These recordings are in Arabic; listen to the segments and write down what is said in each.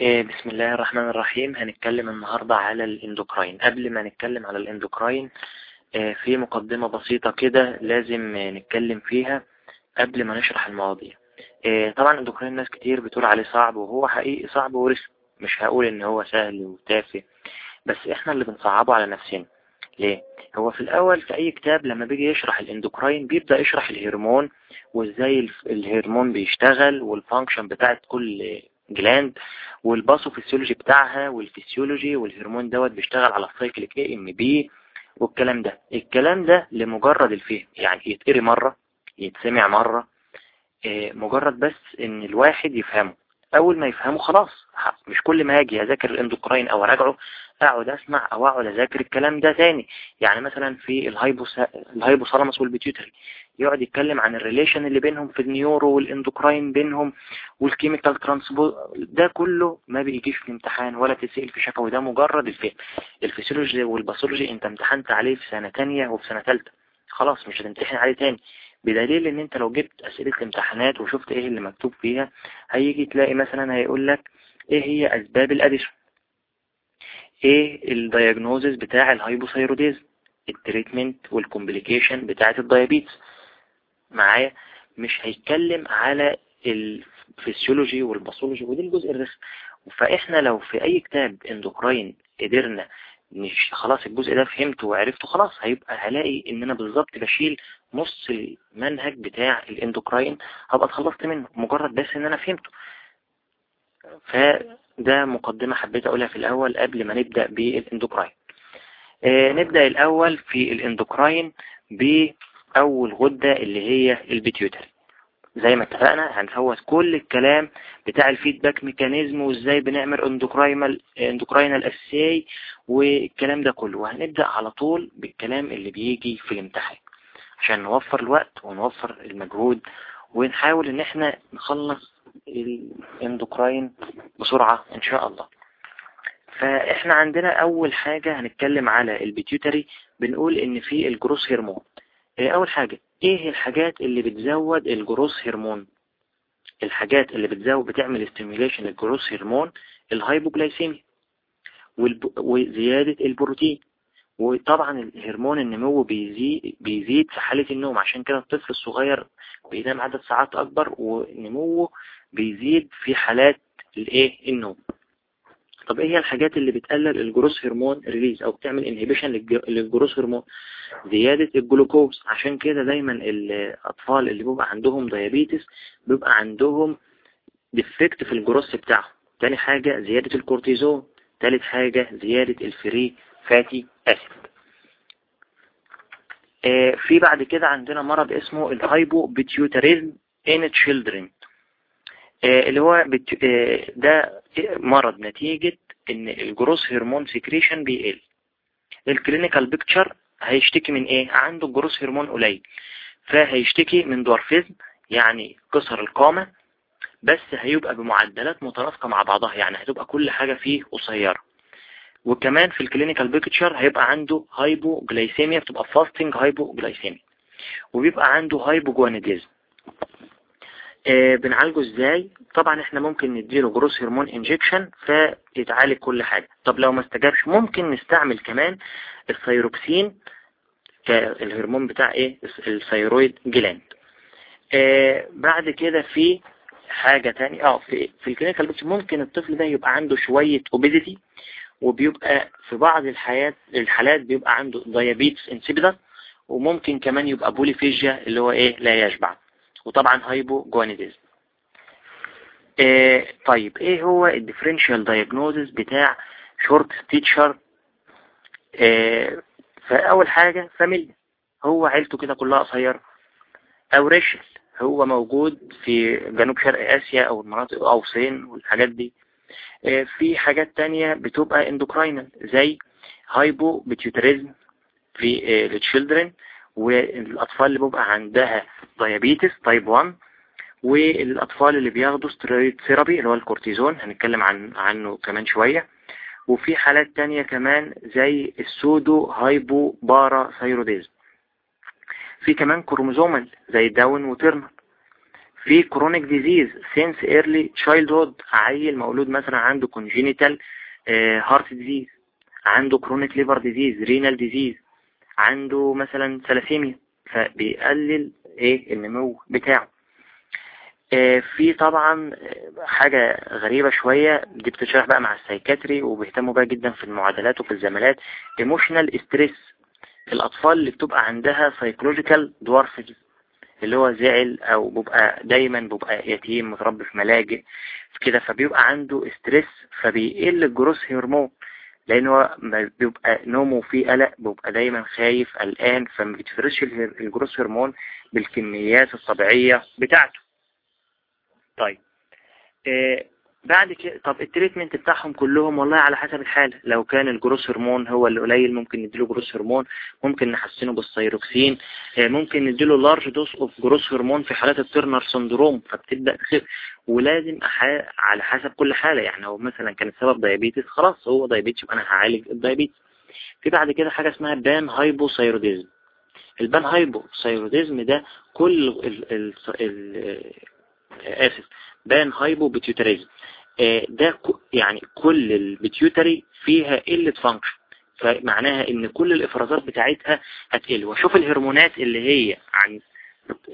إيه، بسم الله الرحمن الرحيم. هنتكلم النهاردة على ال endocrine. قبل ما نتكلم على ال endocrine إيه، في مقدمة بسيطة كده لازم نتكلم فيها قبل ما نشرح المواضيع. إيه، طبعا ال endocrine ناس كتير بتقول عليه صعب وهو حقيقي صعب ورسم مش هقول إن هو سهل وتافه بس إحنا اللي بنصعبه على نفسنا. ليه؟ هو في الأول في أي كتاب لما بيجي يشرح ال endocrine بيبدأ يشرح الهرمون وإزاي الهرمون بيشتغل وال function بتاعت كل gland وال pathophysiology بتاعها والفسيولوجي والهرمون دوت بيشتغل على ال cyclic AMP والكلام ده. الكلام ده لمجرد الفهم يعني يتقري مرة يتسمع مرة آه، مجرد بس إن الواحد يفهمه. أول ما يفهمه خلاص مش كل ما أجي أذاكر ال endocrine أو أراجعه أقعد أسمع أو أقعد أذاكر الكلام ده تاني. يعني مثلا في ال hypos ال hypothalamus وال pituitary يقعد يتكلم عن ال relation اللي بينهم في ال neuro وال endocrine بينهم وال chemical transpo ده كله ما بيجيش في الامتحان ولا تسأل في شفوي ده مجرد الفهم. ال physiology وال pathology أنت امتحنت عليه في سنة تانية وفي سنة تالتة. خلاص مش هتمتحن عليه تاني. بدليل إن أنت لو جبت أسئلة الامتحانات وشفت إيه اللي مكتوب فيها هيجي تلاقي مثلا هيقول لك إيه هي أسباب الأديشن؟ إيه ال diagnosis بتاع ال hypothyroidism ال treatment وال complication بتاعت ال diabetes معايا؟ مش هيتكلم على ال physiology وال pathology ودي الجزء الرسم فإحنا لو في أي كتاب endocrine قدرنا مش خلاص الجزء ده فهمته وعرفته خلاص هيبقى هلاقي إن أنا بالظبط بشيل نص المنهج بتاع ال endocrine هبقى اتخلصت منه مجرد بس إن أنا فهمته. فده مقدمة حبيت أقولها في الأول قبل ما نبدأ بال endocrine. آه نبدأ الأول في ال endocrine بأول غدة اللي هي ال pituitary زي ما اتفقنا هنفوت كل الكلام بتاع ال feedback mechanism وازاي بنعمل endocrinal endocrinal assay والكلام ده كله. وهنبدأ على طول بالكلام اللي بيجي في الامتحان. عشان نوفر الوقت ونوفر المجهود ونحاول إن إحنا نخلص ال endocrine بسرعة إن شاء الله. فإحنا عندنا أول حاجة هنتكلم على ال pituitary. بنقول إن في ال growth hormone. أول حاجة؟ إيه الحاجات اللي بتزود ال growth hormone؟ الحاجات اللي بتزود بتعمل stimulation لل growth hormone ال hypoglycemia وزيادة البروتين. وطبعا الهرمون النمو بيزيد, بيزيد في حالة النوم. عشان كده الطفل الصغير بينام عدد ساعات أكبر ونموه بيزيد في حالات الايه النوم. طب إيه هي الحاجات اللي بتقلل ال growth hormone release أو بتعمل inhibition لل growth hormone؟ زيادة الجلوكوز. عشان كده دايما الأطفال اللي بيبقى عندهم diabetes بيبقى عندهم defect في الجروس بتاعهم. تاني حاجة زيادة الكورتيزون. تالت حاجة زيادة ال free fatty acid آه في بعد كده عندنا مرض اسمه ال hypopituitarism in children اللي هو بت... آه ده مرض نتيجة إن ال growth hormone secretion بيقل. ال clinical picture هيشتكي من إيه؟ عنده ال growth hormone قليل. فهيشتكي من dwarfism يعني كسر القامة بس هيبقى بمعدلات متناسقة مع بعضها يعني هتبقى كل حاجة فيه قصيرة. وكمان في ال clinical picture هيبقى عنده hypoglycemia بتبقى fasting hypoglycemia وبيبقى عنده hypogonadism آه بنعالجه إزاي؟ طبعا إحنا ممكن نديله growth hormone injection فيتعالج كل حاجة. طب لو ما استجابش ممكن نستعمل كمان ال thyroxine كال hormone بتاع إيه؟ ال thyroid gland آه بعد كده في حاجة تانية آه في, في ال clinical picture ممكن الطفل ده يبقى عنده شوية obesity وبيبقى في بعض الحالات الحالات بيبقى عنده diabetes insipidus وممكن كمان يبقى polyphagia اللي هو إيه؟ لا يشبع. وطبعا hypogonadism إيه طيب إيه هو ال differential diagnosis بتاع short stature إيه فأول حاجة familial. هو عيلته كده كلها قصيرة. أو racial هو موجود في جنوب شرق آسيا أو المناطق أو الصين والحاجات دي. في حاجات تانية بتبقى endocrinal زي hypopituitarism في ال children والأطفال اللي بيبقى عندها diabetes type 1 والأطفال اللي بياخدوا steroid therapy اللي هو الكورتيزون هنتكلم عن عنه كمان شوية. وفي حالات تانية كمان زي ال pseudohypoparathyroidism في كمان chromosomal زي Down و Turner في chronic disease since early childhood عيل مولود مثلا عنده congenital heart disease عنده chronic liver disease renal disease عنده مثلا ثلاسيميا فبيقلل إيه النمو بتاعه. آه، في طبعا حاجة غريبة شوية دي بتشرح بقى مع ال psychiatry وبيهتموا بقى جدا في المعادلات وفي الزمالات. emotional stress الأطفال اللي بتبقى عندها psychological dwarfism اللي هو زعل أو بيبقى دايما بيبقى يتيم متربي في ملاجئ كده فبيبقى عنده stress فبيقل ال growth hormone. لأن هو بيبقى نومه فيه قلق بيبقى دايما خايف قلقان فما بيتفرز ال growth hormone بالكميات الطبيعية بتاعته. طيب آه بعد كده طب ال treatment بتاعهم كلهم والله على حسب الحالة. لو كان ال growth hormone هو اللي قليل ممكن نديله growth hormone ممكن نحسنه بالسيروكسين آه ممكن نديله large dose of growth hormone في حالات ال Turner syndrome فبتبدأ تخف. ولازم على حسب كل حالة. يعني هو مثلا كان السبب diabetes خلاص هو diabetes يبقى أنا هعالج ال diabetes في بعد كده حاجة اسمها pan hypothyroidism ال pan hypothyroidism ده كل ال ال ال آسف. pan hypopituitarism. آه، ده يعني كل ال pituitary فيها قلة function فمعناها إن كل الإفرازات بتاعتها هتقل. وأشوف الهرمونات اللي هي عن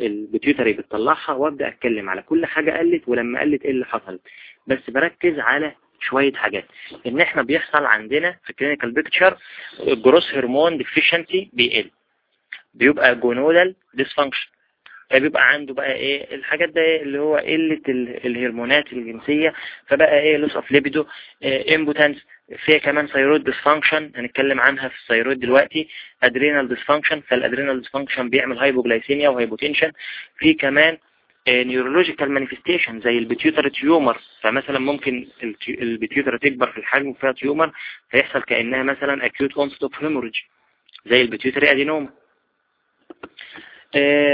ال pituitary بتطلعها وأبدأ أتكلم على كل حاجة قلت ولما قلت إيه اللي حصل. بس بركز على شوية حاجات. إن إحنا بيحصل عندنا في clinical picture ال growth hormone deficiency بيقل. بيبقى gonadal dysfunction فبيبقى عنده بقى إيه الحاجات ده إيه اللي هو قلة الهرمونات الجنسية فبقى إيه loss of libido impotence فيها كمان thyroid dysfunction هنتكلم عنها في ال thyroid دلوقتي adrenal dysfunction فال adrenal dysfunction بيعمل hypoglycemia و hypotension في كمان neurological manifestation زي ال pituitary tumor فمثلا ممكن ال pituitary تكبر في الحجم وفيها tumor فيحصل كأنها مثلا acute onset of hemorrhage زي ال pituitary adenoma آه،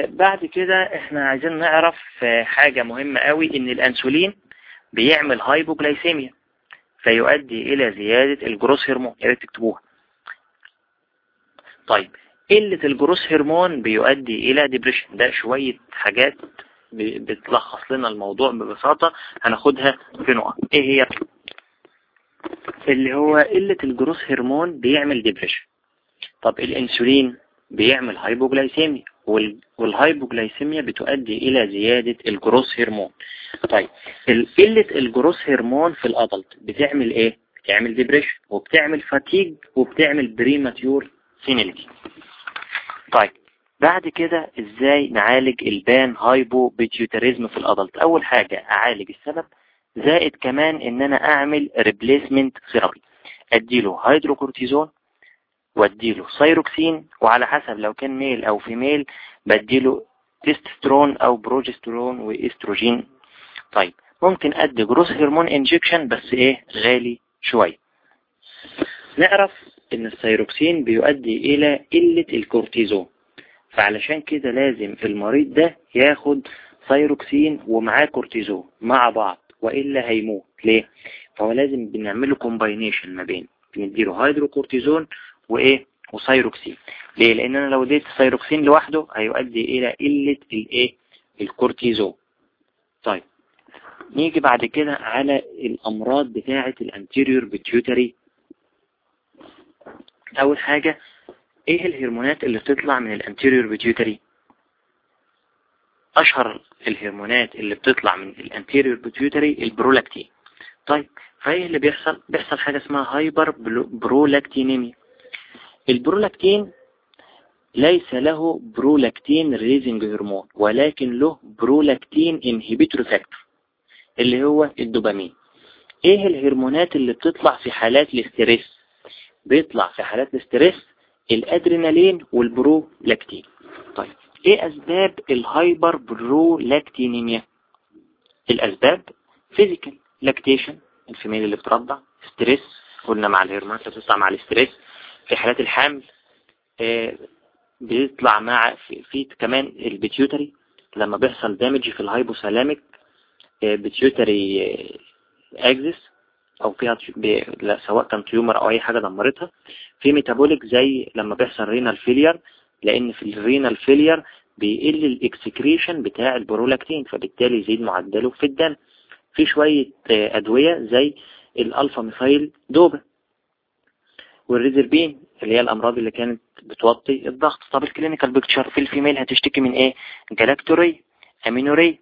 بعد كده إحنا عايزين نعرف آه، حاجة مهمة قوي إن الأنسولين بيعمل hypoglycemia فيؤدي إلى زيادة ال growth hormone يا ريت تكتبوها. طيب قلة ال growth hormone بيؤدي إلى depression ده شوية حاجات بتلخص لنا الموضوع ببساطة. هناخدها في نقط. إيه هي؟ اللي هو قلة ال growth hormone بيعمل depression طب الأنسولين بيعمل hypoglycemia وال hypoglycemia بتؤدي إلى زيادة ال growth hormone. طيب قلة ال growth hormone في ال adult بتعمل إيه؟ بتعمل depression وبتعمل fatigue وبتعمل premature senility طيب بعد كده إزاي نعالج ال pan hypopituitarism في ال adult أول حاجة أعالج السبب زائد كمان إن أنا أعمل replacement therapy أديله هيدروكورتيزون واديله سيروكسين وعلى حسب لو كان male أو female بديله تستسترون أو بروجسترون وإستروجين. طيب ممكن أدي growth hormone injection بس إيه غالي شوية نعرف إن السيروكسين بيؤدي إلى قلة الكورتيزون فعلشان كده لازم المريض ده ياخد سيروكسين ومعاه كورتيزون مع بعض وإلا هيموت. ليه؟ فهو لازم بنعمله combination ما بين بنديله هيدروكورتيزون وإيه؟ وسيروكسين ليه؟ لأن أنا لو اديت سيروكسين لوحده هيؤدي إلى قلة الإيه؟ الكورتيزون. طيب نيجي بعد كده على الأمراض بتاعة ال anterior pituitary. أول حاجة إيه الهرمونات اللي بتطلع من ال anterior pituitary؟ أشهر الهرمونات اللي بتطلع من ال anterior pituitary البرولاكتين طيب فإيه اللي بيحصل؟ بيحصل حاجة اسمها hyperprolactinemia البرولاكتين ليس له prolactin releasing hormone ولكن له prolactin inhibitory factor اللي هو الدوبامين. إيه الهرمونات اللي بتطلع في حالات ال stress بيطلع في حالات ال stress الأدرينالين والبرولاكتين. طيب إيه أسباب ال hyperprolactinemia الأسباب physical lactation ال female اللي بترضع stress قلنا مع الهرمونات اللي بتطلع مع ال stress. في حالات الحمل آه، بيطلع مع في, كمان ال pituitary لما بيحصل damage في ال hypothalamic pituitary axis أو فيها سواء كان tumor أو أي حاجة دمرتها. في metabolic زي لما بيحصل renal failure لأن في ال renal failure بيقل ال excretion بتاع البرولاكتين فبالتالي يزيد معدله في الدم. في شوية أدوية زي ال alpha methyldopa والريزربين اللي هي الأمراض اللي كانت بتوطي الضغط. طب ال clinical picture في ال female هتشتكي من إيه؟ galactorrhea amenorrhea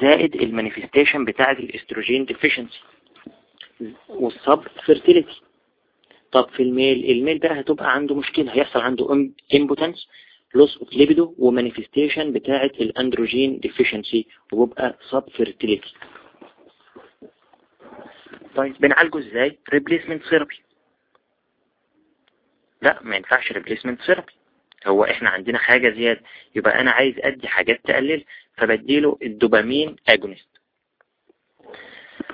زائد ال manifestation بتاعة ال estrogen deficiency وال subfertility طب في ال male ال male بقى هتبقى عنده مشكلة هيحصل عنده impotence loss of libido و manifestation بتاعة ال androgen deficiency وبيبقى subfertility طيب بنعالجه إزاي؟ replacement therapy لا ما ينفعش replacement therapy هو إحنا عندنا حاجة زيادة. يبقى أنا عايز أدي حاجات تقلل فبديله ال dopamine agonist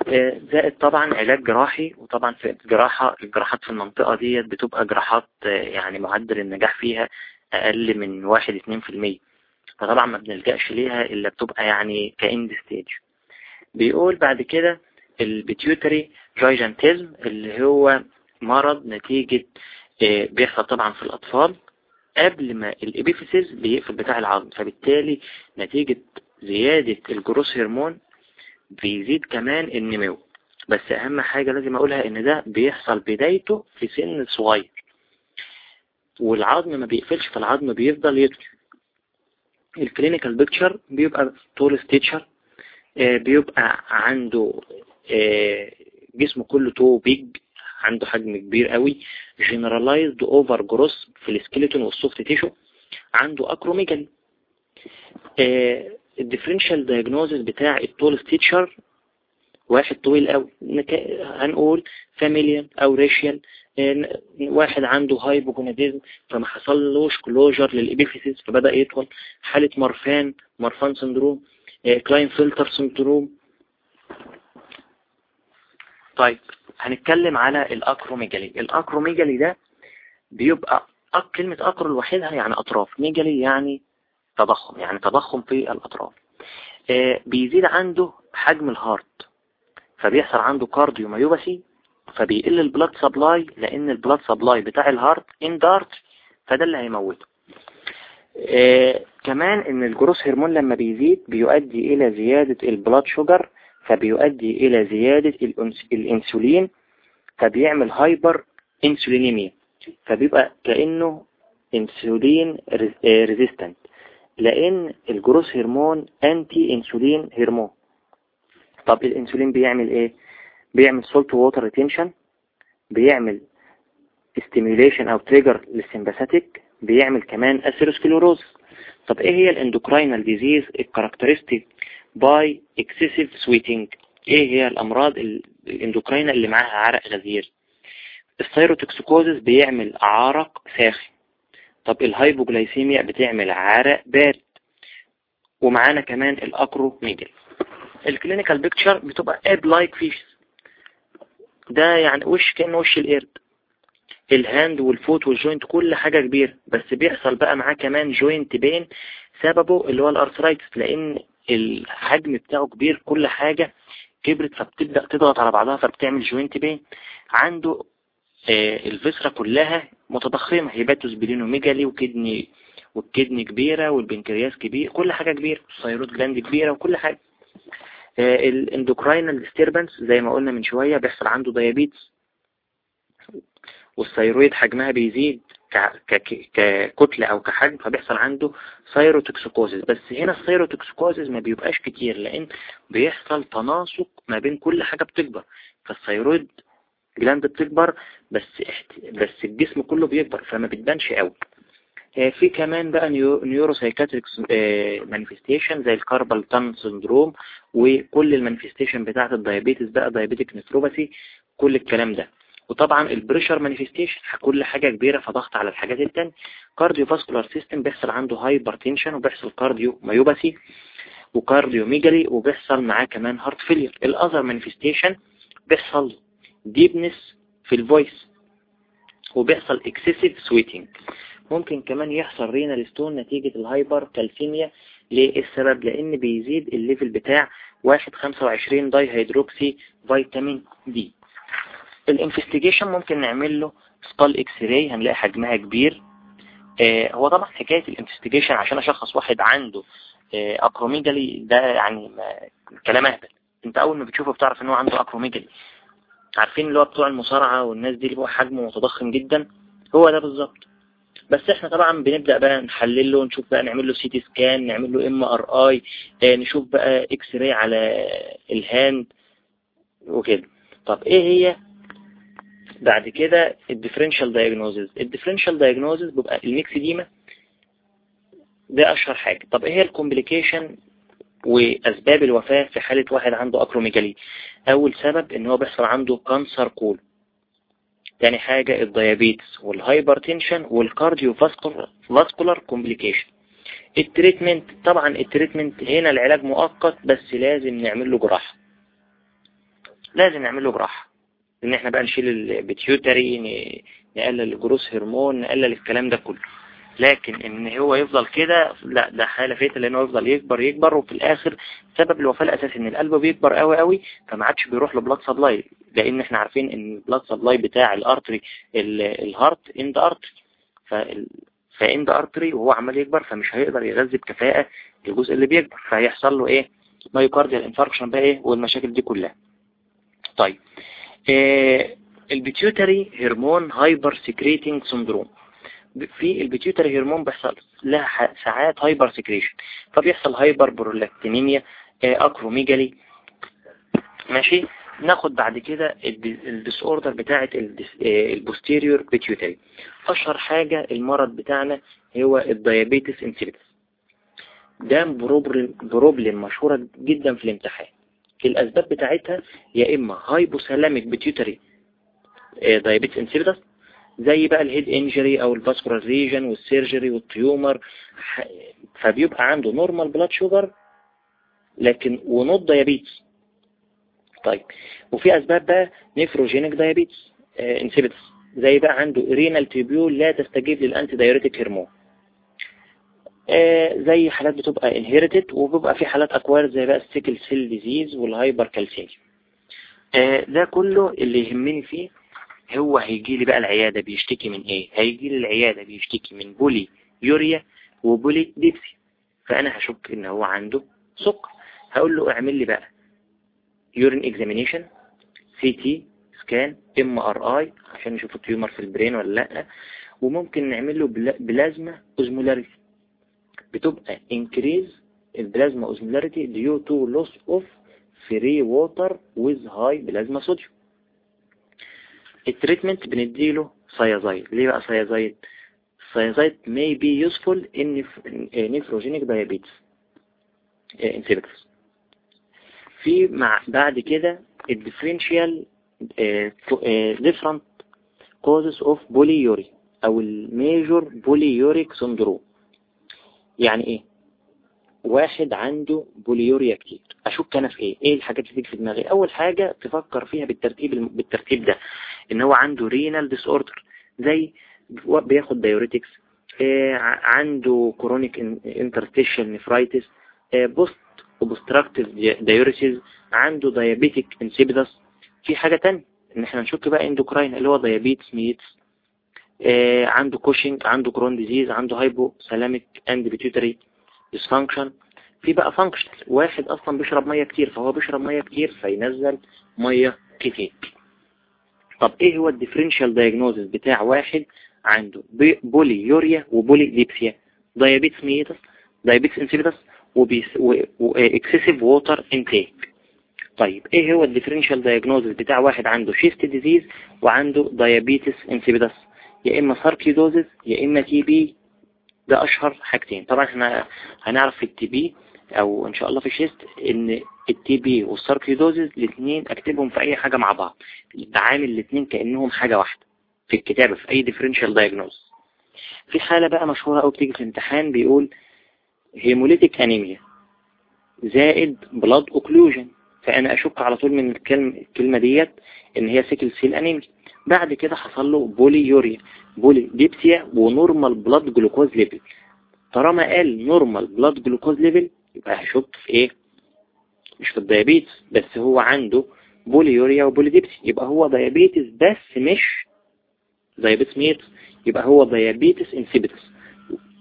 آه، زائد طبعا علاج جراحي وطبعا في الجراحة الجراحات في المنطقة ديت بتبقى جراحات آه، يعني معدل النجاح فيها أقل من واحد اتنين في المية. فطبعا ما بنلجأش ليها إلا بتبقى يعني ك end stage بيقول بعد كده البيتيوتري جايجانتيزم اللي هو مرض نتيجة بيحصل طبعا في الأطفال قبل ما ال epiphysis بيقفل بتاع العظم. فبالتالي نتيجة زيادة ال growth hormone بيزيد كمان النمو. بس أهم حاجة لازم أقولها إن ده بيحصل بدايته في سن صغير. والعظم ما بيقفلش فالعظم بيفضل يطول ال clinical picture بيبقى tall stature آه، بيبقى عنده آه، جسمه كله too big عنده حجم كبير قوي generalized over growth في ال skeleton وال soft tissue عنده acromegaly ال differential diagnosis بتاع ال tall stature واحد طويل قوي. هنقول familial أو racial آه، واحد عنده hypogonadism فما حصلوش closure لل epiphysis فبدأ يطول حالة Marfan Marfan syndrome Klinefelter syndrome طيب هنتكلم على ال acromegaly. ال acromegaly ده بيبقى كلمة acro لوحدها يعني أطراف. megaly يعني تضخم يعني تضخم في الأطراف. آه بيزيد عنده حجم ال heart فبيحصل عنده cardiomyopathy فبيقل ال blood supply لأن ال blood supply بتاع ال heart end artery فده اللي هيموته. آه كمان إن ال growth hormone لما بيزيد بيؤدي إلى زيادة ال blood sugar فبيؤدي إلى زيادة الإنسولين فبيعمل hyperinsulinemia فبيبقى كأنه insulin resistant لأن ال growth hormone anti-insulin hormone طب الإنسولين بيعمل إيه؟ بيعمل salt water retention بيعمل stimulation أو trigger لل sympathetic بيعمل كمان atherosclerosis طب إيه هي ال endocrinal disease ال characteristic by excessive sweating إيه هي الأمراض ال endocrine اللي معاها عرق غزير؟ ال thyrotoxicosis بيعمل عرق ساخن. طب ال hypoglycemia بتعمل عرق بارد. ومعانا كمان ال acromegaly ال clinical picture بتبقى ape like face ده يعني وش كأنه وش القرد. ال hand وال foot وال joint كل حاجة كبيرة. بس بيحصل بقى معاه كمان joint pain سببه اللي هو ال arthritis. لأن الحجم بتاعه كبير كل حاجة كبرت فبتبدأ تضغط على بعضها فبتعمل joint pain عنده آه ال viscera كلها متضخمة. hepatosplenomegaly و kidney وال kidney كبيرة والبنكرياس كبير كل حاجة كبيرة. ال thyroid gland كبيرة وكل حاجة. آه ال endocrinal disturbance زي ما قلنا من شوية بيحصل عنده diabetes وال thyroid حجمها بيزيد. ككتلة أو كحجم فبيحصل عنده thyrotoxicosis بس هنا ال thyrotoxicosis ما بيبقاش كتير لأن بيحصل تناسق ما بين كل حاجة بتكبر. فال thyroid gland بتكبر بس بس الجسم كله بيكبر فما بتبانش قوي. آه، في كمان بقى neuropsychiatric manifestation زي ال carpal tunnel syndrome وكل ال manifestation بتاعت ال diabetes بقى diabetic neuropathy كل الكلام ده. وطبعا ال pressure manifestation كل حاجة كبيرة فضغط على الحاجات التانية cardiovascular system بيحصل عنده hypertension وبيحصل cardiomyopathy و cardiomegaly وبيحصل معاه كمان heart failure ال other manifestation بيحصل deepness في ال voice وبيحصل excessive sweating ممكن كمان يحصل renal stone نتيجة ال hypercalcemia ليه السبب لأن بيزيد ال level بتاع 1.25 dihydroxy vitamin D ال investigation ممكن نعمل له skull X-ray هنلاقي حجمها كبير. آه هو طبعا حكاية ال investigation عشان أشخص واحد عنده آه acromegaly ده يعني كلام أهبل. أنت أول ما بتشوفه بتعرف إن هو عنده acromegaly عارفين اللي هو بتوع المصارعة والناس دي اللي هو حجمه متضخم جدا؟ هو ده بالظبط. بس إحنا طبعا بنبدأ بقى نحلل له نشوف بقى نعمل له CT scan نعمل له MRI نشوف بقى X-ray على ال hand وكده. طب إيه هي بعد كده ال differential diagnosis ال differential diagnosis بيبقى ال myxedema. ده أشهر حاجة. طب إيه هي ال complication وأسباب الوفاة في حالة واحد عنده acromegaly أول سبب إن هو بيحصل عنده cancer colon تاني حاجة ال diabetes وال hypertension وال cardio vascular complication ال treatment طبعا ال treatment هنا العلاج مؤقت بس لازم نعمل له جراحة. لازم نعمل له جراحة. إن إحنا بقى نشيل ال pituitary نقلل ال growth hormone نقلل الكلام ده كله. لكن إن هو يفضل كده لا ده حالة fatal لأنه يفضل يكبر يكبر وفي الآخر سبب الوفاة الأساسي إن القلب بيكبر قوي قوي فما عادش بيروح ل blood supply لأن إحنا عارفين إن ال blood supply بتاع ال artery ال heart end artery ف end artery وهو عمال يكبر فمش هيقدر يغذي بكفاءة الجزء اللي بيكبر. فهيحصل له إيه؟ myocardial infarction بقى إيه؟ والمشاكل دي كلها. طيب. ال pituitary hormone hypersecreting syndrome. في ال pituitary hormone بيحصل لها ساعات hypersecretion فبيحصل hyperprolactinemia acromegaly ماشي؟ ناخد بعد كده ال disorder بتاعه ال posterior pituitary أشهر حاجة المرض بتاعنا هو ال diabetes insipidus ده problem مشهورة جدا في الامتحان. الأسباب بتاعتها يا إما hypothalamic pituitary diabetes insipidus زي بقى ال head injury أو ال vascular lesion وال surgery وال tumor فبيبقى عنده normal blood sugar لكن و not diabetes طيب وفي أسباب بقى nephrogenic diabetes insipidus زي بقى عنده renal tubule لا تستجيب لل antidiuretic hormone زي حالات بتبقى inherited وبيبقى في حالات acquired زي بقى ال sickle cell disease وال hypercalcemia آه ده كله اللي يهمني فيه هو هيجي لي بقى العيادة بيشتكي من إيه؟ هيجي لي العيادة بيشتكي من poly uria و polydipsia فأنا هشك إن هو عنده سكر. هقول له اعمل لي بقى urine examination CT scan MRI عشان نشوف ال tumor في ال brain ولا لأ. وممكن نعمل له plasma osmolarity بتبقى increase ال plasma osmolarity due to loss of free water with high plasma sodium ال treatment بنديله thiazide ليه بقى thiazide thiazide may be useful in nephrogenic diabetes insipidus في مع بعد كده ال differential different causes of polyuria أو ال major polyuric syndrome يعني إيه؟ واحد عنده polyuria كتير. أشك أنا في إيه؟ إيه الحاجات اللي تيجي في دماغي؟ أول حاجة تفكر فيها بالترتيب بالترتيب ده إن هو عنده renal disorder زي بياخد diuretics آه عنده chronic interstitial nephritis آه post obstructive diuresis عنده diabetic insipidus في حاجة تانية إن إحنا نشك بقى endocrine اللي هو diabetes mellitus عنده كوشنج عنده Conn's disease عنده hypothalamic and pituitary dysfunction في بقى function واحد أصلا بيشرب مية كتير فهو بيشرب مية كتير فينزل مية كتير. طب إيه هو ال differential diagnosis بتاع واحد عنده؟ polyuria و polydipsia diabetes mellitus diabetes insipidus و excessive water intake طيب إيه هو ال differential diagnosis بتاع واحد عنده chest disease وعنده diabetes insipidus يا إما sarcoidosis يا إما TB. ده أشهر حاجتين. طبعا إحنا هنعرف في ال TB أو إن شاء الله في ال chest إن ال TB وال sarcoidosis الاثنين أكتبهم في أي حاجة مع بعض. بعامل الاثنين كأنهم حاجة واحدة في الكتابة في أي differential diagnosis في حالة بقى مشهورة أو بتيجي في الامتحان بيقول hemolytic anemia زائد blood occlusion فأنا أشك على طول من الكلمة, ديت إن هي sickle cell anemia بعد كده حصل له polyuria polydipsia و normal blood glucose level. طالما قال normal blood glucose level يبقى هشك في إيه؟ مش في ال diabetes بس هو عنده polyuria و polydipsia يبقى هو diabetes بس مش diabetes mellitus. يبقى هو diabetes insipidus.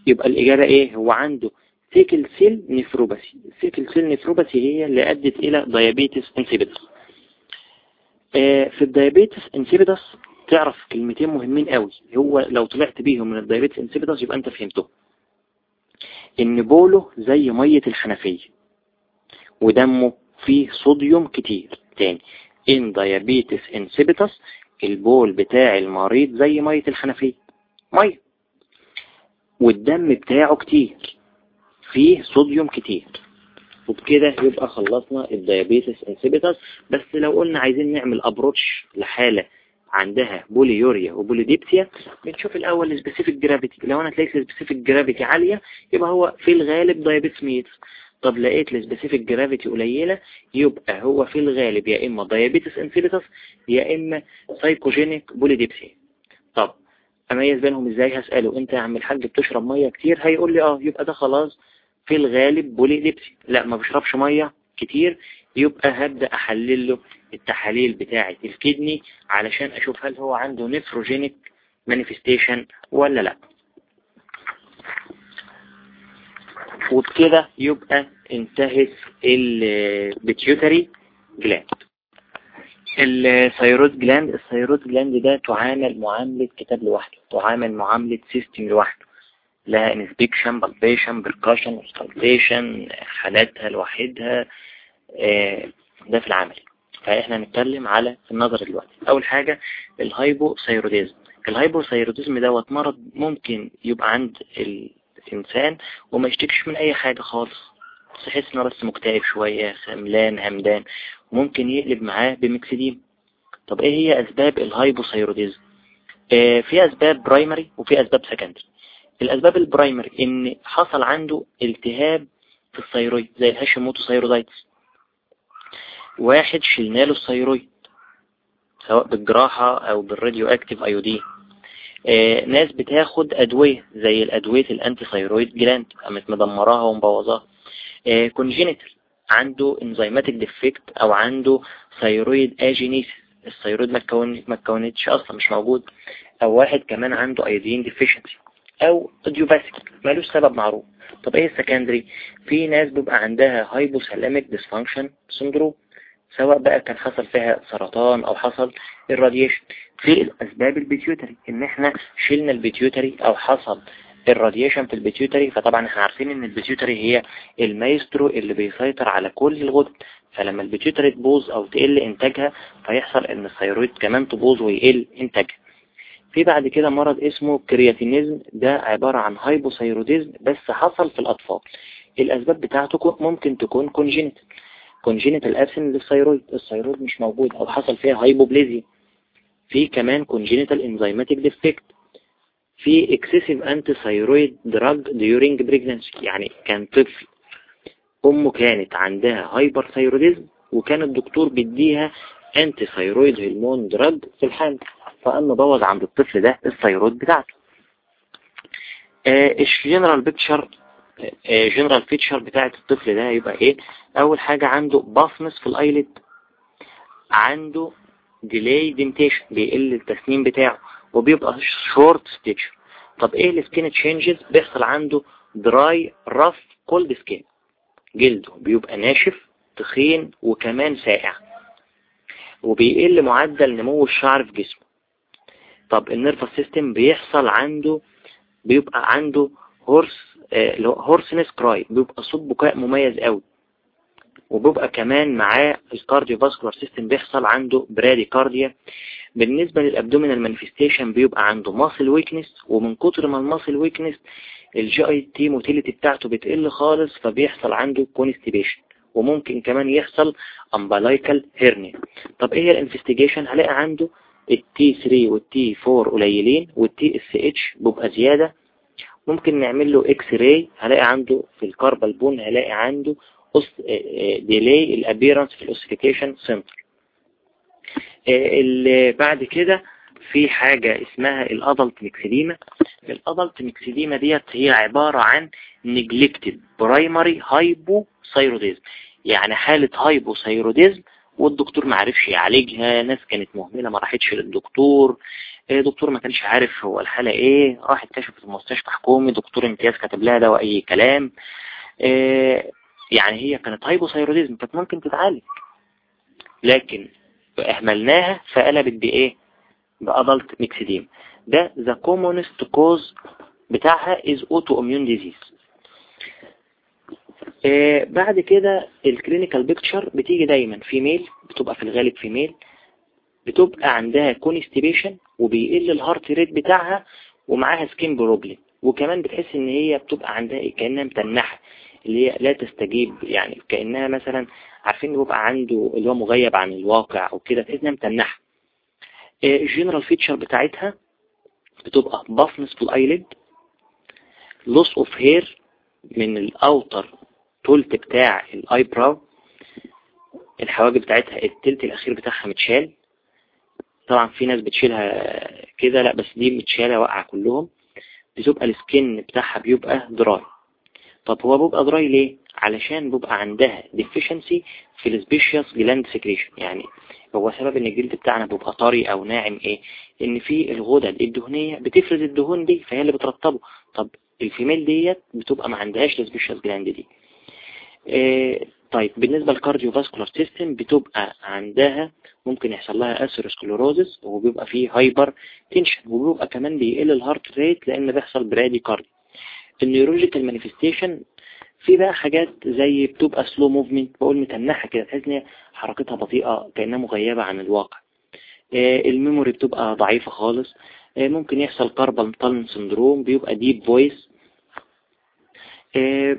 يبقى الإجابة إيه؟ هو عنده sickle cell nephropathy. ال sickle cell nephropathy هي اللي أدت إلى diabetes insipidus آه، في ال diabetes insipidus تعرف كلمتين مهمين قوي. هو لو طلعت بيهم من ال diabetes insipidus يبقى انت فهمته ان بوله زي مية الحنفية. ودمه فيه صوديوم كتير. تاني إن diabetes insipidus البول بتاع المريض زي مية الحنفية. مية. والدم بتاعه كتير. فيه صوديوم كتير. وبكده يبقى خلصنا ال diabetes insipidus بس لو قلنا عايزين نعمل approach لحالة عندها polyuria و polydipsia بنشوف الأول ال specific gravity لو أنا تلاقيت ال specific gravity عالية يبقى هو في الغالب diabetes mellitus طب لقيت ال specific gravity قليلة يبقى هو في الغالب يا إما diabetes insipidus يا إما psychogenic polydipsia طب أميز بينهم إزاي؟ هسأله. أنت يا عم الحاج بتشرب مية كتير؟ هيقول لي آه يبقى ده خلاص في الغالب polydipsia لا ما بشربش مية كتير يبقى هبدأ أحلل له التحاليل بتاعة ال kidney علشان أشوف هل هو عنده nephrogenic manifestation ولا لا. وبكده يبقى انتهت ال pituitary gland ال thyroid gland ال thyroid gland ده تعامل معاملة كتاب لوحده تعامل معاملة system لوحده. لها inspection palpation percussion و auscultation حالاتها لوحدها آه، ده في العمل فإحنا هنتكلم على النظر دلوقتي. أول حاجة ال hypothyroidism ال hypothyroidism دوت مرض ممكن يبقى عند الإنسان وما يشتكش من أي حاجة خالص. تحس إنه بس مكتئب شوية خملان همدان. وممكن يقلب معاه ب myxedema طب إيه هي أسباب ال hypothyroidism آه في أسباب primary وفي أسباب secondary الأسباب ال primary إن حصل عنده التهاب في ال thyroid زي ال Hashimoto thyroiditis واحد شلنا له ال thyroid سواء بالجراحة أو بال radioactive iodine آه ناس بتاخد أدوية زي الأدوية ال anti thyroid gland قامت مدمراها ومبوظاها. congenital آه عنده enzymatic defect أو عنده thyroid agenesis ال thyroid ما اتكونتش أصلا مش موجود. أو واحد كمان عنده iodine deficiency أو idiopathic مالوش سبب معروف. طب إيه ال secondary في ناس بيبقى عندها hypothalamic dysfunction syndrome سواء بقى كان حصل فيها سرطان أو حصل irradiation في الأسباب ال pituitary إن إحنا شلنا ال pituitary أو حصل irradiation في ال pituitary فطبعا إحنا عارفين إن ال pituitary هي المايسترو اللي بيسيطر على كل الغدد. فلما ال pituitary تبوظ أو تقل إنتاجها فيحصل إن ال thyroid كمان تبوظ ويقل إنتاجها. في بعد كده مرض اسمه cretinism ده عبارة عن hypothyroidism بس حصل في الأطفال. الأسباب بتاعته ممكن تكون congenital congenital absence لل thyroid. ال thyroid مش موجود أو حصل فيها hypoplasia في كمان congenital enzymatic defect في excessive anti thyroid drug during pregnancy يعني كان طفل. أمه كانت عندها hyperthyroidism وكان الدكتور بيديها anti thyroid hormone drug في الحال فقام مبوظ عند الطفل ده ال thyroid بتاعته. ال general picture general feature بتاعت الطفل ده يبقى إيه؟ أول حاجة عنده puffiness في ال eyelid عنده delayed dentition بيقل التسنين بتاعه وبيبقى short stature طب إيه ال skin changes بيحصل عنده dry rough cold skin جلده بيبقى ناشف تخين وكمان ساقع. وبيقل معدل نمو الشعر في جسمه. طب ال nervous system بيحصل عنده بيبقى عنده hoarse آه hoarseness cry بيبقى صوت بكاء مميز قوي. وبيبقى كمان معاه ال cardiovascular system بيحصل عنده bradycardia بالنسبة لل abdominal manifestation بيبقى عنده muscle weakness ومن كتر ما ال muscle weakness ال GIT motility بتاعته بتقل خالص فبيحصل عنده constipation وممكن كمان يحصل umbilical hernia طب إيه ال investigation؟ هلاقي عنده ال T 3 وال T 4 قليلين وال TSH بيبقى زيادة. ممكن نعمل له X-ray هلاقي عنده في ال carpal bone هلاقي عنده delayed appearance في ال ossification center اللي بعد كده في حاجة اسمها ال adult myxedema ال adult myxedema ديت هي عبارة عن neglected primary hypothyroidism يعني حالة hypothyroidism والدكتور ما عرفش يعالجها ناس كانت مهملة ما راحتش للدكتور آه، دكتور ما كانش عارف هو الحالة إيه راح اكتشف في المستشفى حكومي دكتور امتياز كتب لها دواء اي كلام آه، يعني هي كانت hypothyroidism كانت ممكن تتعالج. لكن اهملناها فقلبت بإيه؟ ب adult myxedema. ده the commonest cause بتاعها is autoimmune disease. بعد كده ال clinical picture بتيجي دايما female بتبقى في الغالب female بتبقى عندها constipation وبيقل ال heart rate بتاعها ومعاها skin problem وكمان بتحس إن هي بتبقى عندها إيه؟ كأنها متنحة اللي هي لا تستجيب يعني كأنها مثلا عارفين بيبقى عنده اللي هو مغيب عن الواقع وكده تحس إنها متنحة ال general feature بتاعتها بتبقى puffiness في ال eyelid loss of hair من ال outer تلت بتاع ال eyebrow الحواجب بتاعتها التلت الأخير بتاعها متشال. طبعا في ناس بتشيلها كده لا بس دي متشالة واقعة كلهم. بتبقى ال skin بتاعها بيبقى dry طب هو بيبقى dry ليه؟ علشان بيبقى عندها deficiency في ال sebaceous gland secretion يعني هو سبب إن الجلد بتاعنا بيبقى طري أو ناعم إيه؟ إن في الغدد الدهنية بتفرز الدهون دي فهي اللي بترطبه. طب ال female ديت بتبقى ما عندهاش ال sebaceous gland دي. طيب بالنسبة لل cardiovascular system بتبقى عندها ممكن يحصل لها atherosclerosis وبيبقى فيه hyper tension وبيبقى كمان بيقل ال heart rate لأن بيحصل bradycardia. ال neurological manifestation في بقى حاجات زي بتبقى slow movement بقول متنحة كده تحس إن حركتها بطيئة كأنها مغيبة عن الواقع. ال memory بتبقى ضعيفة خالص. ممكن يحصل carpal tunnel syndrome بيبقى deep voice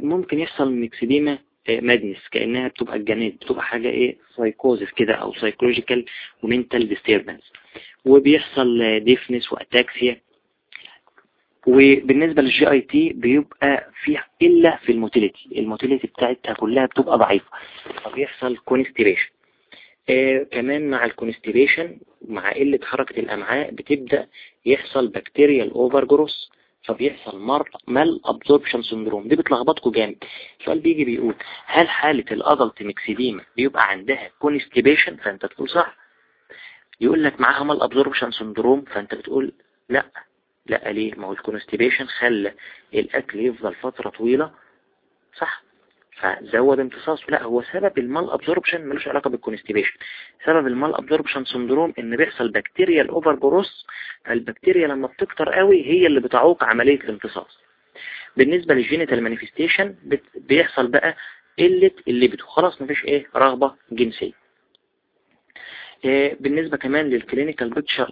ممكن يحصل myxedema madness كأنها بتبقى الجنات بتبقى حاجة إيه سايكوزف كده أو psychological و mental disturbance وبيحصل deafness و ataxia وبالنسبة لل GIT بيبقى فيها قلة في ال motility. ال motility بتاعتها كلها بتبقى ضعيفة. فبيحصل constipation آه كمان مع ال constipation مع قلة حركة الأمعاء بتبدأ يحصل bacterial overgrowth فبيحصل malabsorption syndrome دي بتلخبطكم جامد. السؤال بيجي بيقول هل حالة ال adult myxedema بيبقى عندها constipation فأنت تقول صح. يقول لك معاها malabsorption syndrome فأنت بتقول لا. لا ليه؟ ما هو ال constipation خلى الأكل يفضل فترة طويلة. صح. فزود امتصاصه لا هو سبب ال malabsorption ملوش علاقة بال constipation سبب ال malabsorption syndrome إن بيحصل bacterial overgrowth فالبكتيريا لما بتكتر قوي هي اللي بتعوق عملية الامتصاص. بالنسبة لل genital manifestation بيحصل بقى قلة الليبيدو. خلاص مفيش إيه؟ رغبة جنسية. بالنسبة كمان لل clinical picture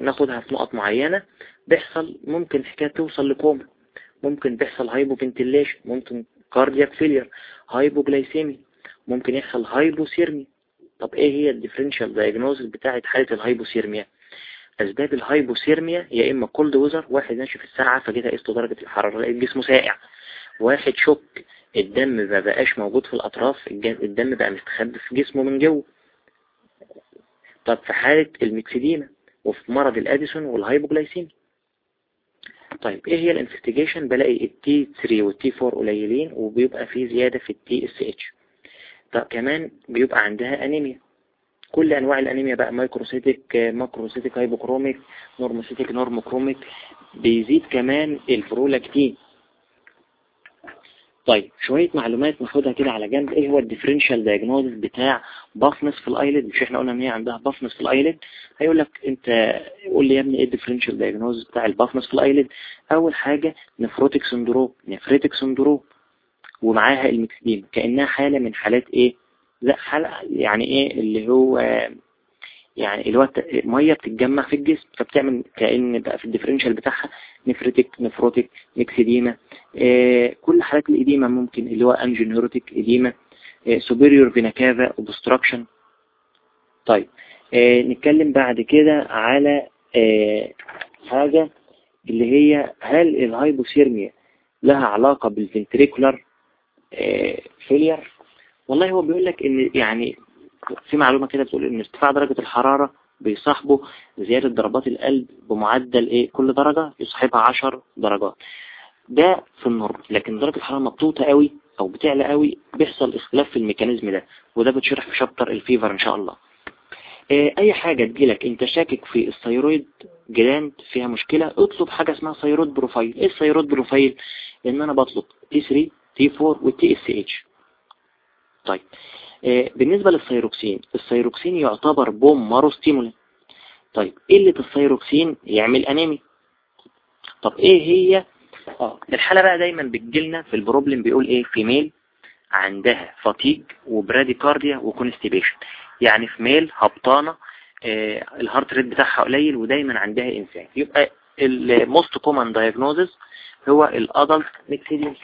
ناخدها في نقط معينة. بيحصل ممكن حكاية توصل لكوما. ممكن بيحصل hypoventilation ممكن cardiac failure hypoglycemia ممكن يحصل hypothermia طب إيه هي ال differential diagnosis بتاعت حالة ال hypothermia أسباب ال hypothermia يا إما cold weather واحد ماشي في الساقعة فجيت قيسته درجة الحرارة لقيت جسمه ساقع. واحد shocked الدم ما بقاش موجود في الأطراف الدم بقى مستخبي في جسمه من جوه. طب في حالة ال myxedema وفي مرض ال Addison وال hypoglycemia طيب إيه هي ال investigation؟ بلاقي ال T 3 وال T 4 قليلين وبيبقى في زيادة في ال TSH طب كمان بيبقى عندها أنيميا. كل أنواع الأنيميا بقى microcytic macrocytic hypochromic normocytic normochromic بيزيد كمان البرولاكتين. طيب شوية معلومات ناخدها كده على جنب. إيه هو ال differential diagnosis بتاع puffiness في ال eyelid مش إحنا قلنا إن هي عندها puffiness في ال eyelid هيقول لك أنت قول لي يا ابني إيه ال differential diagnosis بتاع ال puffiness في ال eyelid أول حاجة nephrotic syndrome nephritic syndrome ومعاها ال myxedema كأنها حالة من حالات إيه؟ لا حالة يعني إيه اللي هو يعني اللي هو مية بتتجمع في الجسم فبتعمل كأن بقى في ال differential بتاعها nephritic nephrotic myxedema آه كل حالات ال edema ممكن اللي هو angioneurotic edema آه superior vena cava obstruction طيب آه نتكلم بعد كده على آه حاجة اللي هي هل ال hypothermia لها علاقة بال ventricular آه failure والله هو بيقول لك إن يعني في معلومة كده بتقول إن ارتفاع درجة الحرارة بيصاحبه زيادة ضربات القلب بمعدل إيه؟ كل درجة يصاحبها 10 درجات. ده في ال normal لكن درجة الحرارة مهبوطة قوي أو بتعلى قوي بيحصل اختلاف في ال mechanism ده وده بتشرح في chapter ال fever إن شاء الله. آه، أي حاجة تجيلك أنت شاكك في ال thyroid gland فيها مشكلة اطلب حاجة اسمها thyroid profile. إيه ال thyroid profile؟ إن أنا بطلب T 3 T 4 وال TSH طيب. بالنسبة لل thyroxine ال thyroxine يعتبر bone marrow stimulant طيب قلة الثيروكسين يعمل انيمي طب إيه هي؟ آه الحالة بقى دايما بتجيلنا في ال problem بيقول إيه؟ female عندها fatigue و bradycardia و constipation يعني female هبطانة آه ال heart rate بتاعها قليل ودايما عندها إمساك. يبقى ال most common diagnosis هو ال adult myxedema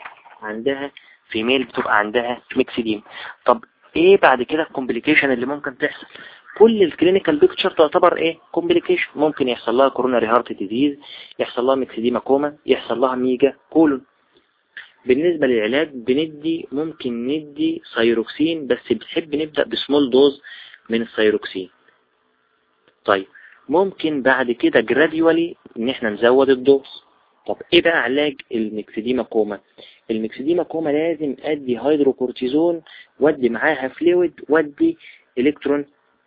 عندها female بتبقى عندها ميكسيديم طب إيه بعد كده ال complication اللي ممكن تحصل؟ كل ال clinical picture تعتبر إيه؟ complication ممكن يحصل لها coronary heart disease يحصل لها myxedema كوما يحصل لها megacolon بالنسبة للعلاج بندي ممكن ندي سيروكسين بس بنحب نبدأ ب small dose من السيروكسين طيب ممكن بعد كده gradually إن إحنا نزود ال dose طب إيه بقى علاج ال myxedema coma؟ ال myxedema coma لازم ادي هيدروكورتيزون ودي معاها fluid ودي electrolyte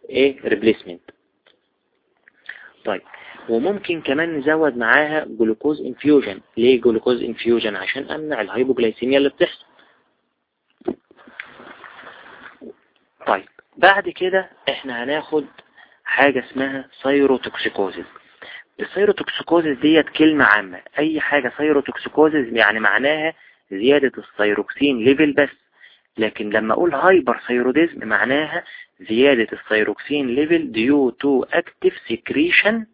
replacement طيب وممكن كمان نزود معاها glucose infusion. ليه glucose infusion؟ عشان امنع ال hypoglycemia اللي بتحصل. طيب بعد كده إحنا هناخد حاجة اسمها thyrotoxicosis. ال thyrotoxicosis ديت كلمة عامة. أي حاجة thyrotoxicosis يعني معناها زيادة ال thyroxine level بس لكن لما أقول hyperthyroidism معناها زيادة ال thyroxine level due to active secretion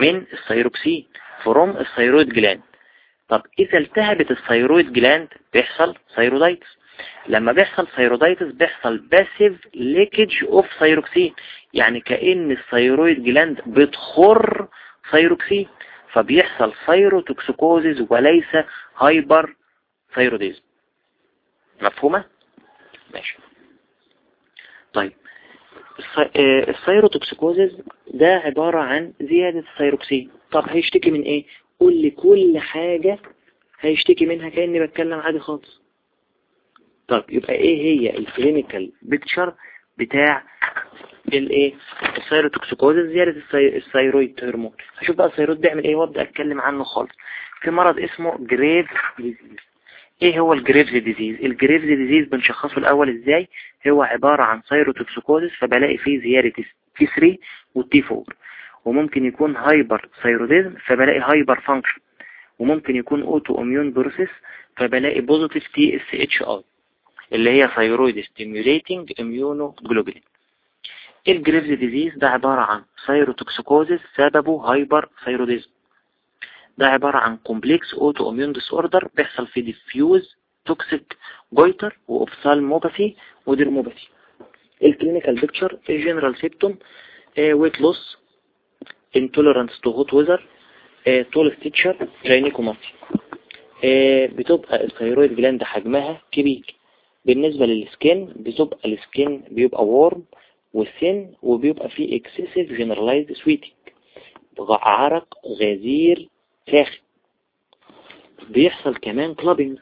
من ال thyroxine from ال thyroid gland طب إذا التهبت ال thyroid gland بيحصل thyroiditis لما بيحصل thyroiditis بيحصل passive leakage of thyroxine يعني كأن ال thyroid gland بتخر ثيروكسين فبيحصل thyrotoxicosis وليس hyperthyroidism. مفهومة؟ ماشي. طيب ال thyrotoxicosis ده عبارة عن زيادة الثيروكسين. طب هيشتكي من إيه؟ قول لي كل حاجة هيشتكي منها كأني بتكلم عادي خالص. طب يبقى إيه هي ال clinical picture بتاع الايه؟ ال thyrotoxicosis زيادة ال thyroid hormone. هشوف بقى ال thyroid بيعمل إيه وابدأ اتكلم عنه خالص. في مرض اسمه Graves' disease إيه هو ال Graves' disease ال Graves' disease بنشخصه الأول إزاي؟ هو عبارة عن thyrotoxicosis فبلاقي فيه زيادة T 3 وال T 4 وممكن يكون hyperthyroidism فبلاقي hyperfunction وممكن يكون autoimmune process فبلاقي positive TSI اللي هي thyroid stimulating immunoglobulin ال Graves' disease ده عبارة عن thyrotoxicosis سببه hyperthyroidism ده عبارة عن complex autoimmune disorder بيحصل في diffuse toxic goiter و ophthalmopathy و dermopathy ال clinical picture ال general symptom weight loss intolerance to hot weather tall stature gynecomastia بتبقى ال thyroid gland حجمها كبير. بالنسبة لل skin بتبقى ال skin بيبقى warm and thin وبيبقى فيه excessive generalized sweating عرق غزير ساخن. بيحصل كمان clubbing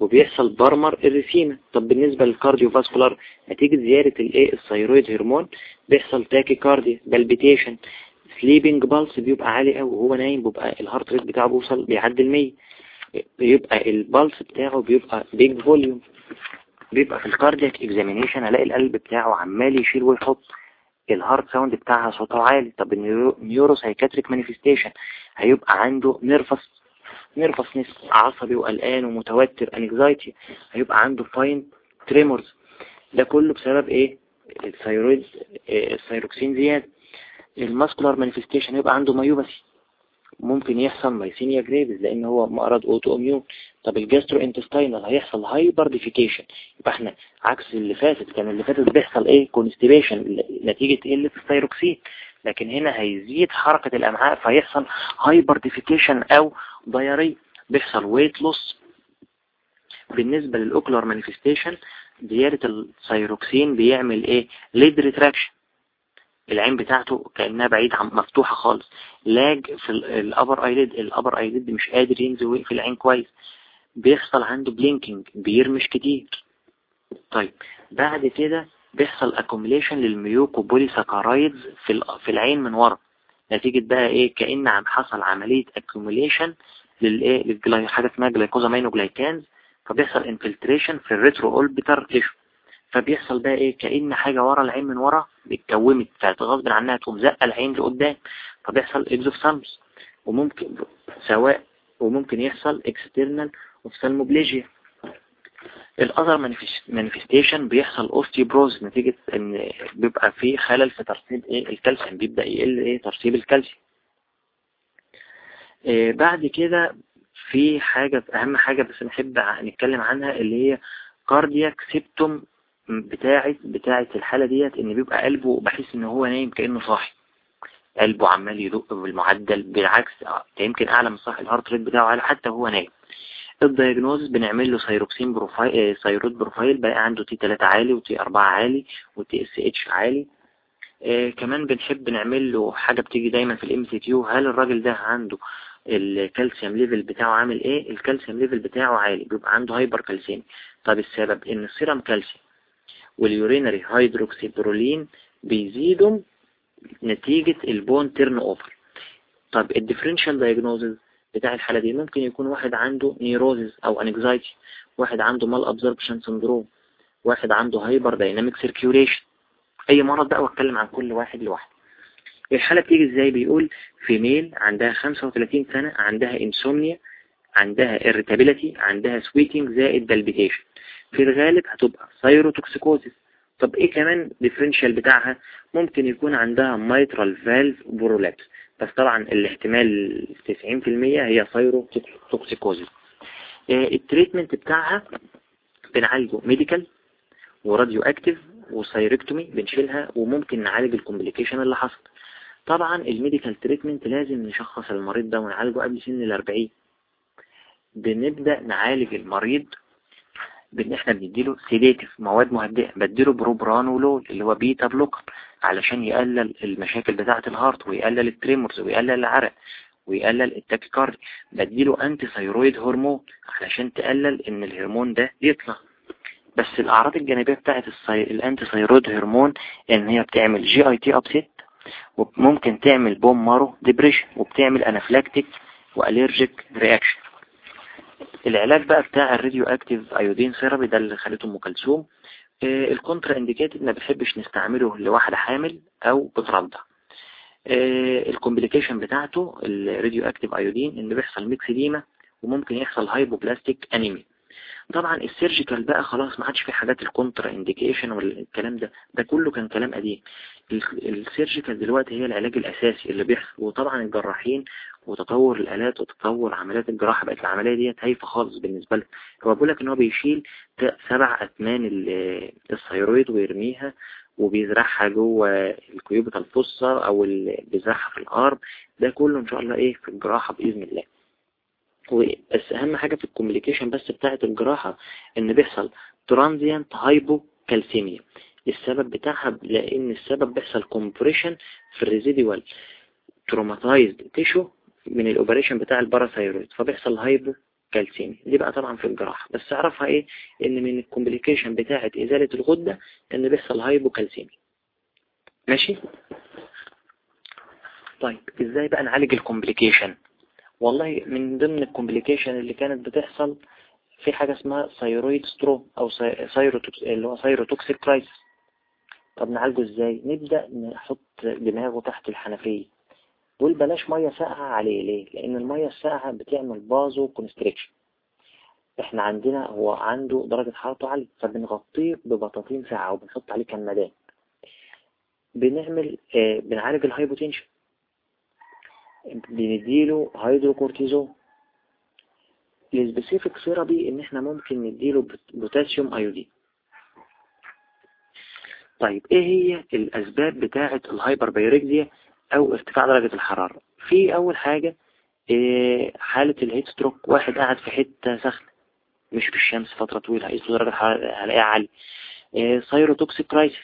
وبيحصل palmar erythema طب بالنسبة لل cardiovascular نتيجة زيادة الايه ال thyroid hormone بيحصل tachycardia palpitation sleeping pulse بيبقى عالي قوي وهو نايم بيبقى ال heart rate بتاعه بيوصل بيعدي المية بيبقى ال pulse بتاعه بيبقى big volume بيبقى في ال cardiac examination ألاقي القلب بتاعه عمال يشيل ويحط. ال heart sound بتاعها صوتها عالي. طب ال neuropsychiatric manifestation هيبقى عنده nervous nervousness عصبي وقلقان ومتوتر anxiety هيبقى عنده fine tremors ده كله بسبب إيه؟ ال thyroid ال thyroxine زيادة. ال muscular manifestation هيبقى عنده myopathy ممكن يحصل myasthenia gravis لأن هو مرض autoimmune طب ال gastrointestinal هيحصل hyperdefecation يبقى إحنا عكس اللي فاتت كان اللي فاتت بيحصل إيه؟ constipation نتيجة قلة الثيروكسين لكن هنا هيزيد حركة الأمعاء فيحصل hyperdefecation أو diarrhea بيحصل weight loss بالنسبة لل ocular manifestation زيادة الثيروكسين بيعمل إيه؟ lid retraction العين بتاعته كأنها بعيد عن مفتوحة خالص. lag في ال upper eyelid ال upper eyelid مش قادر ينزل ويقفل العين كويس. بيحصل عنده blinking بيرمش كتير. طيب بعد كده بيحصل accumulation لل mucopolysaccharides في في العين من ورا. نتيجة بقى إيه؟ كأن عم حصل عملية accumulation للايه حاجة اسمها glycosaminoglycans فبيحصل infiltration في ال retro-orbital tissue فبيحصل بقى إيه؟ كأن حاجة ورا العين من ورا اتكومت فغصب عنها تقوم زقة العين لقدام فبيحصل exophthalmos وممكن سواء وممكن يحصل external ophthalmoplegia ال other manifestation بيحصل osteoporosis نتيجة إن بيبقى في خلل في ترسيب إيه؟ الكالسيوم بيبدأ يقل إيه؟ ترسيب الكالسيوم. إيه بعد كده في حاجة أهم حاجة بس نحب نتكلم عنها اللي هي cardiac symptom بتاعت بتاعت الحالة ديت إن بيبقى قلبه بحس إن هو نايم كأنه صاحي. قلبه عمال يدق بالمعدل بالعكس يمكن أعلى من صاحي ال heart rate بتاعه على حتى هو نايم. ال diagnosis بنعمل له thyroxine profile thyroid profile بقى عنده T 3 عالي و T 4 عالي و TSH عالي. آه كمان بنحب نعمل له حاجة بتيجي دايما في ال MCQ هل الراجل ده عنده ال calcium level بتاعه عامل إيه؟ ال calcium level بتاعه عالي بيبقى عنده hypercalcemia طب السبب؟ إن ال serum calcium. وال urinary hydroxyproline بيزيدوا نتيجة ال bone turnover. طب ال differential diagnosis بتاع الحالة دي ممكن يكون واحد عنده neurosis أو anxiety واحد عنده malabsorption syndrome واحد عنده hyperdynamic circulation أي مرض بقى وأتكلم عن كل واحد لوحده. الحالة بتيجي إزاي؟ بيقول female عندها 35 سنة عندها insomnia عندها irritability عندها sweating زائد palpitation في الغالب هتبقى thyrotoxicosis طب إيه كمان differential بتاعها؟ ممكن يكون عندها mitral valve prolapse بس طبعا الاحتمال 90% هي thyrotoxicosis ال treatment بتاعها بنعالجه medical و radioactive و thyroidectomy بنشيلها وممكن نعالج ال complication اللي حصل. طبعا ال medical treatment لازم نشخص المريض ده ونعالجه قبل سن الأربعين. بنبدأ نعالج المريض بإن إحنا بنديله sedative مواد مهدئة بديله بروبرانولول اللي هو beta blocker علشان يقلل المشاكل بتاعة ال heart ويقلل ال tremors ويقلل العرق ويقلل ال tachycardia بديله anti-thyroid hormone علشان تقلل إن الهرمون ده يطلع. بس الأعراض الجانبية بتاعة ال anti-thyroid hormone إن هي بتعمل GIT upset وممكن تعمل bone marrow depression وبتعمل anaphylactic وال allergic reaction العلاج بقى بتاع ال radioactive iodine therapy ده اللي خليته أم كلثوم. آه ال contraindicated ما بحبش نستعمله لواحدة حامل أو بترضع آه ال complication بتاعته ال radioactive iodine إن بيحصل myxedema وممكن يحصل hypoplastic anemia طبعا ال surgical بقى خلاص ما عادش في حاجات ال contraindication والكلام ده ده كله كان كلام قديم. ال surgical دلوقتي هي العلاج الأساسي اللي بيحصل. وطبعا الجراحين وتطور الآلات وتطور عمليات الجراحة بقت العملية ديت هايفة خالص بالنسبة له هو بيقول لك إن هو بيشيل سبع اتمان الثيرويد ويرميها وبيزرعها جوه الكيوبة الفصة أو بيزرعها في الأرض. ده كله إن شاء الله إيه في الجراحة بإذن الله. بس أهم حاجة في الكوميونيكيشن بس بتاعة الجراحة إن بيحصل ترانزيانت هايبو كالسيميا السبب بتاعها لأن السبب بيحصل كومبريشن في ال residual traumatized tissue من ال operation بتاع ال parathyroid فبيحصل hypocalcemia دي بقى طبعا في الجراحة. بس أعرفها إيه؟ إن من ال complication بتاعة إزالة الغدة إن بيحصل hypocalcemia ماشي؟ طيب إزاي بقى نعالج ال complication؟ والله من ضمن ال complication اللي كانت بتحصل في حاجة اسمها thyroid storm أو thyrotox اللي هو thyrotoxic crisis طب نعالجه إزاي؟ نبدأ نحط دماغه تحت الحنفية. وبلاش مية ساقعة عليه. ليه؟ لأن المية الساقعة بتعمل vasoconstriction إحنا عندنا هو عنده درجة حرارته عالية فبنغطيه ببطاطين ساقعة وبنحط عليه كمادات. بنعمل آه بنعالج ال hypotension بنديله هيدروكورتيزون ال specific therapy إن إحنا ممكن نديله بوتاسيوم ايودين طيب إيه هي الأسباب بتاعة الهايبر بايركزيا أو ارتفاع درجة الحرارة؟ في أول حاجة إيه حالة الهيت ستروك واحد قاعد في حتة سخنة مش في الشمس فترة طويلة هيقيس درجة الحرارة هلاقيها عالية. إيه كرايسيس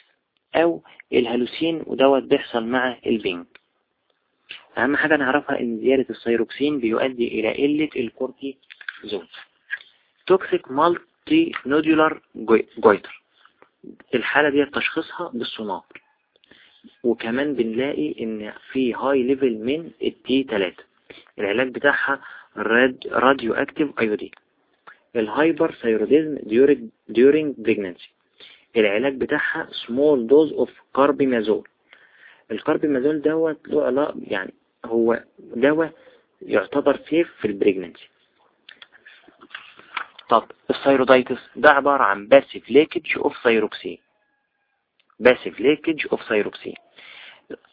أو الهلوسين ودوت بيحصل مع البنج. أهم حاجة نعرفها إن زيادة السيروكسين بيؤدي إلى قلة الكورتيزون toxic multinodular goiter الحالة دي تشخيصها بالسونار وكمان بنلاقي إن في high level من ال T 3 العلاج بتاعها radioactive iodine ال hyperthyroidism during pregnancy. العلاج بتاعها small dose of carbimazole ال carbimazole دوت له علاقة يعني هو دواء يعتبر safe في ال pregnancy طب ال thyroiditis ده عبارة عن passive leakage of thyroxine passive leakage of thyroxine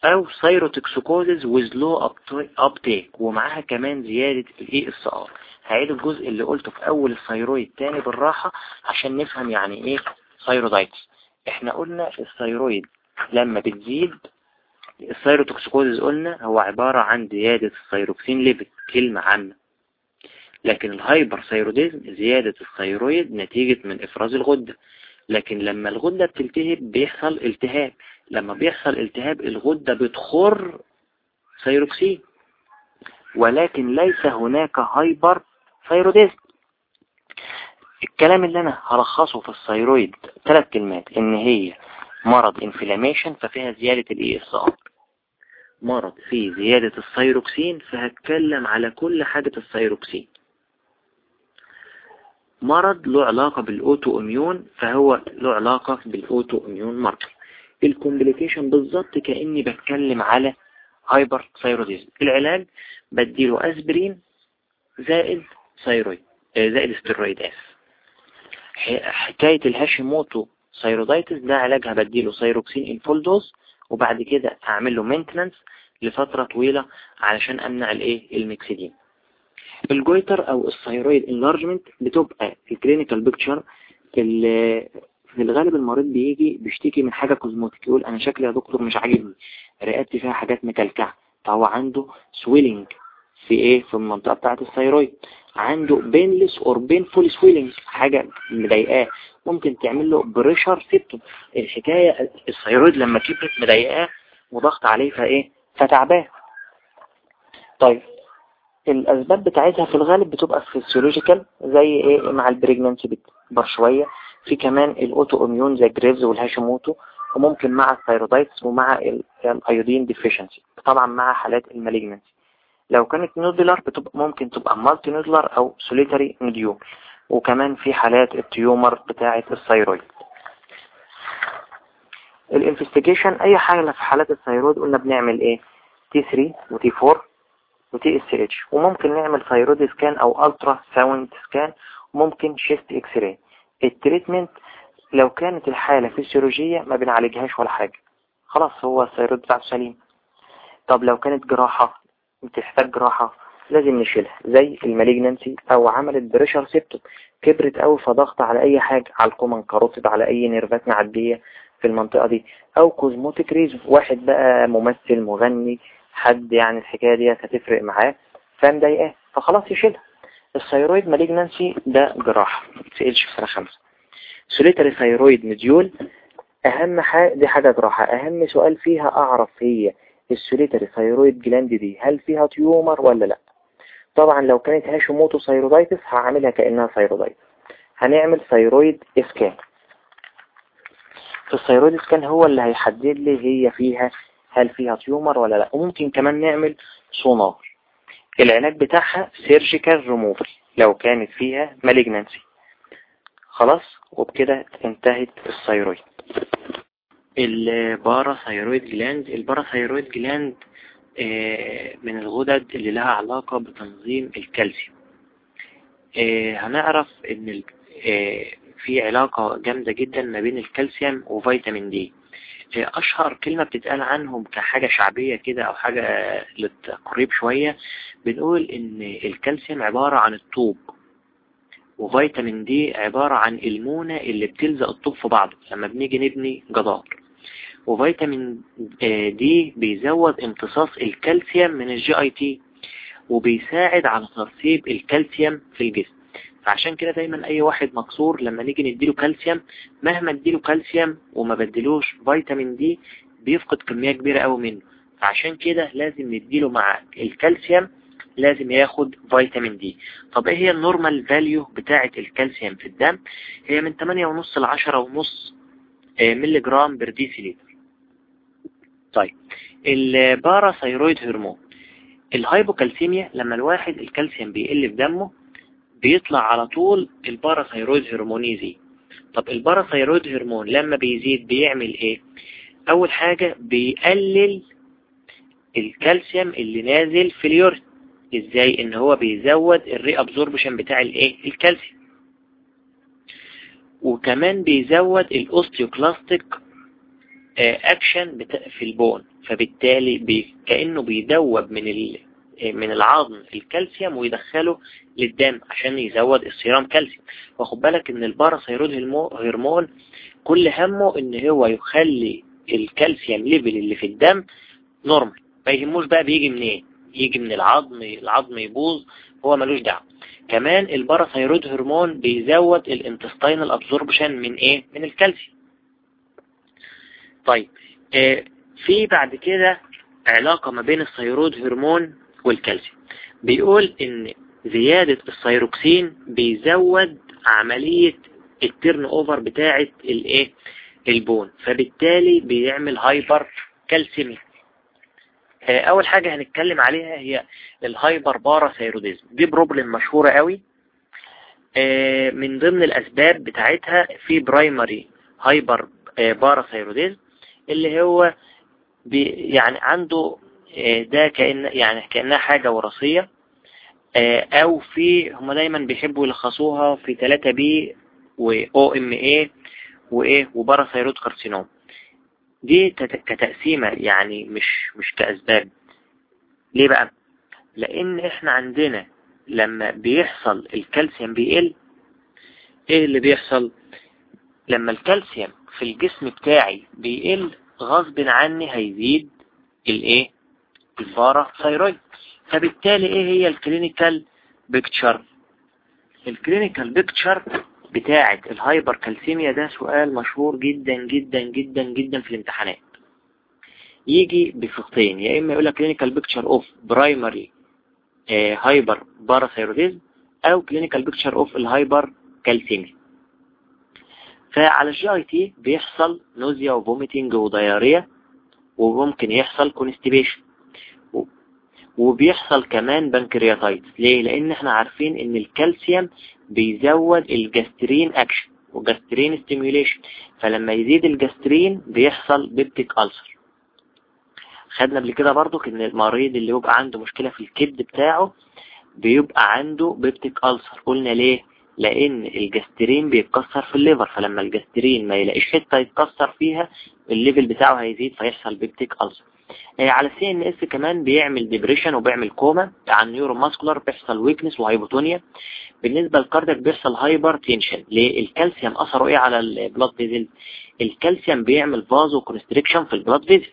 أو thyrotoxicosis with low uptake ومعاها كمان زيادة ال ESR هعيد الجزء اللي قلته في أول ال thyroid تاني بالراحة عشان نفهم يعني إيه thyroiditis إحنا قلنا ال thyroid لما بتزيد ال thyrotoxicosis قلنا هو عبارة عن زيادة ال thyroxine level كلمة عامة. لكن ال hyperthyroidism زيادة ال thyroid نتيجة من إفراز الغدة. لكن لما الغدة بتلتهب بيحصل التهاب. لما بيحصل التهاب الغدة بتخر ثايروكسين ولكن ليس هناك hyperthyroidism الكلام اللي أنا هلخصه في ال thyroid ثلاث كلمات. إن هي مرض inflammation ففيها زيادة ال ESR مرض فيه زيادة الثايروكسين فهتكلم على كل حاجة الثايروكسين مرض له علاقة بال autoimmune فهو له علاقة بال autoimmune مرض ال complication بالظبط كأني بتكلم على hyperthyroidism العلاج بديله أسبرين زائد thyroid آه، زائد steroids حكاية ال Hashimoto thyroiditis ده علاجها بديله thyroxine in full dose وبعد كده أعمل له maintenance لفترة طويلة علشان أمنع الإيه؟ ال myxedema. ال goiter أو ال thyroid enlargement بتبقى في ال clinical picture في الغالب المريض بيجي بيشتكي من حاجة cosmetic يقول أنا شكلي يا دكتور مش عاجبني. رقبتي فيها حاجات مكلكعة. فهو عنده swelling في إيه؟ في المنطقة بتاعة ال thyroid عنده painless or painful swelling حاجة مضايقاه. ممكن تعمل له pressure symptom الحكاية ال thyroid لما كبرت مضايقاه وضغط عليه فإيه؟ فتعباه. طيب الأسباب بتاعتها في الغالب بتبقى physiological زي إيه؟ مع ال pregnancy بتكبر شوية. في كمان ال autoimmune زي جريفز والهاشيموتو وممكن مع ال thyroiditis ومع ال iodine deficiency طبعا مع حالات ال malignancy. لو كانت nodular بتبقى ممكن تبقى multinodular أو solitary nodule وكمان في حالات ال tumor بتاعة ال thyroid ال investigation أي حاجة في حالات ال thyroid قلنا بنعمل إيه؟ T 3 و T 4 و TSH وممكن نعمل thyroid scan أو ultrasound scan. وممكن chest X-ray ال treatment لو كانت الحالة فيسيولوجية ما بنعالجهاش ولا حاجة. خلاص هو ال thyroid بتاعته سليم. طب لو كانت جراحة بتحتاج جراحة لازم نشيلها زي ال malignancy أو عملت pressure symptoms كبرت قوي فضغط على أي حاجة على ال common carotid على أي nerve ات معدية في المنطقة دي أو cosmetic reason واحد بقى ممثل مغني حد يعني الحكاية دي هتفرق معاه فمضايقاه فخلاص يشيلها. ال thyroid malignancy ده جراحة تقلش في سنة خمسة. solitary thyroid nodule أهم حاجة دي حاجة جراحة أهم سؤال فيها أعرف هي ال solitary thyroid gland دي هل فيها tumor ولا لا؟ طبعا لو كانت Hashimoto thyroiditis هعملها كأنها thyroiditis هنعمل thyroid scan. في ال thyroid scan هو اللي هيحدد لي هي فيها هل فيها tumor ولا لا. وممكن كمان نعمل سونار العلاج بتاعها سيرجيكال ريموفل لو كانت فيها malignancy خلاص وبكده انتهت ال thyroid. ال parathyroid gland. ال parathyroid gland آه، من الغدد اللي لها علاقة بتنظيم الكالسيوم. آه، هنعرف إن آه، في علاقة جامدة جدا ما بين الكالسيوم وفيتامين D. أشهر كلمة بتتقال عنهم كحاجة شعبية كده أو حاجة للتقريب شوية بنقول إن الكالسيوم عبارة عن الطوب وفيتامين D عبارة عن المونة اللي بتلزق الطوب في بعضه. لما بنيجي نبني جدار وفيتامين D بيزود امتصاص الكالسيوم من ال GIT وبيساعد على ترسيب الكالسيوم في الجسم. فعشان كده دايما أي واحد مكسور لما نيجي نديله كالسيوم مهما اديله كالسيوم وما بدلوش فيتامين D بيفقد كمية كبيرة قوي منه. فعشان كده لازم نديله مع الكالسيوم لازم ياخد فيتامين D طب إيه هي ال normal value بتاعة الكالسيوم في الدم؟ هي من 8.5 ل 10.5 ملي جرام per طيب ال parathyroid hormone. ال hypocalcemia لما الواحد الكالسيوم بيقل في دمه بيطلع على طول ال parathyroid hormone يزيد طب ال parathyroid hormone لما بيزيد بيعمل إيه؟ أول حاجة بيقلل الكالسيوم اللي نازل في ال urine. إزاي؟ إن هو بيزود ال reabsorption بتاع الإيه؟ الكالسيوم. وكمان بيزود ال osteoclastic action في ال bone. فبالتالي بي كأنه بيدوب من من العظم الكالسيوم ويدخله للدم عشان يزود ال serum calcium. واخد بالك إن ال parathyroid hormone كل همه إن هو يخلي ال calcium level اللي في الدم normal ما يهموش بقى بيجي منين. إيه؟ يجي من العظم العظم يبوظ هو ملوش دعوة. كمان ال parathyroid hormone بيزود ال intestinal absorption من إيه؟ من الكالسيوم. طيب آه في بعد كده علاقة ما بين ال thyroid hormone والكالسيوم. بيقول إن زيادة الثيروكسين بيزود عملية ال turnover بتاعة الإيه؟ ال bone. فبالتالي بيعمل hypercalcemia أول حاجة هنتكلم عليها هي ال hyperparathyroidism دي problem مشهورة قوي. من ضمن الأسباب بتاعتها في primary هايبر باراثيروديزم اللي هو يعني عنده ده كأن يعني كأنها حاجة وراثية أو في هم دايما بيحبوا يلخصوها في 3 بي و أو إم اي وايه وباراثيرويد كارسينوم. دي كتقسيمة يعني مش مش كأسباب. ليه بقى؟ لأن إحنا عندنا لما بيحصل الكالسيوم بيقل إيه اللي بيحصل؟ لما الكالسيوم في الجسم بتاعي بيقل غصب عني هيزيد الايه؟ ال parathyroid فبالتالي إيه هي ال clinical picture ال clinical picture بتاعة ال hypercalcemia ده سؤال مشهور جدا جدا جدا جدا في الامتحانات. يجي بصيغتين يا إما يقول لك clinical picture of primary hyperparathyroidism أو clinical picture of ال hypercalcemia فعلى ال GIT بيحصل nausea و vomiting و diarrhea وممكن يحصل constipation وبيحصل كمان pancreatitis ليه؟ لأن إحنا عارفين إن الكالسيوم بيزود ال gastrin action و gastrin stimulation فلما يزيد الجاسترين بيحصل peptic ulcer خدنا قبل كده برضو إن المريض اللي بيبقى عنده مشكلة في الكبد بتاعه بيبقى عنده peptic ulcer قلنا ليه؟ لأن الجاسترين بيتكسر في ال liver فلما الجاسترين ما يلاقيش حتة يتكسر فيها ال level بتاعه هيزيد فيحصل peptic ulcer على CNS كمان بيعمل depression وبيعمل كوما عن neuromuscular بيحصل weakness و hypotonia بالنسبة لل cardiac بيحصل hypertension الكالسيوم أثره إيه على ال blood vessel الكالسيوم بيعمل vasoconstriction في ال blood vessel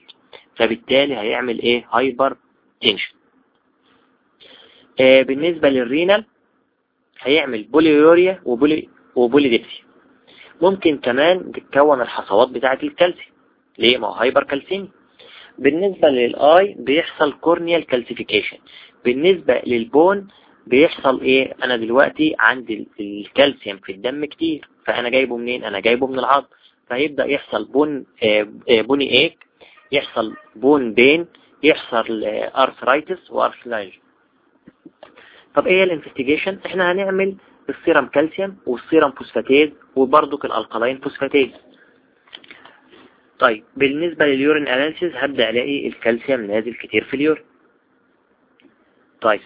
فبالتالي هيعمل إيه؟ hypertension آه بالنسبة لل renal هيعمل polyuria و poly و polydipsia. ممكن كمان تتكون الحصوات بتاعة الكالسيوم. ليه؟ ما هو hypercalcemia بالنسبة لل eye بيحصل corneal calcification. بالنسبة لل bone بيحصل إيه؟ أنا دلوقتي عندي الكالسيوم في الدم كتير فأنا جايبه منين؟ أنا جايبه من العظم. فيبدأ يحصل bone bony ache يحصل bone pain يحصل arthritis و arthralgia طب إيه ال investigation؟ إحنا هنعمل ال serum calcium وال serum phosphatase وبرضك ال alkaline phosphatase. طيب بالنسبة لل urine analysis هبدأ ألاقي الكالسيوم نازل كتير في ال urine. طيب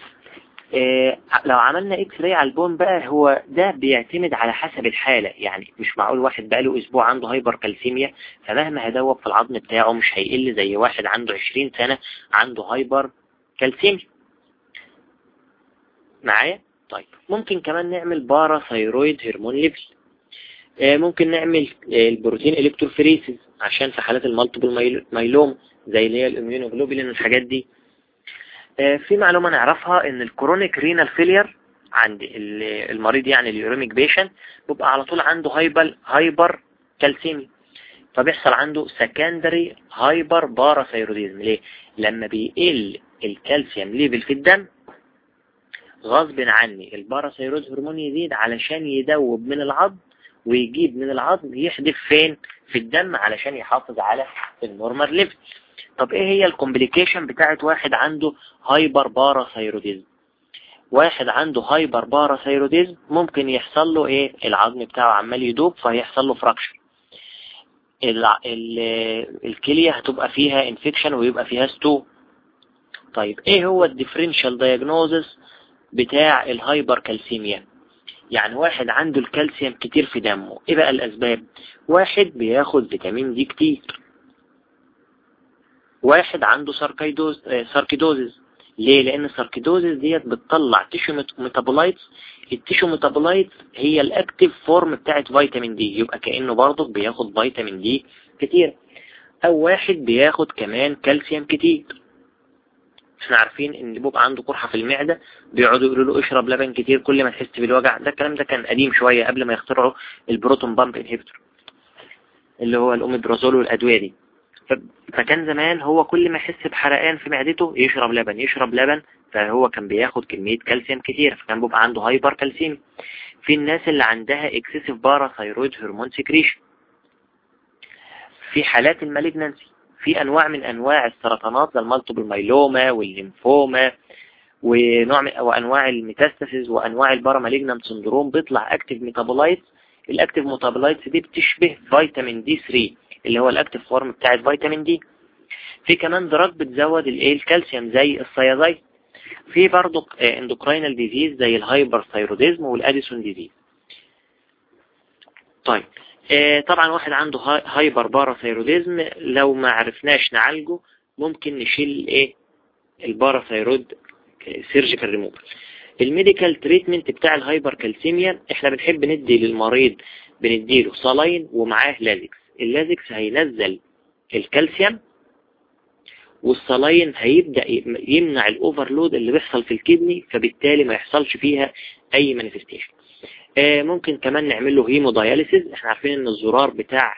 إيه لو عملنا X-ray على ال bone بقى هو ده بيعتمد على حسب الحالة. يعني مش معقول واحد بقى له أسبوع عنده hypercalcemia فمهما هدوب في العظم بتاعه مش هيقل زي واحد عنده 20 سنة عنده hypercalcemia معايا؟ طيب ممكن كمان نعمل parathyroid hormone level ممكن نعمل ال protein electrophoresis عشان في حالات ال multiple myeloma زي اللي هي ال immunoglobulin والحاجات دي. في معلومة نعرفها إن ال chronic renal failure عند المريض يعني ال uremic patient بيبقى على طول عنده hyper hypercalcemia فبيحصل عنده secondary hyperparathyroidism ليه؟ لما بيقل ال calcium level في الدم غصب عني. ال parathyroid hormone يزيد علشان يدوب من العظم ويجيب من العظم يحدف فين؟ في الدم علشان يحافظ على ال normal level. طب إيه هي ال complication بتاعت واحد عنده hyperparathyroidism واحد عنده hyperparathyroidism ممكن يحصل له إيه؟ العظم بتاعه عمال يدوب فيحصل له fracture الكلية هتبقى فيها infection ويبقى فيها stone طيب إيه هو ال differential diagnosis بتاع ال hypercalcemia يعني واحد عنده الكالسيوم كتير في دمه. إيه بقى الأسباب؟ واحد بياخد فيتامين دي كتير. واحد عنده sarcoidosis sarcoidosis ليه؟ لأن ال sarcoidosis ديت بتطلع tissue metabolites ال tissue metabolites هي ال active form بتاعت فيتامين دي. يبقى كأنه برضه بياخد فيتامين دي كتير. أو واحد بياخد كمان كالسيوم كتير. إحنا عارفين إن بيبقى عنده قرحة في المعدة بيقعدوا يقولوا له اشرب لبن كتير كل ما تحس بالوجع. ده الكلام ده كان قديم شوية قبل ما يخترعوا ال proton pump inhibitor اللي هو الأوميبرازول والأدوية دي. فكان زمان هو كل ما يحس بحرقان في معدته يشرب لبن يشرب لبن فهو كان بياخد كمية كالسيوم كتير. فكان بيبقى عنده hypercalcemia في الناس اللي عندها excessive parathyroid hormone secretion في حالات ال malignancy في أنواع من أنواع السرطانات زي ال multiple myeloma وال lymphoma ونوع من وأنواع ال metastasis وأنواع ال paramalignant syndrome بيطلع active metabolites ال active metabolites دي بتشبه فيتامين دي 3 اللي هو ال active form بتاع فيتامين دي. في كمان drug بتزود الايه الكالسيوم زي ال thiazide في برضه endocrinal disease زي ال hyperthyroidism وال Addison disease طيب طبعا واحد عنده هايبر باراثايروديزم لو ما عرفناش نعالجه ممكن نشيل إيه؟ الباراثايرود سيرجيكال ريموفر ال medical treatment بتاع ال hypercalcemia إحنا بنحب ندي للمريض بنديله saline ومعاه Lasix. ال Lasix هينزل الكالسيوم وال saline هيبدأ يمنع ال overload اللي بيحصل في ال kidney فبالتالي ما يحصلش فيها أي manifestation ممكن كمان نعمل له hemodialysis. إحنا عارفين إن الزرار بتاع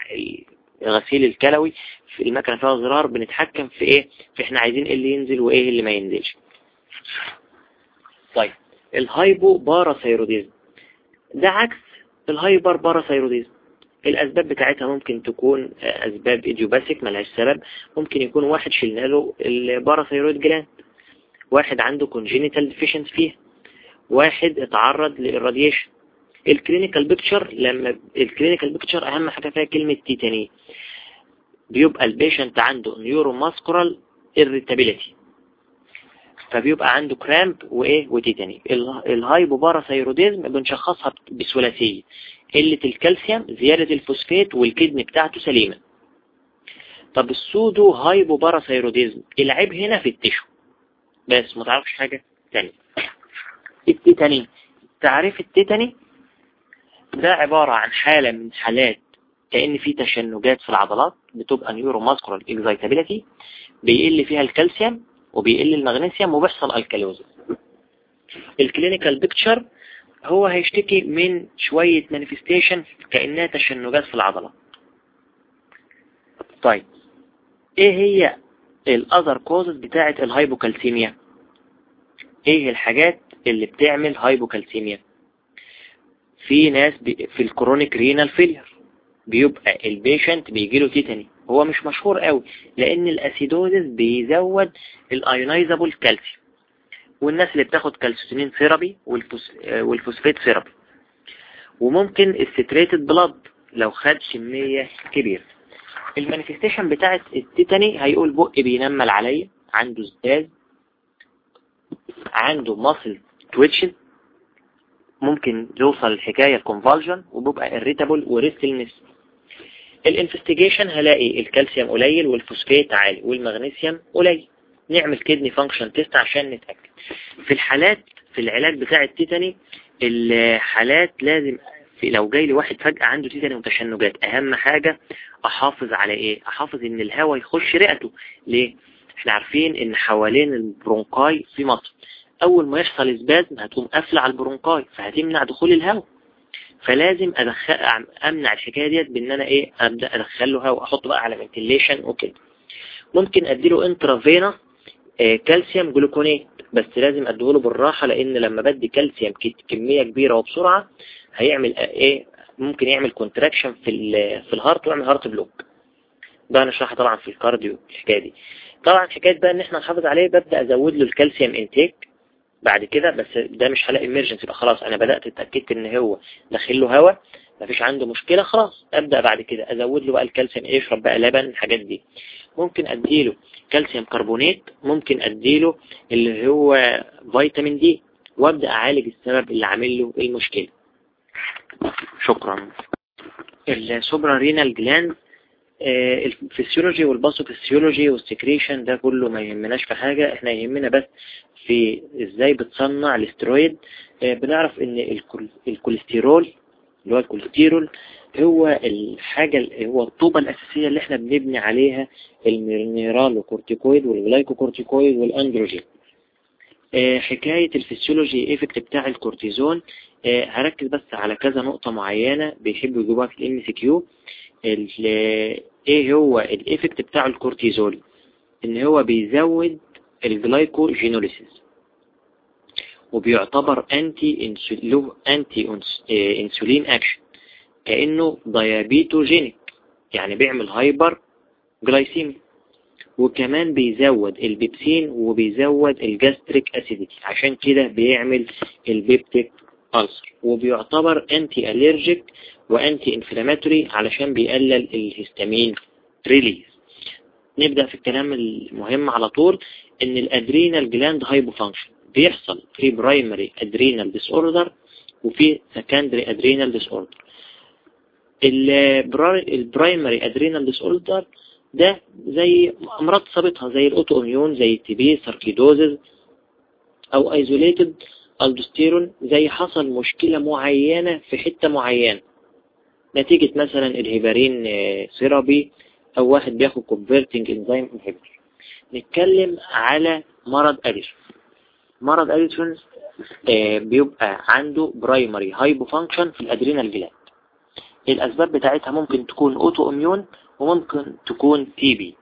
الغسيل الكلوي في المكنة فيها زرار بنتحكم في إيه؟ في إحنا عايزين إيه اللي ينزل وإيه اللي ما ينزلش. طيب ال hypoparathyroidism ده عكس ال hyperparathyroidism الأسباب بتاعتها ممكن تكون أسباب idiopathic ملهاش سبب. ممكن يكون واحد شلنا له ال parathyroid gland. واحد عنده congenital deficiency فيها واحد اتعرض لل radiation. ال clinical picture لما ال clinical picture أهم حاجة فيها كلمة tetany بيبقى ال patient عنده neuromuscular irritability. فبيبقى عنده cramp وإيه؟ و tetany ال hypoparathyroidism بنشخصها بثلاثية. قلة الكالسيوم زيادة الفوسفات وال kidney بتاعته سليمة. طب ال pseudohypoparathyroidism العيب هنا في ال tissue. بس ما تعرفش حاجة تانية. ال tetany تعريف ال tetany ده عبارة عن حالة من حالات كأن في تشنجات في العضلات بتبقى neuromuscular excitability بيقل فيها الكالسيوم وبيقل المغنيسيوم وبيحصل alkalosis ال clinical picture هو هيشتكي من شوية manifestation كأنها تشنجات في العضلة طيب إيه هي ال other causes بتاعة ال hypocalcemia إيه الحاجات اللي بتعمل hypocalcemia في ناس في ال chronic renal failure. بيبقى ال patient بيجيله tetany. هو مش مشهور قوي لأن ال acidosis بيزود ال ionizable calcium. والناس اللي بتاخد calcitonin therapy وال phosphate therapy. وممكن ال citrated blood لو خد كمية كبيرة. ال manifestation بتاعت ال tetany هيقول بقي بينمل عليا عنده ازداز عنده muscle twitches ممكن يوصل الحكاية convulsion وبيبقى irritable و restlessness ال investigation هلاقي الكالسيوم قليل والفوسفات عالي والمغنيسيوم قليل. نعمل kidney function test عشان نتأكد. في الحالات في العلاج بتاع ال tetany الحالات لازم في لو جاي لي واحد فجأة عنده tetany وتشنجات أهم حاجة أحافظ على إيه؟ أحافظ إن الهواء يخش رئته. ليه؟ إحنا عارفين إن حوالين ال bronchi في muscle أول ما يحصل spasm هتقوم قافلة على ال bronchi فهتمنع دخول الهواء. فلازم ادخل أمنع الحكاية ديت بإن أنا إيه أبدأ أدخل له هواء احطه بقى على ventilation وكده. ممكن أديله intravenous calcium gluconate بس لازم أديهوله بالراحة لأن لما بدي كالسيوم كمية كبيرة وبسرعة هيعمل إيه ممكن يعمل contraction في في ال heart ويعمل heart block ده هنشرحها طبعا في ال cardio الحكاية دي. طبعا حكاية بقى إن إحنا نحافظ عليه ببدأ أزود له ال calcium intake بعد كده بس ده مش حالة emergency يبقى خلاص أنا بدأت اتأكدت إن هو داخل له هواء مفيش عنده مشكلة خلاص أبدأ بعد كده. أزود له بقى الكالسيوم يشرب بقى لبن الحاجات دي. ممكن اديله calcium carbonate ممكن اديله اللي هو vitamin D وأبدأ أعالج السبب اللي عامل له المشكلة. شكرا. ال suprarenal gland ال physiology وال pathophysiology وال secretion ده كله ما يهمناش في حاجة. إحنا يهمنا بس في إزاي بتصنع الاسترويد. آه، بنعرف ان الكوليسترول اللي هو الكوليسترول هو الحاجة هو الطوبة الأساسية اللي إحنا بنبني عليها ال mineralocorticoid وال glucocorticoid وال androgen. آه، حكاية ال physiology effect بتاع الكورتيزون. آه، هركز بس على كذا نقطة معينة بيحبوا يجيبوها في ال MCQ إيه هو ال effect بتاع الكورتيزول؟ إن هو بيزود ال glycogenolysis وبيعتبر anti له anti-insulin action كأنه diabetogenic يعني بيعمل hyperglycemia وكمان بيزود البيبسين وبيزود ال gastric acidity عشان كده بيعمل ال peptic ulcer وبيعتبر anti-allergic و anti-inflammatory علشان بيقلل ال histamine. release نبدأ في الكلام المهم على طول إن ال adrenal gland hypofunction بيحصل في primary adrenal disorder وفي secondary adrenal disorder ال primary adrenal disorder ده زي أمراض ثابتها زي ال autoimmune زي ال TB sarcoidosis أو isolated aldosterone زي حصل مشكلة معينة في حتة معينة. نتيجة مثلا ال heparin therapy أو واحد بياخد converting enzyme inhibitor نتكلم على مرض أديسون مرض أديسون آه، بيبقى عنده primary hypofunction في ال adrenal gland الأسباب بتاعتها ممكن تكون autoimmune وممكن تكون TB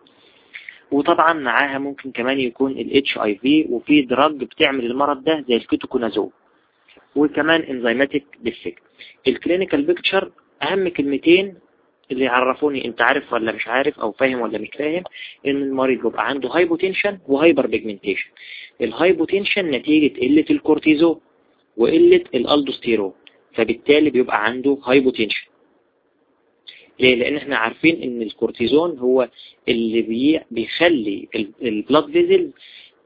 وطبعا معاها ممكن كمان يكون ال HIV وفي drug بتعمل المرض ده زي الكيتوكونازول وكمان enzymatic defect ال clinical picture أهم كلمتين اللي يعرفوني أنت عارف ولا مش عارف أو فاهم ولا مش فاهم إن المريض بيبقى عنده hypotension و hyperpigmentation ال hypotension نتيجة قلة الكورتيزون وقلة الألدوستيرون فبالتالي بيبقى عنده hypotension ليه؟ لأن إحنا عارفين إن الكورتيزون هو اللي بي بيخلي ال blood vessel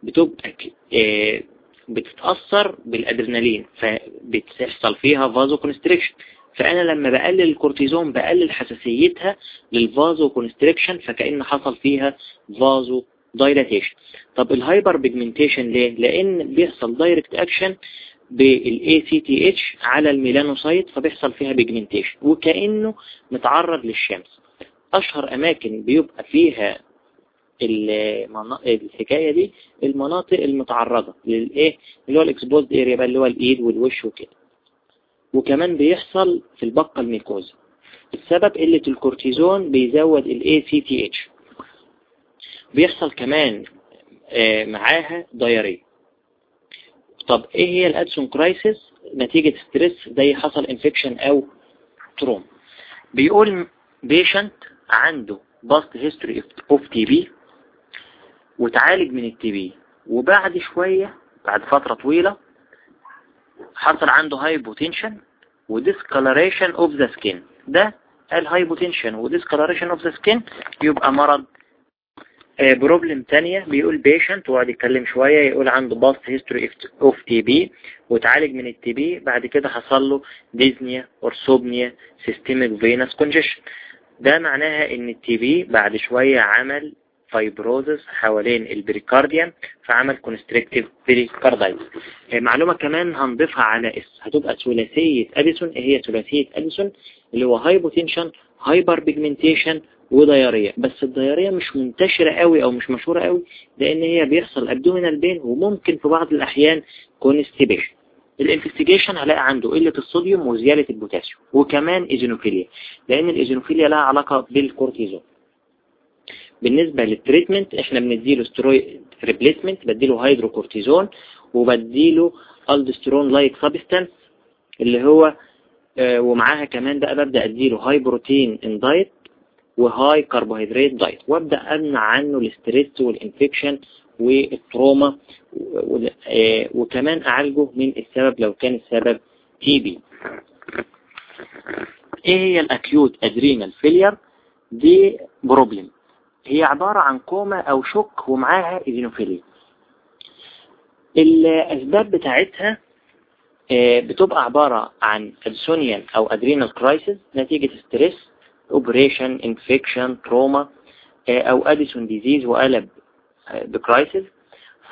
بتبقى آه، بتتأثر بالأدرينالين فبتحصل فيها vasoconstriction فأنا لما بقلل الكورتيزون بقلل حساسيتها لل vasoconstriction فكأن حصل فيها vasodilatation طب ال hyperpigmentation ليه؟ لأن بيحصل direct action بال ACTH على ال melanocyte فبيحصل فيها pigmentation وكأنه متعرض للشمس. أشهر أماكن بيبقى فيها الحكاية دي المناطق المتعرضة للإيه؟ اللي هو ال exposed area بقى اللي هو الإيد والوش وكده. وكمان بيحصل في ال buccal mucosa. السبب قلة الكورتيزون بيزود ال ACTH بيحصل كمان آه، معاها diarrhea طب إيه هي ال Addison crisis نتيجة stress زي حصل infection أو trauma بيقول patient عنده past history of TB وتعالج من ال TB وبعد شوية بعد فترة طويلة حصل عنده hypotension و discoloration of the skin ده ال hypotension و discoloration of the skin يبقى مرض problem آه، تانية بيقول patient وقعد يتكلم شوية يقول عنده past history of TB وتعالج من ال TB بعد كده حصل له dyspnea orthopnea systemic venous congestion ده معناها إن ال TB بعد شوية عمل fibrosis حوالين ال pericardium فعمل constrictive pericarditis معلومة كمان هنضيفها على اس هتبقى ثلاثية أديسون هي ثلاثية أديسون اللي هو hypotension hyperpigmentation و diarrhea. بس ال diarrhea مش منتشرة قوي أو مش مشهورة قوي لأن هي بيحصل abdominal pain وممكن في بعض الأحيان constipation ال investigation هلاقي عنده قلة الصوديوم وزيادة البوتاسيوم وكمان eosinophilia لأن ال eosinophilia لها علاقة بالكورتيزون. بالنسبة لل treatment إحنا بنديله steroid replacement بديله هيدروكورتيزون وبديله aldosterone like substance اللي هو آه، ومعاها كمان بقى ببدأ أديله high protein in diet و high carbohydrate diet وابدأ أمنع عنه ال stress وال infection وال trauma آه، وكمان أعالجه من السبب لو كان السبب TB إيه هي ال acute adrenal failure دي problem هي عبارة عن كوما أو shock ومعاها eosinophilia الأسباب بتاعتها آه، بتبقى عبارة عن Addisonian أو adrenal crisis نتيجة stress operation infection trauma أو Addison disease وقلب آه، ب crisis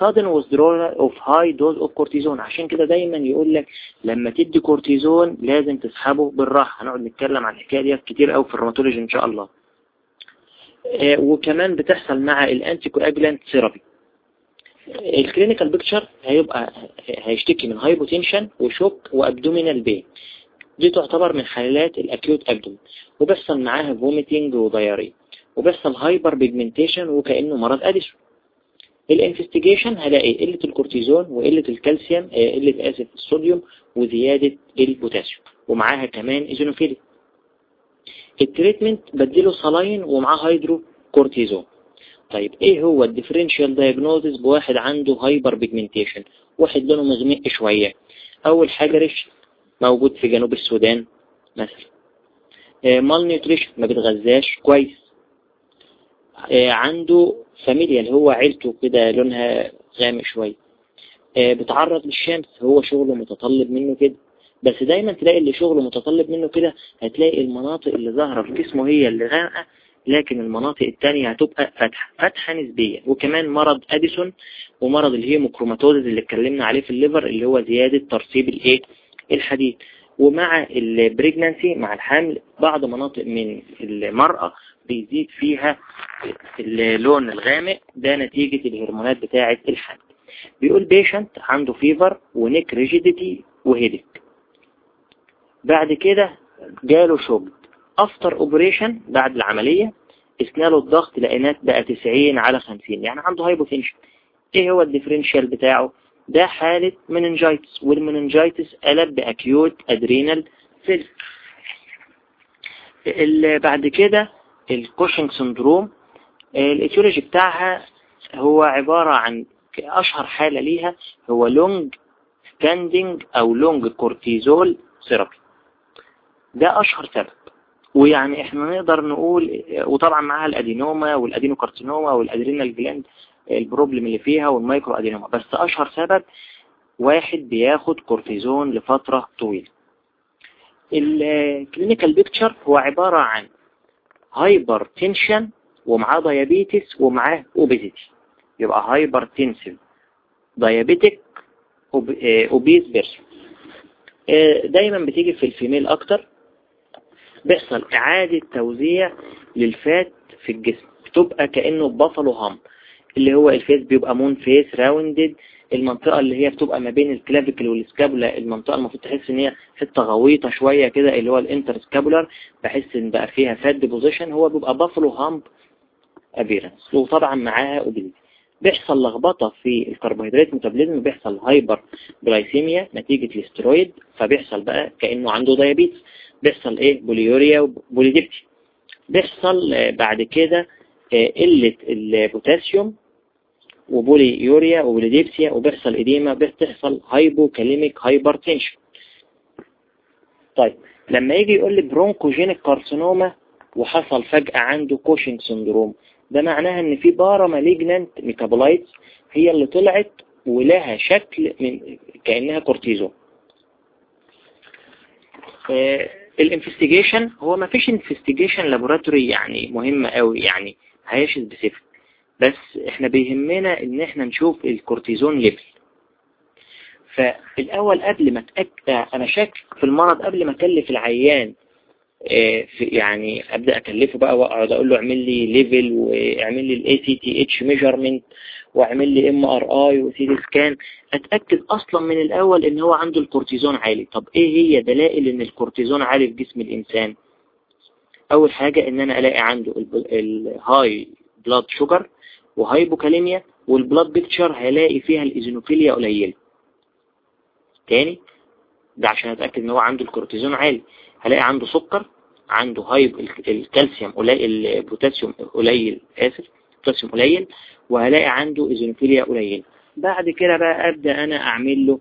sudden withdrawal of high dose of cortisone. عشان كده دايما يقول لك لما تدي كورتيزون لازم تسحبه بالراحة. هنقعد نتكلم عن الحكاية دي كتير قوي في ال rheumatology إن شاء الله. آه، وكمان بتحصل مع ال anticoagulant therapy ال clinical picture هيبقى هيشتكي من hypotension و shock و abdominal pain دي تعتبر من حالات ال acute abdomen وبيحصل معاها vomiting و diarrhea وبيحصل hyperpigmentation وكأنه مرض أديسون. ال investigation هلاقي قلة الكورتيزون وقلة الكالسيوم آه، قلة اسف الصوديوم وزيادة البوتاسيوم ومعاها كمان eosinophilia ال treatment بديله saline ومعاه هيدرو كورتيزون طيب إيه هو ال differential diagnosis بواحد عنده hyperpigmentation واحد لونه مغمق شوية. أول حاجة race موجود في جنوب السودان مثلا. mal آه، nutrition ما بتغذاش كويس. آه، عنده familial اللي هو عيلته كده لونها غامق شوية. آه، بتعرض للشمس هو شغله متطلب منه كده. بس دايما تلاقي اللي شغله متطلب منه كده هتلاقي المناطق اللي ظاهرة في جسمه هي اللي غامقة لكن المناطق التانية هتبقى فتحة فتحة نسبية وكمان مرض أديسون ومرض ال hemochromatosis اللي اتكلمنا عليه في ال liver اللي هو زيادة ترسيب الإيه؟ الحديد. ومع ال pregnancy مع الحمل بعض مناطق من المرأة بيزيد فيها اللون الغامق ده نتيجة الهرمونات بتاعة الحمل بيقول patient عنده fever و neck rigidity و headache. بعد كده جاله shock after operation بعد العملية قسناله الضغط لقيناه بقى 90 على 50 يعني عنده hypotension إيه هو ال differential بتاعه؟ ده حالة meningitis وال meningitis قلب ب acute adrenal failure بعد كده ال Cushing syndrome ال etiology بتاعها هو عبارة عن أشهر حالة ليها هو long standing أو long cortisol therapy ده أشهر سبب. ويعني إحنا نقدر نقول وطبعا معاها ال adenoma وال adenocarcinoma وال adrenal gland ال problem اللي فيها وال microadenoma بس أشهر سبب واحد بياخد كورتيزون لفترة طويلة. ال clinical picture هو عبارة عن hypertension ومعاه diabetes ومعاه obesity يبقى hypertensive diabetic obese person دايما بتيجي في ال female أكتر. بيحصل إعادة توزيع لل fat في الجسم. بتبقى كأنه buffalo hump اللي هو ال face بيبقى moon face rounded المنطقة اللي هي بتبقى ما بين ال clavicle وال scapula المنطقة المفروض تحس إن هي حتة غويطة شوية كده اللي هو ال interscapular بحس إن بقى فيها fat deposition هو بيبقى buffalo hump appearance وطبعا معاها obesity بيحصل لخبطة في ال carbohydrate metabolism بيحصل hyperglycemia نتيجة الاسترويد فبيحصل بقى كأنه عنده diabetes بيحصل إيه؟ polyuria و polydipsia بيحصل بعد كده آه، قلة البوتاسيوم و polyuria و polydipsia وبيحصل edema بتحصل hypokalemic hypertension. طيب لما يجي يقول لي bronchogenic carcinoma وحصل فجأة عنده Cushing syndrome ده معناها إن في paramalignant metabolites هي اللي طلعت ولها شكل من كأنها كورتيزون آه ال investigation هو ما فيش investigation laboratory يعني مهمة قوي يعني. هيش specific بس إحنا بيهمنا إن إحنا نشوف الكورتيزون level فالأول قبل ما اتأكد أنا شاك في المرض قبل ما أكلف العيان آه في يعني أبدأ أكلفه بقى وأقعد أقول له اعمل لي level واعمل لي ال ACTH measurement واعمل لي MRI و CT scan. أتأكد أصلا من الأول إن هو عنده الكورتيزون عالي. طب إيه هي دلائل إن الكورتيزون عالي في جسم الإنسان؟ أول حاجة إن أنا ألاقي عنده ال high blood sugar و hypokalemia وال blood picture هلاقي فيها ال eosinophilia قليلة. تاني؟ ده عشان أتأكد إن هو عنده الكورتيزون عالي. هلاقي عنده سكر عنده hypo الكالسيوم قليل البوتاسيوم قليل آسف البوتاسيوم قليل وهلاقي عنده eosinophilia قليل. بعد كده بقى أبدأ أنا أعمل له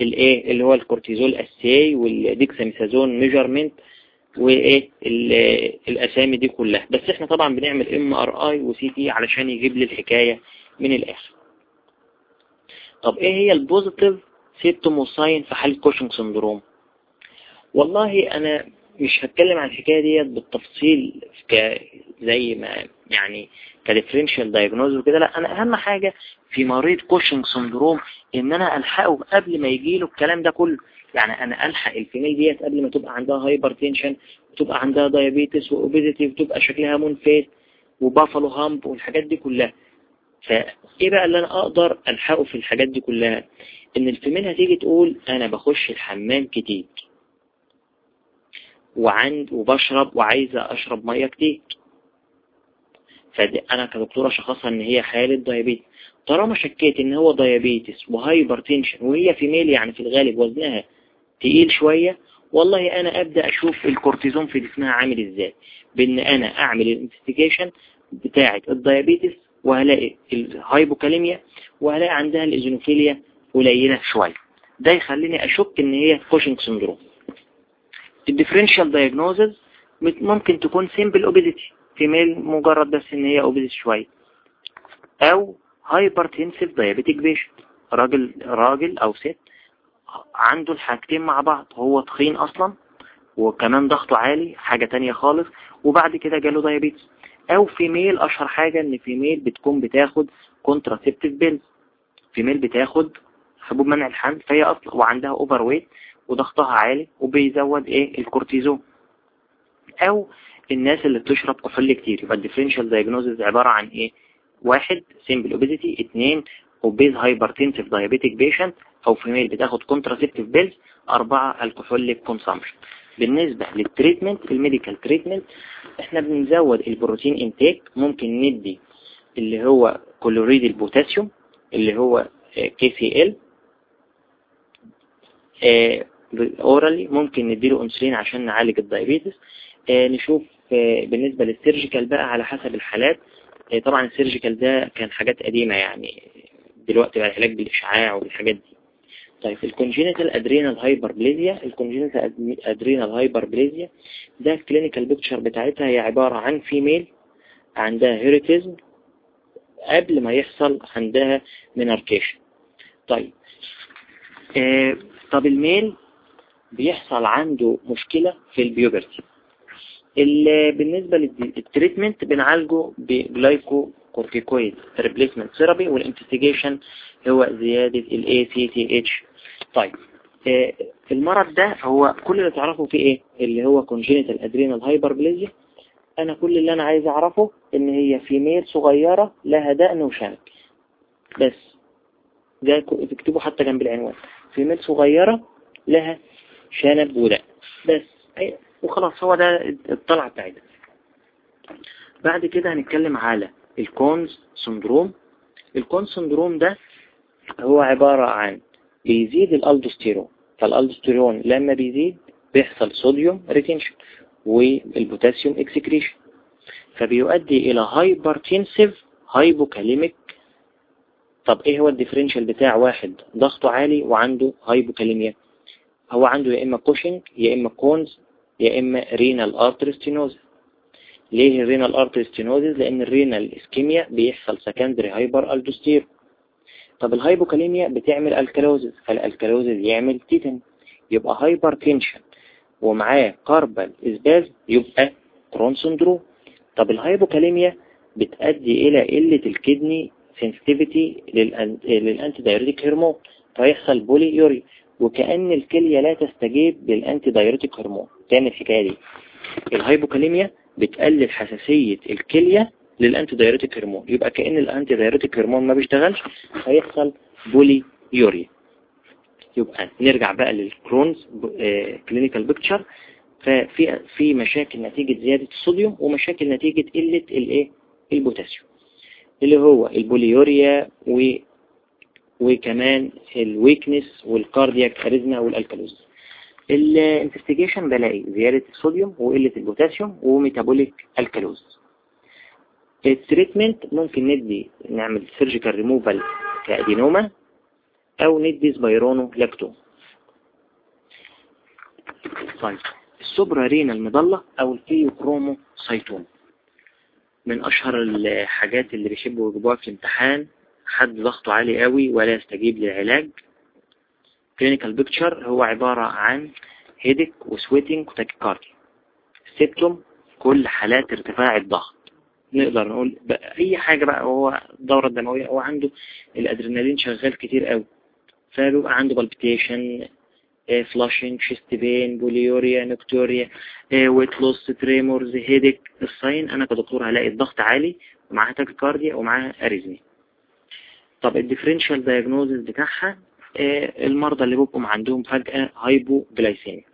الايه اللي هو ال cortisol assay وال dexamethasone measurement وإيه الأسامي دي كلها. بس إحنا طبعا بنعمل MRI و CT علشان يجيب لي الحكاية من الآخر. طب إيه هي ال positive symptom وال sign في حالة Cushing syndrome والله أنا مش هتكلم عن الحكاية ديت بالتفصيل ك زي ما يعني ك differential diagnosis وكده. لا أنا أهم حاجة في مريض Cushing syndrome إن أنا ألحقه قبل ما يجي له الكلام ده كله. يعني أنا ألحق ال female ديت قبل ما تبقى عندها hypertension وتبقى عندها diabetes و obesity وتبقى شكلها moon face و buffalo hump والحاجات دي كلها. فإيه بقى اللي أنا أقدر ألحقه في الحاجات دي كلها؟ إن ال female هتيجي تقول أنا بخش الحمام كتير وعند وبشرب وعايزة أشرب مية كتير فانا كدكتورة شخصها إن هي حالة diabetes طالما شكيت إن هو diabetes و hypertension وهي female يعني في الغالب وزنها تقيل شوية. والله أنا أبدأ أشوف الكورتيزون في جسمها عامل إزاي. بإن أنا أعمل ال investigation بتاعة ال diabetes وهلاقي ال hypokalemia وهلاقي عندها ال eosinophilia قليلة شوية. ده يخليني أشك إن هي Cushing syndrome. ال differential diagnosis ممكن تكون simple obesity female مجرد بس إن هي obesity شوية. أو hypertensive diabetic patient راجل راجل أو ست. عنده الحاجتين مع بعض هو تخين أصلا وكمان ضغطه عالي حاجة تانية خالص وبعد كده جاله diabetes أو female أشهر حاجة إن female بتكون بتاخد contraceptive pills female بتاخد حبوب منع الحمل فهي أصلا وعندها overweight وضغطها عالي وبيزود إيه؟ الكورتيزون. أو الناس اللي بتشرب كحول كتير يبقى ال differential diagnosis عبارة عن إيه؟ واحد simple obesity اثنين obese hypertensive diabetic patient أو female بتاخد contraceptive pills أربعة alcoholic consumption بالنسبة لل treatment ال medical treatment إحنا بنزود ال protein intake ممكن ندي اللي هو كلوريد البوتاسيوم اللي هو KCl orally ممكن نديله انسولين عشان نعالج ال diabetes آه نشوف آه بالنسبة لل surgical بقى على حسب الحالات. آه طبعا ال surgical ده كان حاجات قديمة يعني. دلوقتي بقى العلاج بالإشعاع والحاجات دي. طيب ال congenital adrenal hyperplasia ال congenital adrenal hyperplasia ده ال clinical picture بتاعتها هي عبارة عن female عندها hirsutism قبل ما يحصل عندها menarche طيب آه طب ال male بيحصل عنده مشكلة في ال puberty. بالنسبة لل treatment بنعالجه ب glucocorticoid replacement therapy وال investigation هو زيادة ال ACTH طيب آه المرض ده هو كل اللي تعرفه فيه إيه؟ اللي هو congenital adrenal hyperplasia. أنا كل اللي أنا عايز أعرفه إن هي female صغيرة لها دقن وشنب بس. ده تكتبه حتى جنب العنوان. female صغيرة لها شنب ودقن بس. وخلاص. هو ده الطلعة بتاعتها. بعد كده هنتكلم على ال Conn's syndrome. ال Conn's syndrome ده هو عبارة عن بيزيد الألدوستيرون. فالألدوستيرون لما بيزيد بيحصل sodium retention وال potassium excretion فبيؤدي إلى hypertensive hypokalemic طب إيه هو ال differential بتاع واحد؟ ضغطه عالي وعنده hypokalemia هو عنده يا إما كوشنج يا إما Conn's يا إما renal artery stenosis ليه ال renal artery stenosis لأن ال renal ischemia بيحصل secondary hyperaldosteronism طب ال hypokalemia بتعمل alkalosis فال alkalosis يعمل tetany يبقى hypertension ومعاه carpal spasm يبقى Conn's syndrome طب ال hypokalemia بتؤدي إلى قلة ال kidney sensitivity لل antidiuretic hormone فيحصل polyuria وكأن الكلية لا تستجيب لل antidiuretic hormone تاني الحكاية دي. ال hypokalemia بتقلل حساسية الكلية لل antidiuretic hormone. يبقى كأن ال antidiuretic hormone ما بيشتغلش هيحصل polyuria يبقى نرجع بقى لل Conn's clinical picture ففي في مشاكل نتيجة زيادة الصوديوم ومشاكل نتيجة قلة الإيه؟ البوتاسيوم. اللي هو البوليوريا و وكمان الويكنس والكاردياك اريزما والالكالوز ال investigation بلاقي زيادة الصوديوم وقلة البوتاسيوم و metabolic alkalosis. ال treatment ممكن ندي نعمل سيرجيكال ريموفال كأدينوما أو ندي spironolactone. طيب ال suprarenal medulla أو ال pheochromocytoma من أشهر الحاجات اللي بيحبوا يجيبوها في الامتحان حد ضغطه عالي قوي ولا يستجيب للعلاج clinical picture هو عبارة عن headache و sweating و tachycardia symptom كل حالات ارتفاع الضغط. نقدر نقول أي حاجة بقى هو الدورة الدموية هو عنده الأدرينالين شغال كتير قوي فبيبقى عنده palpitation flushing chest pain polyuria nocturia weight loss tremors headache الساين أنا كدكتور هلاقي الضغط عالي ومعاها tachycardia ومعاها arrhythmia طب ال differential diagnosis بتاعها المرضى اللي بيبقوا عندهم فجأة hypoglycemia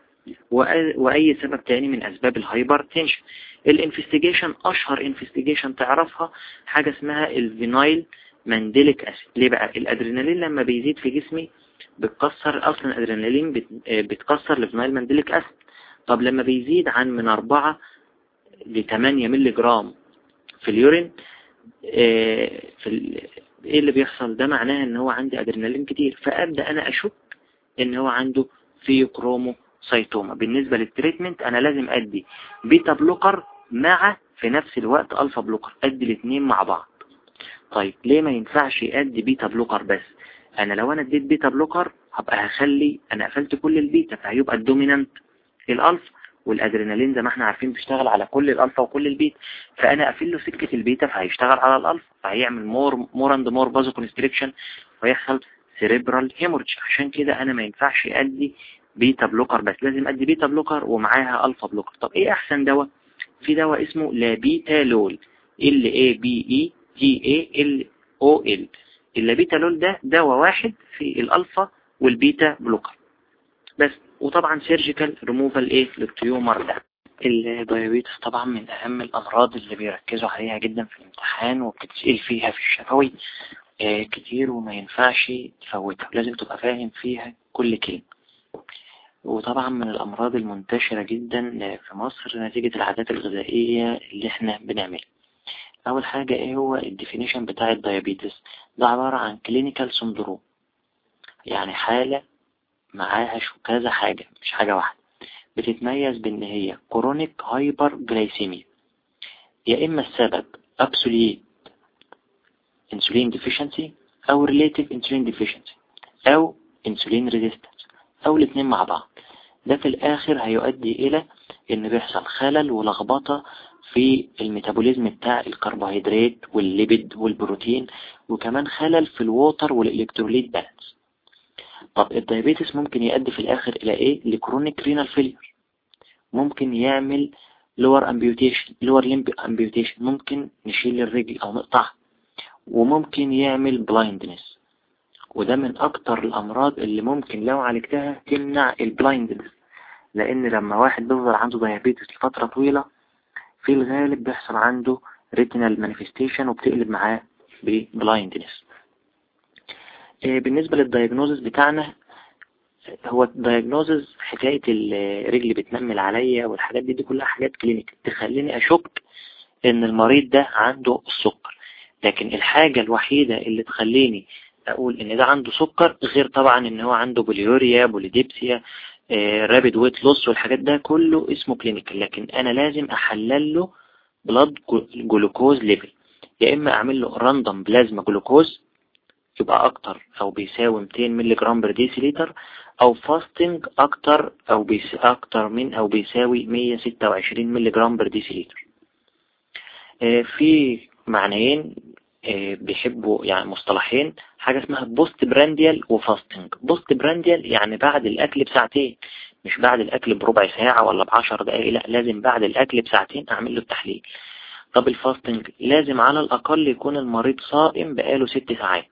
وأي سبب تاني من أسباب ال hypertension ال investigation أشهر investigation تعرفها حاجة اسمها ال vanillylmandelic acid ليه بقى؟ الأدرينالين لما بيزيد في جسمي بتكسر أصلا الأدرينالين بتكسر ال vanillylmandelic acid طب لما بيزيد عن من 4 ل 8 مللي جرام في ال urine آه، في إيه اللي بيحصل؟ ده معناه إن هو عندي أدرينالين كتير. فأبدأ أنا أشك إن هو عنده pheochromocytoma بالنسبة لل treatment أنا لازم أدي beta blocker مع في نفس الوقت alpha blocker. أدي الاثنين مع بعض. طيب ليه ما ينفعش أدي beta blocker بس؟ أنا لو أنا اديت beta blocker هبقى هخلي أنا قفلت كل البيتا فهيبقى ال dominant الالفا والأدرينالين زي ما إحنا عارفين بيشتغل على كل الألفا وكل البيتا. فأنا اقفل له سكة البيتا فهيشتغل على الألفا. فهيعمل more more and more vasoconstriction ويحصل cerebral hemorrhage عشان كده أنا ما ينفعش أدي beta blocker بس لازم أدي beta blocker ومعاها alpha blocker طب إيه أحسن دواء؟ في دواء اسمه labetalol L A B E T A L O L ال اي بي اي تي اي ال أو ال اللابيتالول ده دواء واحد في الألفا وال beta blocker بس وطبعا سيرجيكال ريموفال إيه؟ لل tumor ده. ال diabetes طبعا من أهم الأمراض اللي بيركزوا عليها جدا في الامتحان وبتتسأل فيها في الشفوي. آه كتير وما ينفعش تفوتها. لازم تبقى فاهم فيها كل كلمة. وطبعا من الأمراض المنتشرة جدا في مصر نتيجة العادات الغذائية اللي إحنا بنعملها. أول حاجة إيه هو؟ ال definition بتاع ال diabetes ده عبارة عن clinical syndrome يعني حالة معاها كذا حاجة مش حاجة واحدة. بتتميز بإن هي chronic hyperglycemia يا إما السبب absolute insulin deficiency أو relative insulin deficiency أو insulin resistance أو الاثنين مع بعض. ده في الآخر هيؤدي إلى إن بيحصل خلل ولخبطة في ال metabolism بتاع الكربوهيدرات وال lipid والبروتين وكمان خلل في ال water وال electrolyte balance طب ال diabetes ممكن يؤدي في الآخر إلى إيه؟ ل chronic renal failure ممكن يعمل lower amputation lower limb amputation ممكن نشيل الرجل أو نقطعها. وممكن يعمل blindness وده من أكتر الأمراض اللي ممكن لو عالجتها تمنع ال blindness لأن لما واحد بيفضل عنده diabetes لفترة طويلة في الغالب بيحصل عنده retinal manifestation وبتقلب معاه ب blindness بالنسبة لل diagnosis بتاعنا هو ال diagnosis حكاية الرجل بتنمل عليا والحاجات دي دي كلها حاجات clinical تخليني أشك إن المريض ده عنده السكر. لكن الحاجة الوحيدة اللي تخليني أقول إن ده عنده سكر غير طبعا إن هو عنده polyuria polydipsia rapid weight loss والحاجات ده كله اسمه clinical لكن أنا لازم أحلل له blood glucose level يا إما أعمل له random plasma glucose يبقى أكتر أو بيساوي 200 ملي جرام per deciliter أو fasting أكتر أو بيس أكتر من أو بيساوي 126 ملي جرام per deciliter في معنيين آه، بيحبوا يعني مصطلحين حاجة اسمها postprandial و fasting postprandial يعني بعد الأكل بساعتين مش بعد الأكل بربع ساعة ولا بعشر دقائق لا لازم بعد الأكل بساعتين أعمل له التحليل. طب الفاستنج لازم على الأقل يكون المريض صائم بقاله ست ساعات.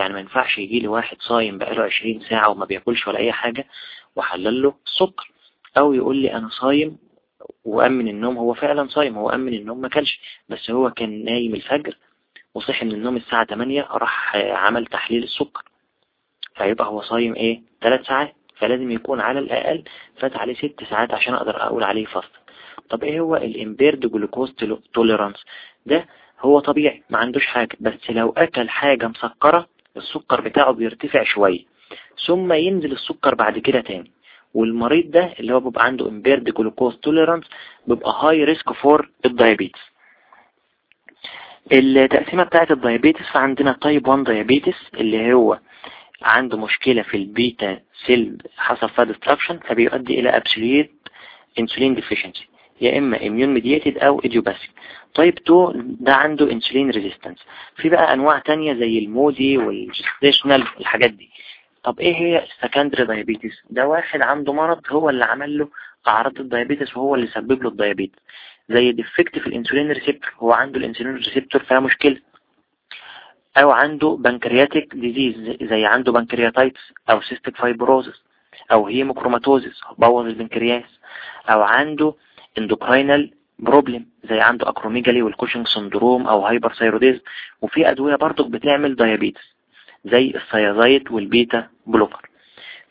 يعني ما ينفعش يجي لي واحد صايم بقاله 20 ساعة وما بياكلش ولا أي حاجة وحلل له السكر أو يقول لي أنا صايم وأمن النوم هو فعلا صايم هو أمن النوم ما كلش بس هو كان نايم الفجر وصحي من النوم الساعة 8 راح عمل تحليل السكر. فيبقى هو صايم إيه؟ 3 ساعات فلازم يكون على الأقل فات عليه 6 ساعات عشان أقدر أقول عليه fast. طب إيه هو ال impaired glucose tolerance ده هو طبيعي ما عندوش حاجة بس لو أكل حاجة مسكرة السكر بتاعه بيرتفع شوية ثم ينزل السكر بعد كده تاني. والمريض ده اللي هو بيبقى عنده impaired glucose tolerance بيبقى high risk for ال diabetes. التقسيمة بتاعت ال diabetes فعندنا type 1 diabetes اللي هو عنده مشكلة في ال beta cell حصل فيها destruction فبيؤدي إلى absolute insulin deficiency. يا إما immune mediated أو idiopathic type 2 ده عنده insulin resistance في بقى أنواع تانية زي ال MODY وال gestational الحاجات دي. طب إيه هي ال secondary diabetes ده واحد عنده مرض هو اللي عمل له أعراض ال diabetes وهو اللي سبب له ال diabetes زي defect في ال insulin receptor هو عنده ال insulin receptor فيها مشكلة. أو عنده pancreatic disease زي عنده pancreatitis أو cystic fibrosis أو hemochromatosis بوظ البنكرياس أو عنده endocrinal problem زي عنده acromegaly وال Cushing syndrome أو hyperthyroidism وفي أدوية برضو بتعمل diabetes زي ال thiazide وال beta blocker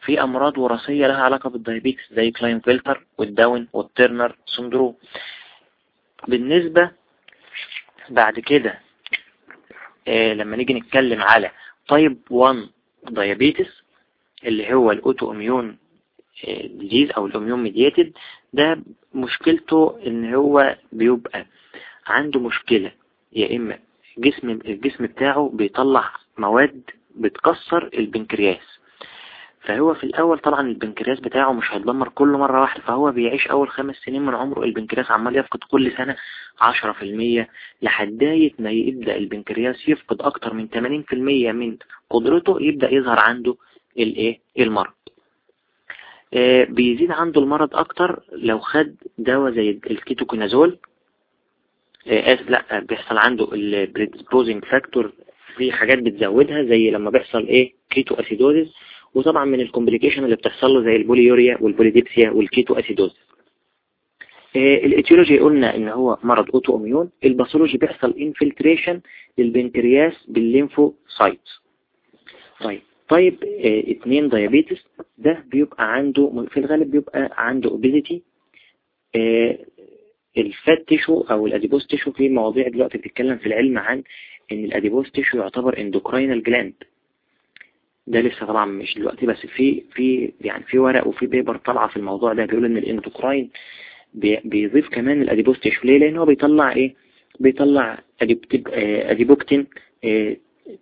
في أمراض وراثية لها علاقة بال diabetes زي Klinefelter وال Down وال Turner syndrome بالنسبة بعد كده آه لما نيجي نتكلم على type 1 diabetes اللي هو ال autoimmune disease أو ال immune mediated ده مشكلته إن هو بيبقى عنده مشكلة. يا إما جسم الجسم بتاعه بيطلع مواد بتكسر البنكرياس. فهو في الأول طبعا البنكرياس بتاعه مش هيتدمر كل مرة واحدة فهو بيعيش أول خمس سنين من عمره. البنكرياس عمال يفقد كل سنة عشرة في المية لحداية ما يبدأ البنكرياس يفقد أكتر من تمانين في المية من قدرته يبدأ يظهر عنده الايه المرض. بيزيد عنده المرض أكتر لو خد دواء زي الكيتوكونازول آه آسف لا بيحصل عنده ال predisposing factor في حاجات بتزودها زي لما بيحصل إيه ketoacidosis وطبعا من ال complication اللي بتحصل له زي ال polyuria وال polydipsia وال ketoacidosis ال etiology قلنا إن هو مرض autoimmune ال pathology بيحصل infiltration للبنكرياس بال lymphocytes طيب type إيه اتنين diabetes ده بيبقى عنده في الغالب بيبقى عنده obesity إيه ال fat tissue أو ال adipose tissue في مواضيع دلوقتي بتتكلم في العلم عن إن ال adipose tissue يعتبر endocrinal gland ده لسه طبعا مش دلوقتي بس في في يعني في ورق وفي paper طالعة في الموضوع ده بيقول إن ال endocrine بيضيف كمان ال adipose tissue ليه؟ لأن هو بيطلع إيه؟ بيطلع adiponectin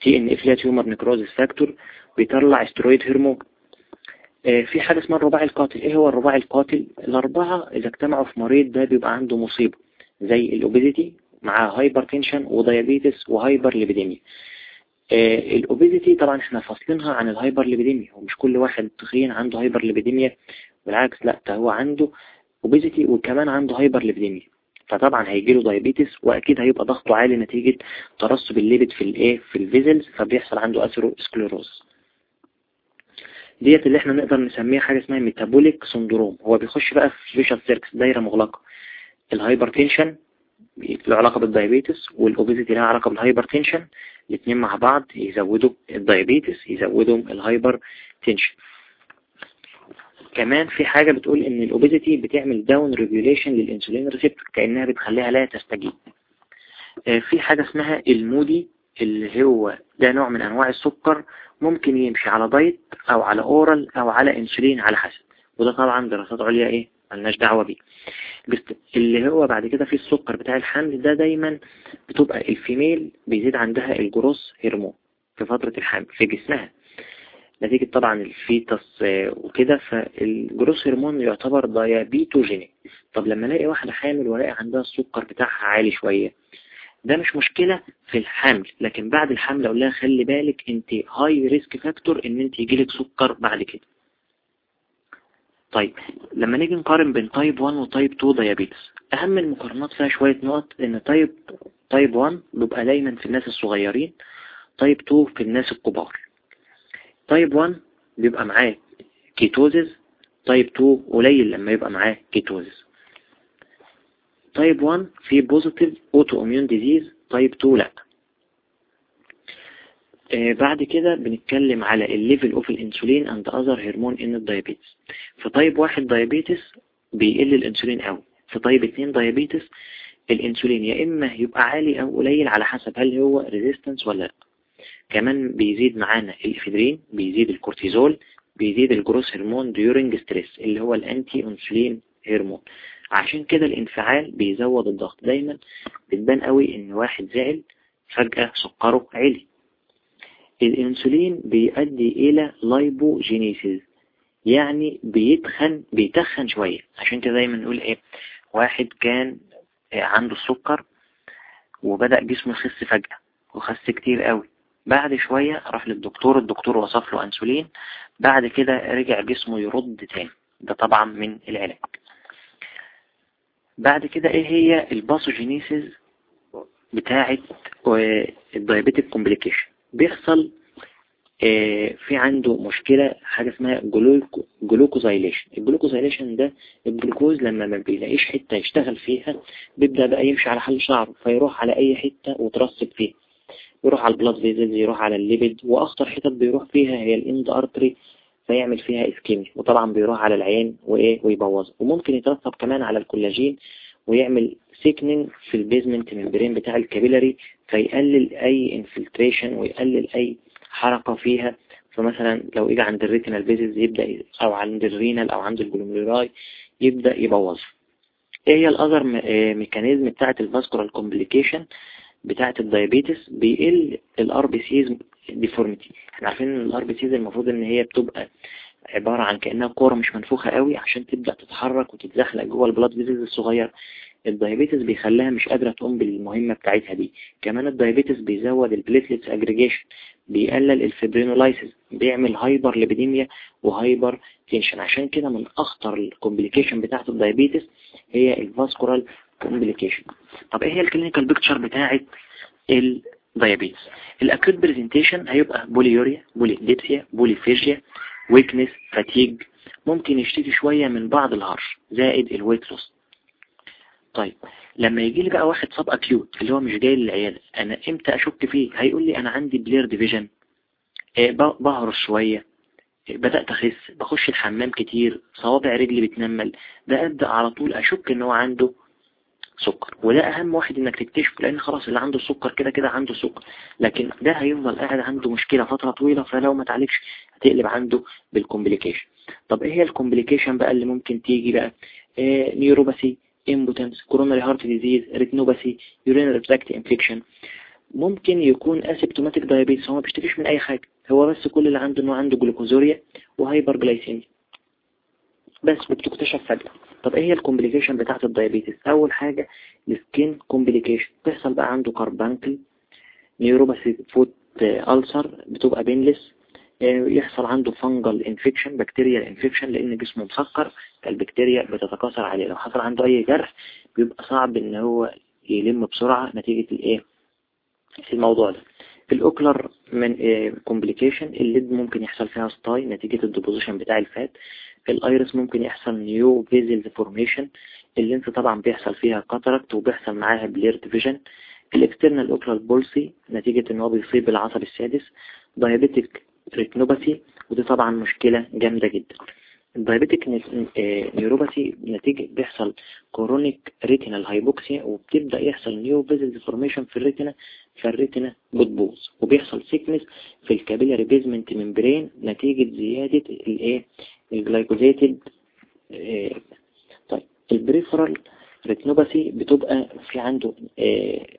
TNF alpha tumor necrosis factor بيطلع استرويد هرمون. في حاجة اسمها الرباعي القاتل. إيه هو الرباعي القاتل؟ الأربعة اذا اجتمعوا في مريض ده بيبقى عنده مصيبة زي ال obesity مع hypertension و diabetes و hyperlipidemia آه ال obesity طبعا إحنا فاصلينها عن ال hyperlipidemia ومش كل واحد تخين عنده hyperlipidemia بالعكس لا ده هو عنده obesity وكمان عنده hyperlipidemia فطبعا هيجي له diabetes وأكيد هيبقى ضغطه عالي نتيجة ترسب ال lipid في الإيه؟ في ال vessels فبيحصل عنده atherosclerosis ديت اللي إحنا نقدر نسميها حاجة اسمها metabolic syndrome هو بيخش بقى في vicious circle دايرة مغلقة. ال hypertension له علاقة بال diabetes وال obesity لها علاقة بال hypertension الاثنين مع بعض يزودوا ال diabetes يزودوا ال hyper tension كمان في حاجة بتقول إن ال obesity بتعمل down regulation لل insulin receptor كأنها بتخليها لا تستجيب. في حاجة اسمها ال MODY اللي هو ده نوع من أنواع السكر ممكن يمشي على diet أو على oral أو على إنسولين على حسب. وده طبعا دراسات عليا إيه؟ ملناش دعوة بيه. اللي هو بعد كده في السكر بتاع الحمل ده دايما بتبقى ال female بيزيد عندها ال growth hormone في فترة الحمل في جسمها. نتيجة طبعا ال fetus وكده فال growth hormone يعتبر diabetogenic طب لما ألاقي واحدة حامل وألاقي عندها السكر بتاعها عالي شوية ده مش مشكلة في الحمل لكن بعد الحمل أقول لها خلي بالك أنت high risk factor إن أنت يجيلك سكر بعد كده. طيب لما نيجي نقارن بين type 1 و type 2 diabetes أهم المقارنات فيها شوية نقط إن type type 1 بيبقى دايما في الناس الصغيرين type 2 في الناس الكبار. type 1 بيبقى معاه ketosis type 2 قليل لما يبقى معاه ketosis type 1 في positive autoimmune disease type 2 لا. آه بعد كده بنتكلم على ال level of ال insulin and other hormone in ال diabetes في type واحد diabetes بيقل الانسولين قوي. في type اتنين diabetes الانسولين يا إما يبقى عالي أو قليل على حسب هل هو resistance ولا لا. كمان بيزيد معانا الإفيدرين بيزيد الكورتيزول بيزيد ال growth hormone during stress اللي هو ال anti insulin hormone عشان كده الانفعال بيزود الضغط. دايما بتبان قوي إن واحد زعل فجأة سكره عالي. الإنسولين بيؤدي إلى lipogenesis يعني بيتخن بيتخن شوية. عشان كده دايما نقول إيه واحد كان عنده السكر وبدأ جسمه يخس فجأة وخس كتير قوي. بعد شوية راح للدكتور الدكتور وصف له أنسولين. بعد كده رجع جسمه يرد تاني. ده طبعا من العلاج. بعد كده إيه هي ال pathogenesis بتاعة ال diabetic complication بيحصل آه في عنده مشكلة حاجة اسمها glycosylation ال glycosylation ده الجلوكوز لما ما بيلاقيش حتة يشتغل فيها بيبدأ بقى يمشي على حل شعره فيروح على أي حتة وترسب فيها. يروح على ال blood vessels يروح على ال lipid وأخطر حتت بيروح فيها هي ال end artery فيعمل فيها ischemia. وطبعا بيروح على العين وإيه ويبوظها وممكن يترسب كمان على الكولاجين ويعمل thickening في ال basement membrane بتاع ال capillary فيقلل أي infiltration ويقلل أي حركة فيها. فمثلا لو اجى عند ال retinal vessels يبدأ أو عند ال renal أو عند ال glomeruli يبدأ يبوظ. إيه هي ال other mechanism بتاعة ال vascular complication بتاعة ال diabetes بيقل ال RBCs deformity إحنا عارفين إن ال RBCs المفروض إن هي بتبقى عبارة عن كأنها كورة مش منفوخة قوي عشان تبدأ تتحرك وتتزحلق جوه ال blood vessels الصغير ال diabetes بيخليها مش قادرة تقوم بالمهمة بتاعتها دي. كمان ال diabetes بيزود ال platelets aggregation بيقلل ال fibrinolysis بيعمل hyperlipidemia و hypertension عشان كده من أخطر ال complication بتاعت ال diabetes هي ال vascular complication طب إيه هي ال clinical picture بتاعت ال diabetes ال acute presentation هيبقى polyuria polydipsia polyphagia weakness fatigue ممكن يشتكي شوية من بعض الهرش زائد ال weight loss طيب لما يجي لي بقى واحد subacute اللي هو مش جاي للعيادة أنا إمتى أشك فيه؟ هيقول لي أنا عندي blurred vision بهرش شوية. بدأت أخس بخش الحمام كتير صوابع رجلي بتنمل. ده ابدأ على طول أشك إن هو عنده سكر. وده أهم واحد إنك تكتشفه لأن خلاص اللي عنده سكر كده كده عنده سكر. لكن ده هيفضل قاعد عنده مشكلة فترة طويلة فلو ما تعالجش هتقلب عنده بال complication طب إيه هي ال complication بقى اللي ممكن تيجي بقى؟ إيه neuropathy impotence coronary heart disease retinopathy urinary tract infection ممكن يكون asymptomatic diabetes هو ما بيشتكيش من أي حاجة. هو بس كل اللي عنده إنه عنده glucosuria و hyperglycemia بس بتكتشف فجأة. طب إيه هي ال complication بتاعت ال diabetes؟ أول حاجة ال skin complication بيحصل بقى عنده carbuncle neuropathy foot ulcer بتبقى painless يحصل عنده fungal infection bacterial infection لأن جسمه مسكر فالبكتيريا بتتكاثر عليه. لو حصل عنده أي جرح بيبقى صعب إن هو يلم بسرعة نتيجة الايه الموضوع ده. ال ocular من complication ال lid ممكن يحصل فيها stye نتيجة ال deposition بتاع ال fat. ال iris ممكن يحصل new vessel formation ال lens طبعا بيحصل فيها cataract وبيحصل معاها blurred vision. ال external ocular palsy نتيجة إن هو بيصيب العصب السادس. diabetic retinopathy ودي طبعا مشكلة جامدة جدا. ال diabetic neuropathy نتيجة بيحصل chronic retinal hypoxia وبتبدأ يحصل new vessel formation في ال retina فال retina بتبوظ. وبيحصل thickness في ال capillary basement membrane نتيجة زيادة الايه ال glycosylated طيب ال peripheral retinopathy بتبقى في عنده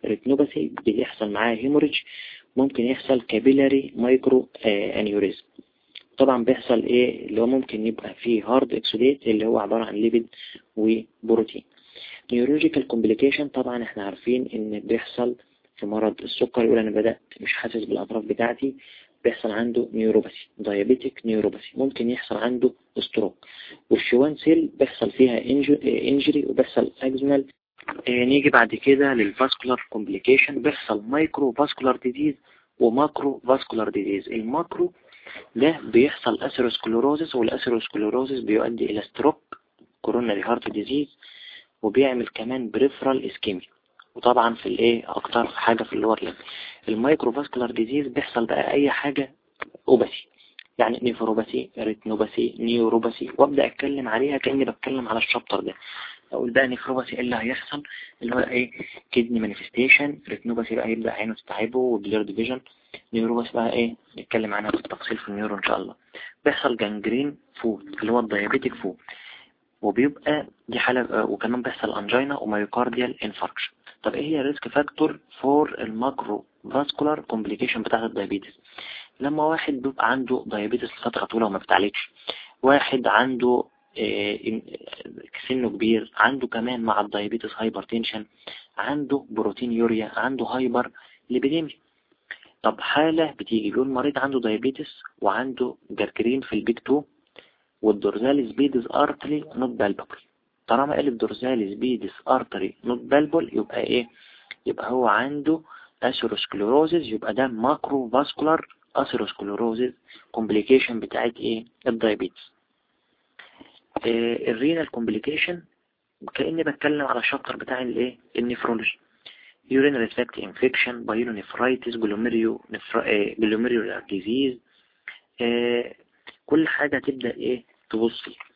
retinopathy بيحصل معاه hemorrhage ممكن يحصل capillary microaneurysm طبعا بيحصل إيه؟ اللي هو ممكن يبقى فيه hard exudate اللي هو عبارة عن lipid وبروتين. neurological complication طبعا إحنا عارفين إن بيحصل في مرض السكر يقول أنا بدأت مش حاسس بالأطراف بتاعتي بيحصل عنده neuropathy diabetic neuropathy ممكن يحصل عنده stroke وال Schwann cell بيحصل فيها injury وبيحصل axonal نيجي بعد كده لل vascular complication بيحصل microvascular disease و macrovascular disease ال macro ده بيحصل atherosclerosis وال atherosclerosis بيؤدي إلى stroke coronary heart disease وبيعمل كمان peripheral ischemia وطبعا في الإيه أكتر حاجة في ال lower limb ال microvascular disease بيحصل بقى أي حاجة opathy. يعني nephropathy retinopathy neuropathy. وأبدأ أتكلم عليها كأني بتكلم على ال chapter ده. أقول بقى nephropathy إيه اللي هيحصل؟ اللي هو إيه؟ kidney manifestation. retinopathy بقى يبدأ عينه تتعبه و blurred vision. neuropathy بقى إيه؟ نتكلم عنها بالتفصيل في ال neuro إن شاء الله. بيحصل gangrene foot اللي هو ال diabetic foot وبيبقى دي حالة وكمان بيحصل angina و myocardial infarction طب إيه هي ال risk factor for ال macro vascular complication بتاعت ال diabetes؟ لما واحد بيبقى عنده diabetes لفترة طويلة وما بتعالجش واحد عنده آه، سنه كبير عنده كمان مع ال diabetes hypertension عنده proteinuria عنده hyperlipidemia طب حالة بتيجي بيقول مريض عنده diabetes وعنده gangrene في ال big toe وال dorsalis pedis artery not palpable طالما قال ال dorsalis pedis artery not palpable يبقى إيه؟ يبقى هو عنده atherosclerosis يبقى ده macrovascular atherosclerosis complication بتاعت إيه؟ ال diabetes. إيه ال renal complication كأني بتكلم على ال chapter بتاع الايه ال nephrology. Urinary tract infection pyelonephritis glomerular disease. كل حاجة تبدأ إيه؟ تبص ال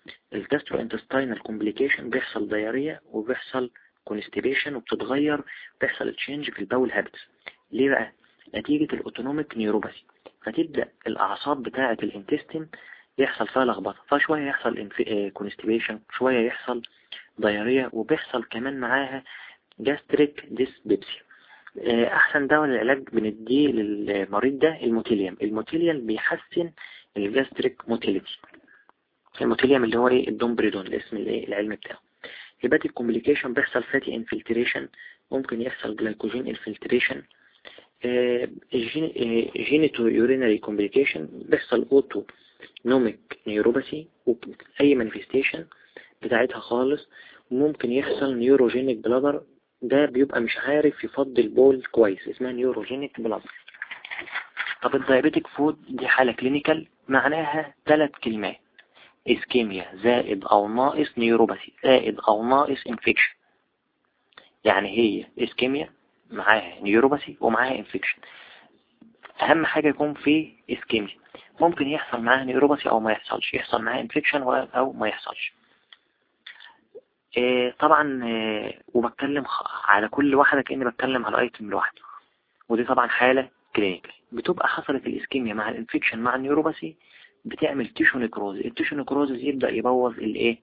gastrointestinal complication بيحصل diarrhea وبيحصل constipation وبتتغير بيحصل change في ال bowel habits ليه بقى؟ نتيجة ال autonomic neuropathy فتبدأ الأعصاب بتاعة ال intestine يحصل فيها لخبطة فشوية يحصل constipation شوية يحصل diarrhea وبيحصل كمان معاها gastric dyspepsia أحسن دواء للعلاج بنديه للمريض ده الموتيليوم. الموتيليوم بيحسن ال gastric motility الموتيليوم اللي هو إيه؟ ال domperidone الاسم الإيه؟ العلمي بتاعه. hepatic complication بيحصل fatty infiltration ممكن يحصل glycogen infiltration genitourinary complication بيحصل autonomic neuropathy اي manifestation بتاعتها خالص. وممكن يحصل neurogenic bladder ده بيبقى مش عارف يفضي البول كويس اسمها neurogenic bladder طب ال diabetic foot دي حالة clinical معناها ثلاث كلمات. ischemia زائد أو ناقص neuropathy زائد أو ناقص infection يعني هي ischemia معاها neuropathy ومعاها infection أهم حاجة يكون في ischemia ممكن يحصل معاها neuropathy أو ما يحصلش. يحصل معاها infection أو ما يحصلش. إيه طبعا إيه وبتكلم على كل واحدة كأني بتكلم على item لوحده. ودي طبعا حالة clinical بتبقى حصلت ال ischemia مع ال infection مع ال neuropathy بتعمل tissue necrosis. ال tissue necrosis يبدأ يبوظ الايه؟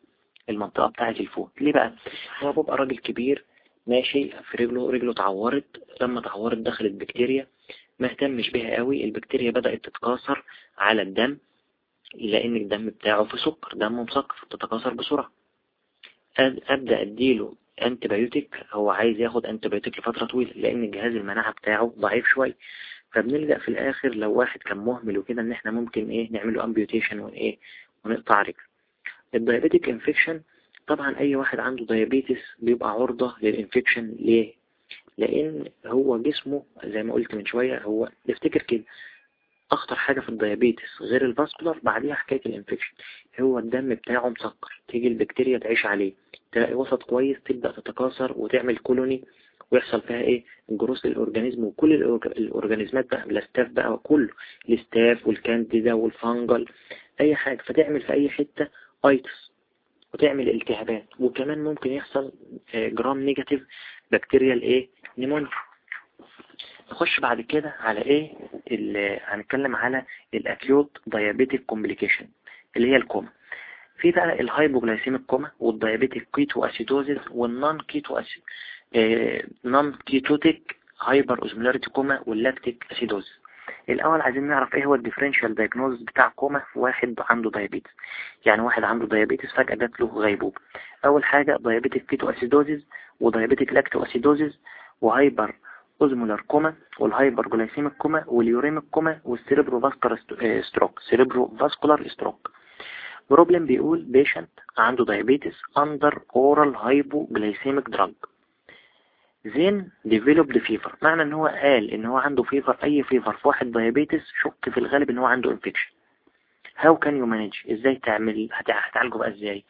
المنطقة بتاعة ال foot ليه بقى؟ هو بيبقى راجل كبير ماشي في رجله رجله اتعورت. لما اتعورت دخلت بكتيريا. ما اهتمش بيها قوي. البكتيريا بدأت تتكاثر على الدم لأن الدم بتاعه في سكر دمه مسكر تتكاثر بسرعة. أبدأ أديله antibiotic هو عايز ياخد antibiotic لفترة طويلة لأن جهاز المناعة بتاعه ضعيف شوية. فبنلجأ في الآخر لو واحد كان مهمل وكده إن إحنا ممكن إيه نعمله amputation وايه ونقطع رجل ال diabetic infection طبعا أي واحد عنده diabetes بيبقى عرضة لل infection ليه؟ لأن هو جسمه زي ما قلت من شوية هو افتكر كده أخطر حاجة في ال diabetes غير ال vascular بعديها حكاية ال infection هو الدم بتاعه مسكر تيجي البكتيريا تعيش عليه تلاقي وسط كويس تبدأ تتكاثر وتعمل colony ويحصل فيها إيه؟ ال growth لل organism وكل ال organismات بقى ال staph بقى وكله. ال staph وال candida وال fungal أي حاجة. فتعمل في أي حتة itis وتعمل التهابات. وكمان ممكن يحصل gram negative bacterial إيه؟ pneumonia. نخش بعد كده على إيه؟ هنتكلم على ال acute diabetic complication اللي هي الكوما. في بقى ال hypoglycemic coma وال diabetic ketoacidosis وال non keto acid non ketotic hyperosmolarity coma وال lactic acidosis الأول عايزين نعرف إيه هو ال differential diagnosis بتاع كوما؟ في واحد عنده diabetes. يعني واحد عنده diabetes فجأة جات له غيبوبة أول حاجة diabetic ketoacidosis و diabetic lacto acidosis و hyperosmolar coma وال hyperglycemic coma وال uremic coma وال cerebrovascular stroke. cerebrovascular stroke. problem بيقول patient عنده diabetes under oral hypoglycemic drug then developed fever معنى إن هو قال إن هو عنده fever أي fever في واحد diabetes شك في الغالب إن هو عنده infection how can you manage إزاي تعمل؟ هتعالجه بقى إزاي؟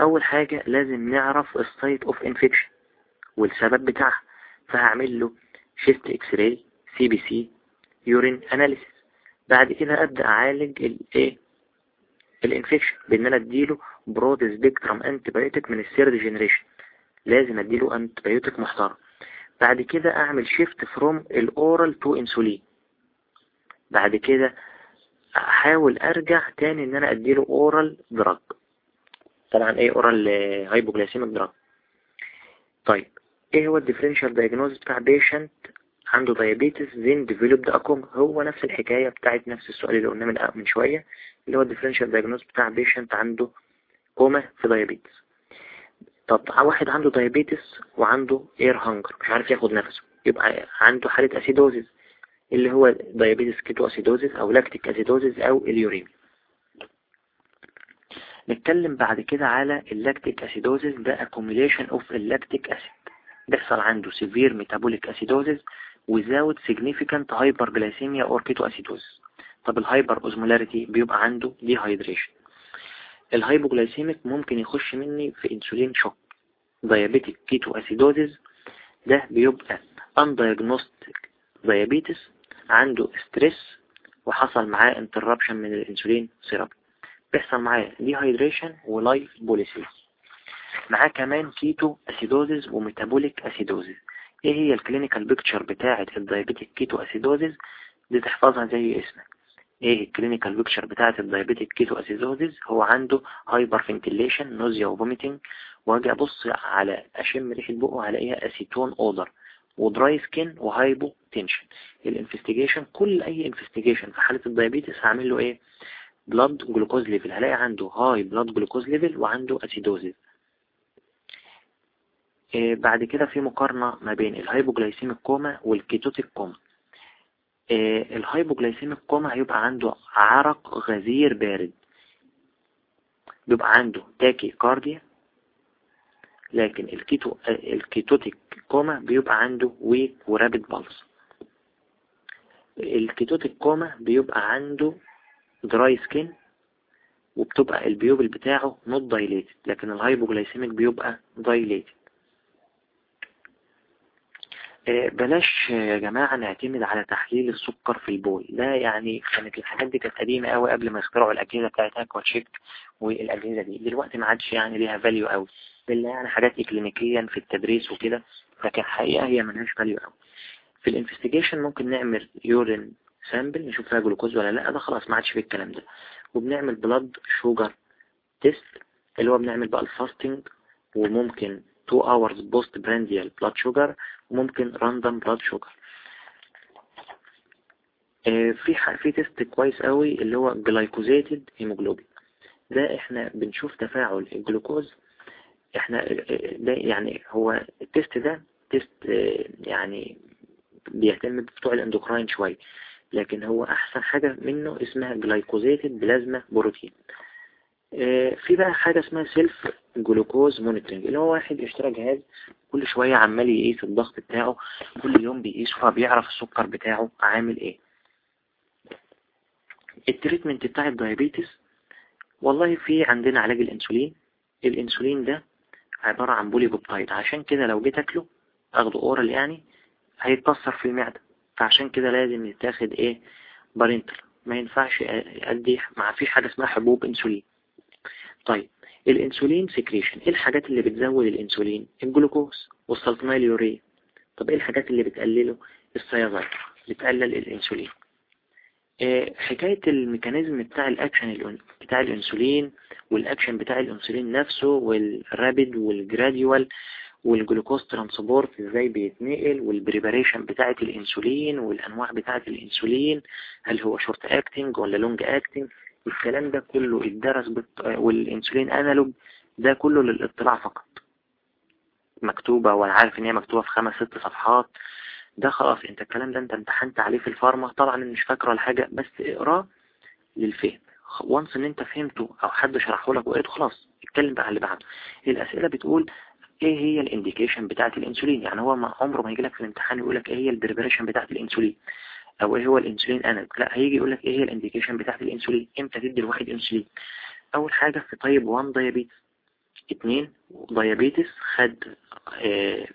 أول حاجة لازم نعرف ال site of infection والسبب بتاعها. فهعمل له chest x-ray CBC urine analysis بعد كده أبدأ أعالج الايه ال infection بإن أنا أديله broad spectrum antibiotic من ال third generation لازم أديله antibiotic محترم. بعد كده أعمل shift from ال oral to insulin بعد كده أحاول أرجع تاني إن أنا أديله oral drug طبعا إيه oral hypoglycemic drug طيب إيه هو ال differential diagnosis بتاع patient عنده diabetes then developed a coma هو نفس الحكاية بتاعت نفس السؤال اللي قلناه من شوية اللي هو ال differential diagnosis بتاع patient عنده كوما في diabetes طب واحد عنده diabetes وعنده air hunger مش عارف ياخد نفسه يبقى عنده حالة acidosis اللي هو diabetes ketoacidosis أو lactic acidosis أو ال uremia نتكلم بعد كده على ال lactic acidosis ده accumulation of ال lactic acid بيحصل عنده severe metabolic acidosis without significant hyperglycemia or ketoacidosis. طب ال hyperosmolarity بيبقى عنده dehydration. ال hypoglycemic ممكن يخش مني في insulin shock. Diabetic ketoacidosis ده بيبقى undiagnosed diabetes عنده stress وحصل معاه interruption من ال insulin therapy بيحصل معاه dehydration و lipolysis معاه كمان ketoacidosis و metabolic acidosis إيه هي ال clinical picture بتاعة ال diabetic ketoacidosis دي تحفظها زي اسمك. إيه ال clinical picture بتاعة ال diabetic ketoacidosis هو عنده hyperventilation nausea و vomiting واجي أبص على أشم ريحة بقه هلاقيها acetone odor و dry skin و hypotension ال investigation كل أي investigation في حالة ال diabetes هعمل له إيه؟ blood glucose level هلاقي عنده high blood glucose level وعنده acidosis إيه بعد كده في مقارنة ما بين ال hypoglycemic coma وال ketotic coma ال hypoglycemic coma هيبقى عنده عرق غزير بارد. بيبقى عنده tachycardia لكن ال keto ال ketotic coma بيبقى عنده weak و rapid pulse ال ketotic coma بيبقى عنده dry skin وبتبقى ال pupil بتاعه not dilated لكن ال hypoglycemic بيبقى dilated بلاش يا جماعة نعتمد على تحليل السكر في البول. ده يعني كانت الحاجات دي كانت قديمة قوي قبل ما يخترعوا الأجهزة بتاعت Accu-Chek والأجهزة دي. دلوقتي ما عادش يعني ليها value قوي. إلا يعني حاجات إكلينيكيا في التدريس وكده. لكن الحقيقة هي ملهاش value قوي. في ال investigation ممكن نعمل urine sample نشوف فيها جلوكوز ولا لأ. ده خلاص ما عادش في الكلام ده. وبنعمل blood sugar test اللي هو بنعمل بقى ال fasting وممكن 2 hours post prandial blood sugar وممكن random blood sugar. في في test كويس قوي اللي هو glycosylated hemoglobin ده إحنا بنشوف تفاعل الجلوكوز. إحنا ده يعني هو ال test ده test يعني بيهتم بتوع ال endocrine شوية لكن هو أحسن حاجة منه اسمها glycosylated plasma protein. في بقى حاجة اسمها self glucose monitoring اللي هو واحد اشترى جهاز كل شوية عمال يقيس الضغط بتاعه كل يوم بيقيسه فبيعرف السكر بتاعه عامل إيه. ال treatment بتاع ال diabetes والله في عندنا علاج الإنسولين الإنسولين ده عبارة عن polypeptide عشان كده لو جيت أكله اخده oral يعني هيتكسر في المعدة فعشان كده لازم يتاخد إيه؟ parenteral ما ينفعش ادي ما فيش حاجة اسمها حبوب إنسولين. طيب ال insulin secretion إيه الحاجات اللي بتزود الانسولين؟ ال glucose وال sulfonylurea طب إيه الحاجات اللي بتقلله؟ ال thiazide بتقلل الانسولين. إيه حكاية ال mechanism بتاع الأكشن بتاع الإنسولين والأكشن بتاع الإنسولين نفسه وال rapid وال gradual وال glucose transport إزاي بيتنقل وال preparation بتاعة الإنسولين والأنواع بتاعة الإنسولين. هل هو short acting ولا long acting الكلام ده كله اتدرس بت... وال insulin analogue ده كله للاطلاع فقط. مكتوبة وأنا عارف إن هي مكتوبة في خمس ست صفحات. ده خلاص أنت الكلام ده أنت امتحنت عليه في ال pharma. طبعا مش فاكره ولا حاجة بس اقراه للفهم. و once إن أنت فهمته أو حد شرحه لك وقريته خلاص اتكلم بقى اللي بعده. الأسئلة بتقول إيه هي ال indication بتاعة الإنسولين؟ يعني هو ما عمره ما يجي لك في الامتحان يقول لك إيه هي ال preparation بتاعة الإنسولين. أو إيه هو ال insulin analogue لا هيجي يقول لك إيه هي ال indication بتاعت الإنسولين؟ إمتى تدي الواحد إنسولين؟ أول حاجة في type 1 diabetes اتنين diabetes خد آه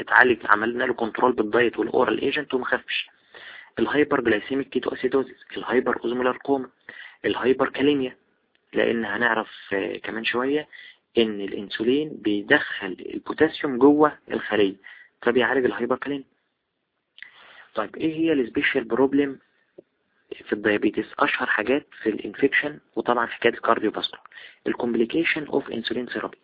اتعالج عملنا له control بال diet وال oral agent وما خفش. ال hyperglycemic ketoacidosis ال hyperosmolar coma ال hyperkalemia لأن هنعرف كمان شوية إن الإنسولين بيدخل البوتاسيوم جوه الخلية فبيعالج ال hyperkalemia طيب إيه هي ال special problem في ال diabetes؟ أشهر حاجات في ال infection وطبعا حكاية ال cardiovascular ال complication of insulin therapy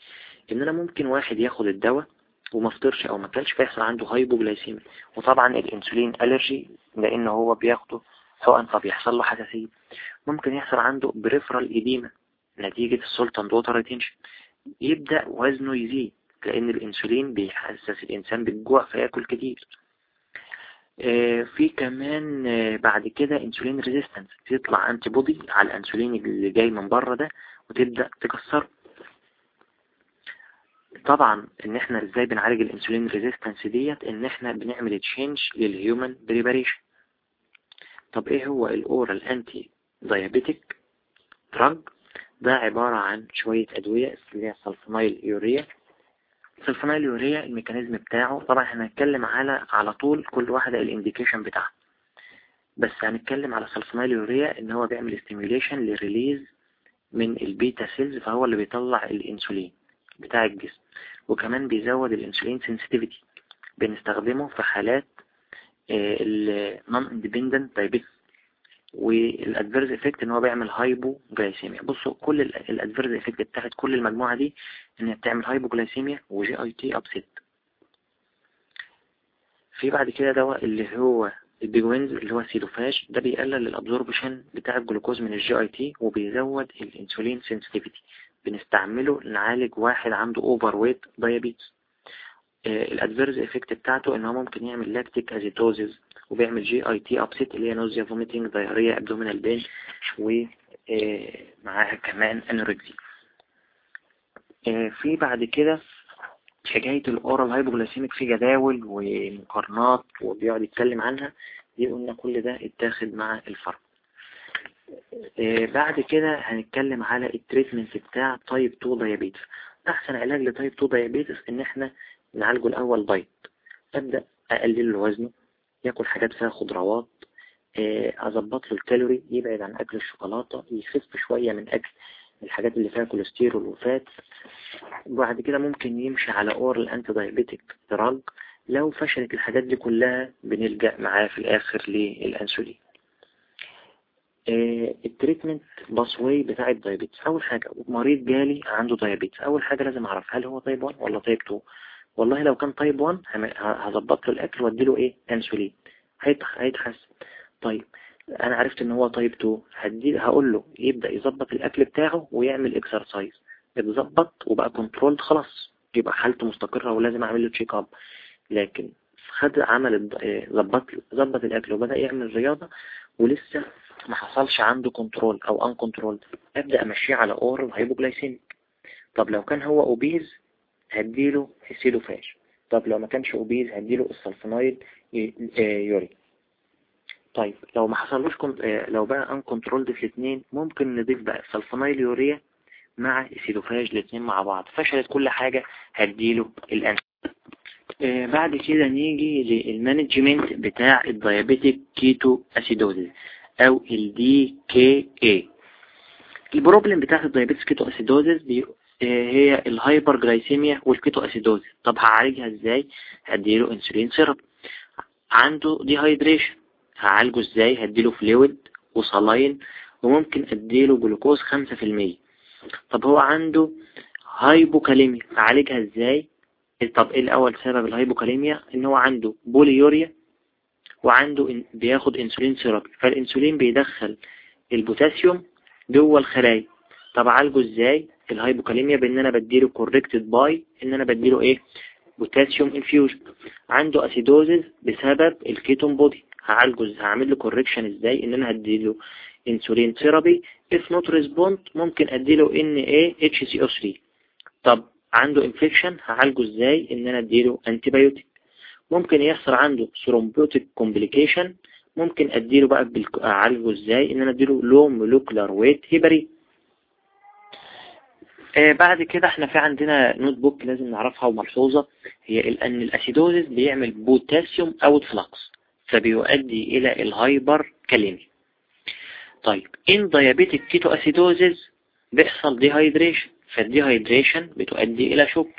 إن أنا ممكن واحد ياخد الدواء وما فطرش أو ما كلش فيحصل عنده hypoglycemia وطبعا ال insulin allergy لأن هو بياخده حقن فبيحصل له حساسية. ممكن يحصل عنده peripheral edema نتيجة ال salt and water retention يبدأ وزنه يزيد لأن الانسولين بيحسس الإنسان بالجوع فياكل كتير. في كمان آه، بعد كده insulin resistance تطلع antibody على الانسولين اللي جاي من بره ده وتبدأ تكسره. طبعا إن إحنا إزاي بنعالج ال insulin resistance ديت؟ إن إحنا بنعمل change لل human preparation طب إيه هو ال oral antidiabetic drug ده عبارة عن شوية أدوية اللي هي يوريا sulfonylurea ال mechanism بتاعه طبعا هنتكلم على على طول كل واحدة ال indication بتاعها. بس هنتكلم على سلفونايل يوريا إن هو بيعمل stimulation ل release من ال beta cells فهو اللي بيطلع الإنسولين بتاع الجسم. وكمان بيزود ال insulin sensitivity بنستخدمه في حالات ال non dependent diabetes وال adverse effect إن هو بيعمل hypoglycemia بصوا كل ال adverse effect بتاعت كل المجموعة دي ان هي بتعمل hypoglycemia و GIT upset في بعد كده دواء اللي هو ال biguanides اللي هو ال Glucophage ده بيقلل ال absorption بتاع الجلوكوز من ال GIT وبيزود ال insulin sensitivity بنستعمله نعالج واحد عنده overweight diabetes ال adverse effect بتاعته إن هو ممكن يعمل lactic acidosis وبيعمل GIT upset اللي هي nausea vomiting diarrhea abdominal pain ومعاها كمان anorexia في بعد كده حكاية ال oral hypoglycemic في جداول ومقارنات وبيقعد يتكلم عنها دي قلنا كل ده اتاخد مع الفارما بعد كده هنتكلم على ال treatment بتاع type 2 diabetes أحسن علاج ل type 2 diabetes إن إحنا نعالجه الأول diet أبدأ أقلل له وزنه ياكل حاجات فيها خضروات أظبط له الكالوري يبعد عن أكل الشوكولاتة يخف شوية من أكل الحاجات اللي فيها كوليسترول و fat وبعد كده ممكن يمشي على oral antidiabetic drug لو فشلت الحاجات دي كلها بنلجأ معاه في الآخر للأنسولين. ال treatment pathway بتاع ال diabetes. أول حاجة مريض جالي عنده diabetes. أول حاجة لازم اعرف هل هو type 1 ولا type 2 والله لو كان type 1 هظبط له الأكل وأديله إيه؟ أنسولين. هيتحسن. طيب أنا عرفت إن هو 2 هدي هقول له يبدأ يظبط الأكل بتاعه ويعمل exercise اتظبط وبقى control خلاص. يبقى حالته مستقرة ولازم أعمل له check up لكن خد عمل ظبط ظبط الأكل وبدأ يعمل رياضة ولسه ما حصلش عنده control أو uncontrolled أبدأ أمشيه على oral hypoglycemic طب لو كان هو obese هديله Cidophage طب لو ما كانش obese هديله السلفونايل يوري. طيب لو ما حصلوش cont... لو بقى uncontrolled في الاثنين ممكن نضيف بقى السلفونايل يوريا مع ال Cidophage الاثنين مع بعض. فشلت كل حاجة هديله أنسولين آه بعد كده نيجي لل management بتاع ال diabetic ketoacidosis أو ال DKA ال problem بتاعت ال diabetes ketoacidosis دي هي ال hyperglycemia وال ketoacidosis طب هعالجها إزاي؟ هديله insulin therapy عنده dehydration هعالجه إزاي؟ هديله fluid و saline وممكن اديله جلوكوز 5% طب هو عنده hypokalemia هعالجها إزاي؟ طب إيه الأول سبب ال hypokalemia؟ إن هو عنده polyuria وعنده بياخد insulin therapy. فالإنسولين بيدخل البوتاسيوم جوه الخلايا. طب أعالجه إزاي؟ ال hypokalemia بإن أنا بديله corrected by إن أنا بديله إيه؟ potassium infusion عنده acidosis بسبب ال ketone body هعالجه هعمل له correction إزاي؟ إن أنا هديله insulin therapy if not respond ممكن أديله ان إيه اتش سي أو 3 طب عنده infection هعالجه إزاي؟ إن أنا أديله antibiotic ممكن يحصل عنده thrombotic complication ممكن أديله بقى أعالجه إزاي؟ إن أنا أديله low molecular weight heparin آه بعد كده إحنا في عندنا notebook لازم نعرفها وملحوظة. هي ان ال acidosis بيعمل potassium outflux فبيؤدي إلى ال hyperkalemia. طيب إن diabetic ketoacidosis بيحصل dehydration فال dehydration بتؤدي إلى shock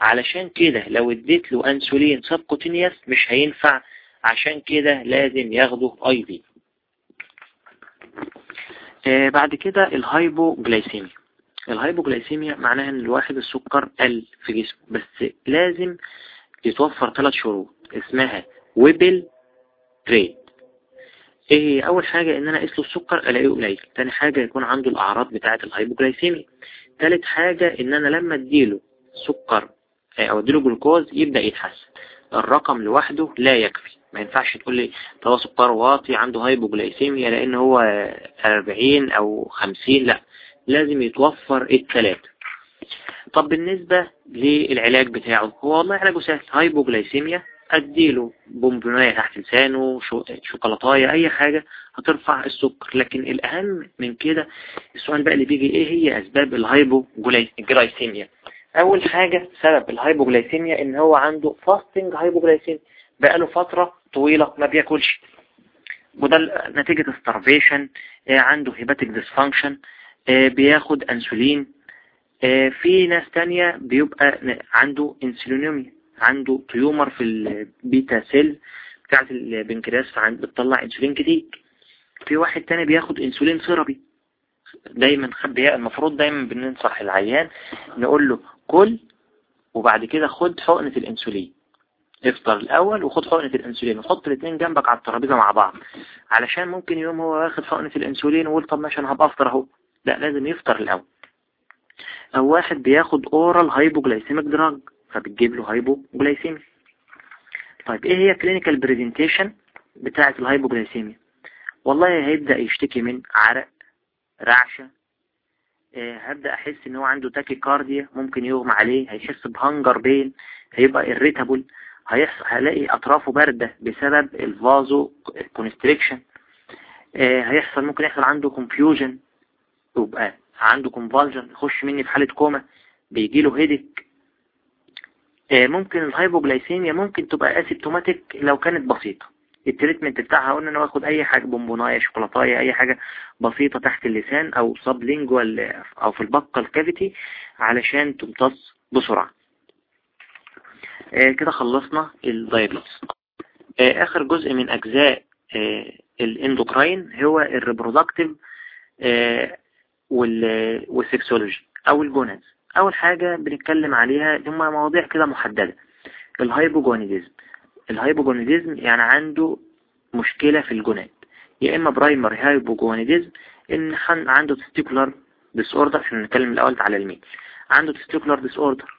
علشان كده لو اديت له insulin subcutaneous مش هينفع عشان كده لازم ياخده IV آه بعد كده ال hypoglycemia ال hypoglycemia معناها إن الواحد السكر قل في جسمه بس لازم يتوفر ثلاث شروط اسمها Whipple triad إيه أول حاجة إن أنا أقيس له السكر ألاقيه قليل. تاني حاجة يكون عنده الأعراض بتاعة ال hypoglycemia تالت حاجة إن أنا لما أديله سكر آه، أو أديله جلوكوز يبدأ يتحسن. الرقم لوحده لا يكفي. ما ينفعش تقول لي ده سكر واطي عنده hypoglycemia لأن هو 40 أو 50 لا لازم يتوفر الثلاثة طب بالنسبة للعلاج بتاعه هو والله علاجه سهل. hypoglycemia أديله بونبونايه تحت لسانه شوكولاتايه أي حاجة هترفع السكر. لكن الأهم من كده السؤال بقى اللي بيجي إيه هي أسباب ال hypoglycemia؟ أول حاجة سبب ال hypoglycemia إن هو عنده fasting hypoglycemia بقاله فترة طويلة ما بياكلش. وده نتيجة starvation آه، عنده hepatic dysfunction آه، بياخد انسولين آه، في ناس تانية بيبقى عنده insulinoma عنده tumor في ال beta cell بتاعت البنكرياس بتطلع انسولين كتير. في واحد تاني بياخد insulin therapy دايما خبي المفروض دايما بننصح العيان نقول له كل وبعد كده خد حقنة الانسولين. افطر الأول وخد حقنة الانسولين وحط الاثنين جنبك على الترابيزة مع بعض. علشان ممكن يوم هو واخد حقنة الانسولين ويقول طب ماشي أنا هبقى أفطر أهو. لا لازم يفطر الأول. أو واحد بياخد oral hypoglycemic drug فبتجيب له hypoglycemia طيب إيه هي clinical presentation بتاعة ال hypoglycemia والله هيبدأ يشتكي من عرق رعشة آه، هبدأ أحس إن هو عنده tachycardia ممكن يغمى عليه هيحس ب hunger pain هيبقى irritable هيحصل هلاقي أطرافه باردة بسبب ال vasoconstriction آه، هيحصل ممكن يحصل عنده confusion يبقى عنده convulsion يخش مني في حالة كوما بيجي له headache ممكن ال hypoglycemia ممكن تبقى asymptomatic لو كانت بسيطة. ال treatment بتاعها قلنا انه ياخد أي حاجة بونبوناية شوكولاتاية أي حاجة بسيطة تحت اللسان أو sublingual أو في ال buccal cavity علشان تمتص بسرعة. آه كده خلصنا ال diabetes آه آخر جزء من أجزاء آه ال endocrine هو ال reproductive آه وال sexology أو ال gonads أول حاجة بنتكلم عليها هم مواضيع كده محددة. ال hypogonadism ال hypogonadism يعني عنده مشكلة في ال gonads. يا إما primary hypogonadism إن عنده testicular disorder عشان نتكلم الأول على ال male عنده testicular disorder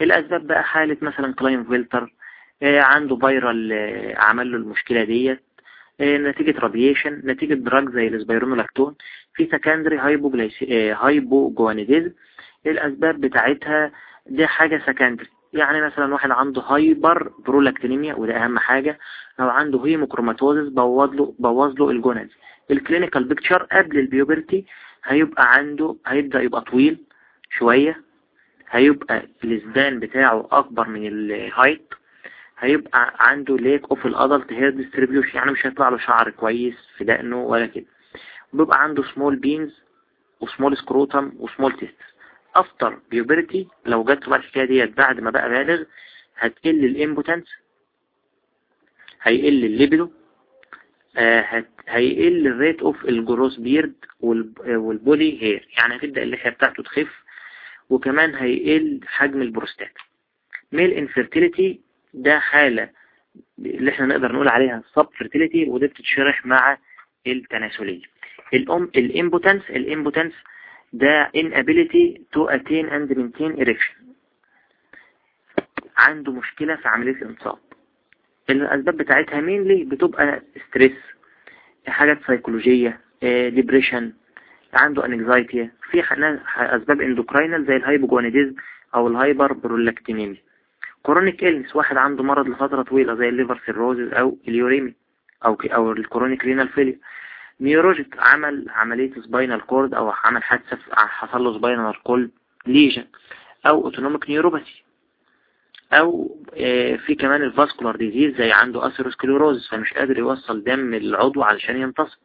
الأسباب بقى حالة مثلا كلاين فيلتر آه، عنده viral آه، عمل له المشكلة ديت آه، نتيجة radiation نتيجة drug زي ال spironolactone في secondary hypogonadism الأسباب بتاعتها؟ دي حاجة secondary يعني مثلا واحد عنده hyperprolactinemia وده أهم حاجة. أو عنده hemochromatosis بوظ له بوظ له ال gonads ال clinical picture قبل ال puberty هيبقى عنده هيبدأ يبقى طويل شوية هيبقى ال span بتاعه أكبر من ال height هيبقى عنده lack of ال adult hair distribution يعني مش هيطلع له شعر كويس في دقنه ولا كده. بيبقى عنده small penis و small scrotum و small testes after puberty لو جت بقى الحكاية ديت بعد ما بقى بالغ هتقل ال impotence هيقل الليبيدو آه هيقل ال rate of ال growth beard وال body hair يعني هتبدأ اللحية بتاعته تخف وكمان هيقل حجم البروستات. male infertility ده حالة اللي إحنا نقدر نقول عليها subfertility ودي بتتشرح مع التناسلية. ال im ال impotence ال impotence ده inability to attain and maintain erection. عنده مشكلة في عملية الانتصاب. الأسباب بتاعتها مين ليه بتبقى stress حاجات سيكولوجية depression عنده anxiety في أسباب endocrinal زي ال hypogonadism أو ال hyperprolactinemia chronic illness واحد عنده مرض لفترة طويلة زي ال liver cirrhosis أو ال uremia أو أو ال chronic renal failure neurogenic عمل عملية spinal cord أو عمل حادثة حصل له spinal cord lesion أو autonomic neuropathy أو آه، في كمان ال vascular disease زي عنده atherosclerosis فمش قادر يوصل دم للعضو علشان ينتصب.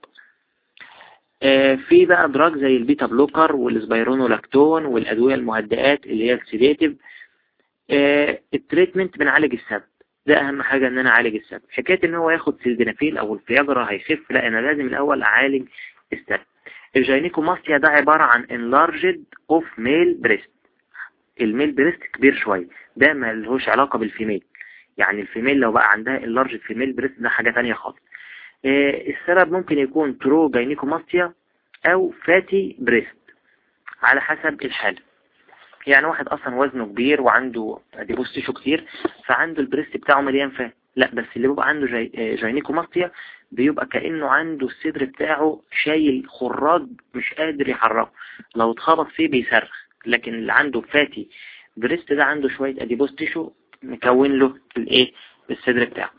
آه، في بقى drug زي ال beta blocker وال spironolactone والأدوية المهدئات اللي هي ال sedative آه، ال treatment بنعالج السبب. ده أهم حاجة إن أنا أعالج السبب حكاية إن هو ياخد سيلدنافيل أو الفياجرا هيخف لا أنا لازم الأول أعالج السبب ال gynecomastia ده عبارة عن enlarged of male breast. ال male breast كبير شوية ده ما لهوش علاقة بال female. يعني ال female لو بقى عندها enlarged female breast ده حاجة تانية خالص. آه، السبب ممكن يكون true gynecomastia أو fatty breast على حسب الحالة. يعني واحد أصلا وزنه كبير وعنده adipose tissue كتير فعنده ال breast بتاعه مليان fat لا بس اللي بيبقى عنده gy آه، gynecomastia بيبقى كأنه عنده الصدر بتاعه شايل خراج مش قادر يحركه. لو اتخبط فيه بيصرخ لكن اللي عنده fatty breast ده عنده شوية adipose tissue مكون له الإيه؟ الصدر بتاعه.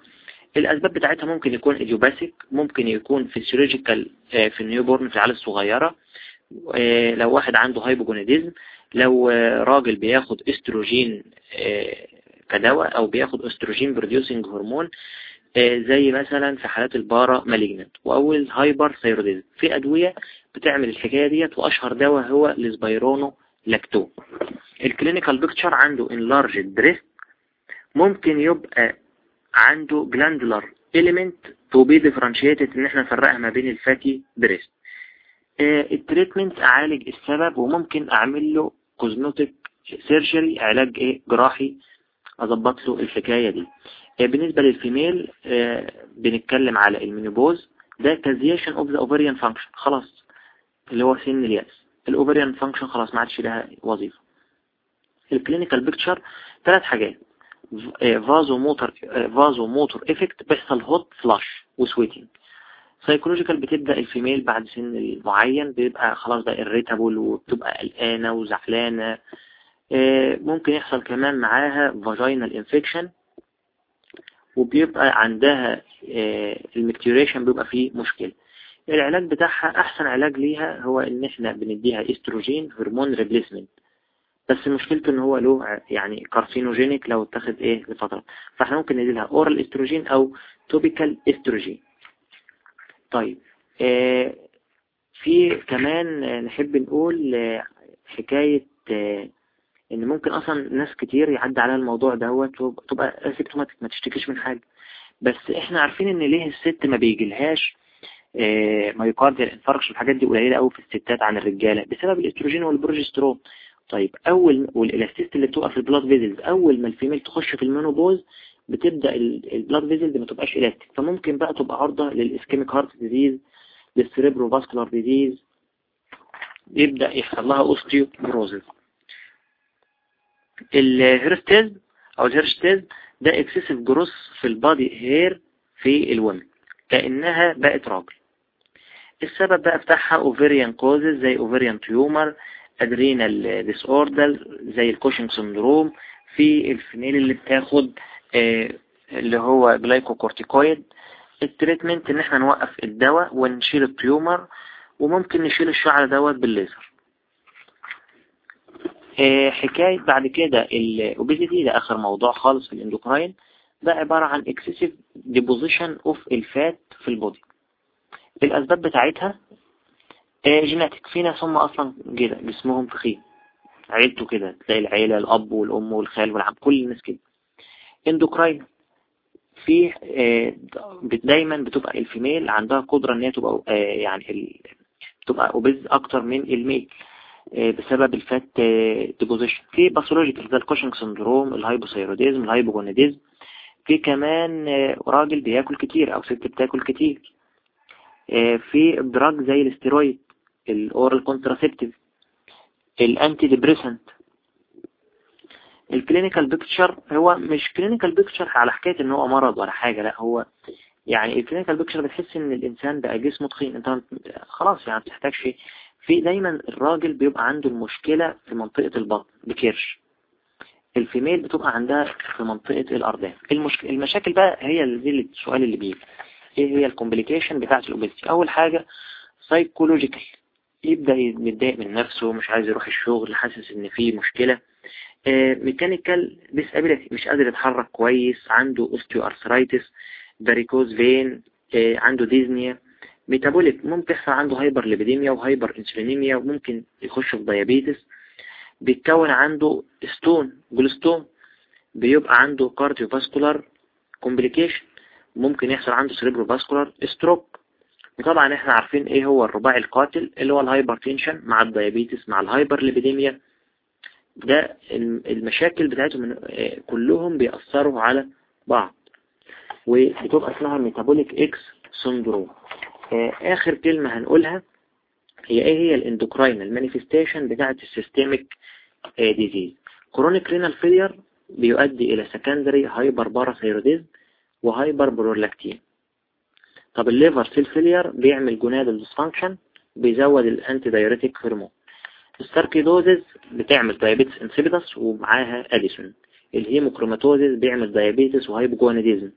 الأسباب بتاعتها ممكن يكون idiopathic ممكن يكون physiological آه، في ال newborn في العيال الصغيرة آه، لو واحد عنده hypogonadism لو آه، راجل بياخد استروجين كدواء أو بياخد estrogen producing hormone زي مثلا في حالات ال para malignant أو ال hyperthyroidism في أدوية بتعمل الحكاية ديت وأشهر دواء هو ال spirono lacto ال clinical picture عنده enlarged breast ممكن يبقى عنده glandular element to be differentiated إن إحنا نفرقها ما بين ال fatty breast ال treatment أعالج السبب وممكن أعمل له cosmetic surgery علاج إيه؟ جراحي. أظبط له الحكاية دي. آه، بالنسبة لل female آه، بنتكلم على ال menopause ده cessation of the ovarian function خلاص. اللي هو سن اليأس. ال ovarian function خلاص ما عادش لها وظيفة. ال clinical picture ثلاث حاجات. vasomotor vasomotor effect بيحصل hot flush و sweating psychological بتبدأ ال female بعد سن معين بيبقى خلاص ده irritable وبتبقى قلقانة وزعلانة. آه، ممكن يحصل كمان معاها vaginal infection وبيبقى عندها آه، ال micturition بيبقى فيه مشكلة. العلاج بتاعها أحسن علاج ليها هو إن إحنا بنديها estrogen hormone replacement بس مشكلته إن هو له يعني carcinogenic لو اتخذ إيه لفترة. فإحنا ممكن ندي لها oral estrogen أو topical estrogen طيب آه في كمان نحب نقول آه حكاية آه إن ممكن أصلا ناس كتير يعدي عليها الموضوع دوت وتبقى asymptomatic ما تشتكيش من حاجة. بس إحنا عارفين إن ليه الست ما بيجيلهاش آه، myocardial infarction الحاجات دي قليلة قوي في الستات عن الرجالة بسبب ال estrogen وال progesterone. طيب أول وال elasticity اللي بتبقى في ال blood vessels أول ما ال female تخش في ال menopause بتبدأ ال blood vessels ما تبقاش الاستيك فممكن بقى تبقى عرضة لل ischemic heart disease لل cerebrovascular disease يبدأ يحصل لها osteoporosis الهيرستيز أو الهيرستيز ده اكسسيف جروس في البادي هير في الومن كأنها بقت راجل السبب بقى بتاعها ovarian causes زي ovarian tumor adrenal disorder زي ال Cushing syndrome في ال female اللي بتاخد اللي هو glucocorticoid ال treatment إن إحنا نوقف الدواء ونشيل ال tumor وممكن نشيل الشعر دوت بالليزر. آه، حكاية بعد كده ال obesity ده آخر موضوع خالص في ال endocrine. ده عبارة عن excessive deposition of ال fat في ال body. الأسباب بتاعتها genetic في ناس هم أصلا كده جسمهم تخين. عيلته كده تلاقي العيلة الأب والأم والخال والعم كل الناس كده. endocrine في آه، دايما بتبقى ال female عندها قدرة إن هي تبقى آه، يعني بتبقى obese أكتر من ال male آه، بسبب الفات ديبوزيشن في باثولوجيكال زي الكوشنج سندروم الهايبوثايروديزم الهايبوجونيديزم في كمان راجل بياكل كتير أو ست بتاكل كتير. في drug زي ال steroid ال oral contraceptive ال antidepressant ال clinical picture هو مش clinical picture على حكاية إن هو مرض ولا حاجة لا هو يعني ال clinical picture بتحس إن الإنسان بقى جسمه تخين أنت خلاص يعني بتحتاج شيء. في دايما الراجل بيبقى عنده المشكلة في منطقة البطن بكرش. ال female بتبقى عندها في منطقة الأرداف المشك... المشاكل بقى هي دي السؤال اللي بيجي. إيه هي ال complication بتاعة ال obesity أول حاجة psychological يبدأ يتضايق من نفسه مش عايز يروح الشغل حاسس إن فيه مشكلة. mechanical disability مش قادر يتحرك كويس عنده osteoarthritis varicose vein عنده dyspnea metabolic ممكن يحصل عنده hyperlipidemia و hyperinsulinemia وممكن يخش في diabetes بيتكون عنده stone gallstone بيبقى عنده cardiovascular complication ممكن يحصل عنده cerebrovascular stroke وطبعا إحنا عارفين إيه هو الرباعي القاتل اللي هو ال hypertension مع ال diabetes مع ال hyperlipidemia ده المشاكل بتاعتهم كلهم بيأثروا على بعض. وبتبقى اسمها metabolic X syndrome آخر كلمة هنقولها هي إيه هي؟ ال endocrine ال manifestation بتاعت ال systemic disease chronic renal failure بيؤدي إلى secondary hyperparathyroidism و hyperprolactin طب ال liver cell failure بيعمل gonadal dysfunction بيزود ال antidiuretic hormone ال sarcoidosis بتعمل diabetes insipidus ومعاها Addison ال hemochromatosis بيعمل diabetes و hypogonadism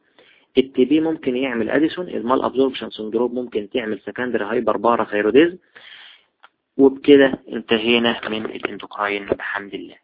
ال TB ممكن يعمل Addison ال malabsorption syndrome ممكن تعمل secondary hyperparathyroidism وبكده انتهينا من ال endocrine بحمد الله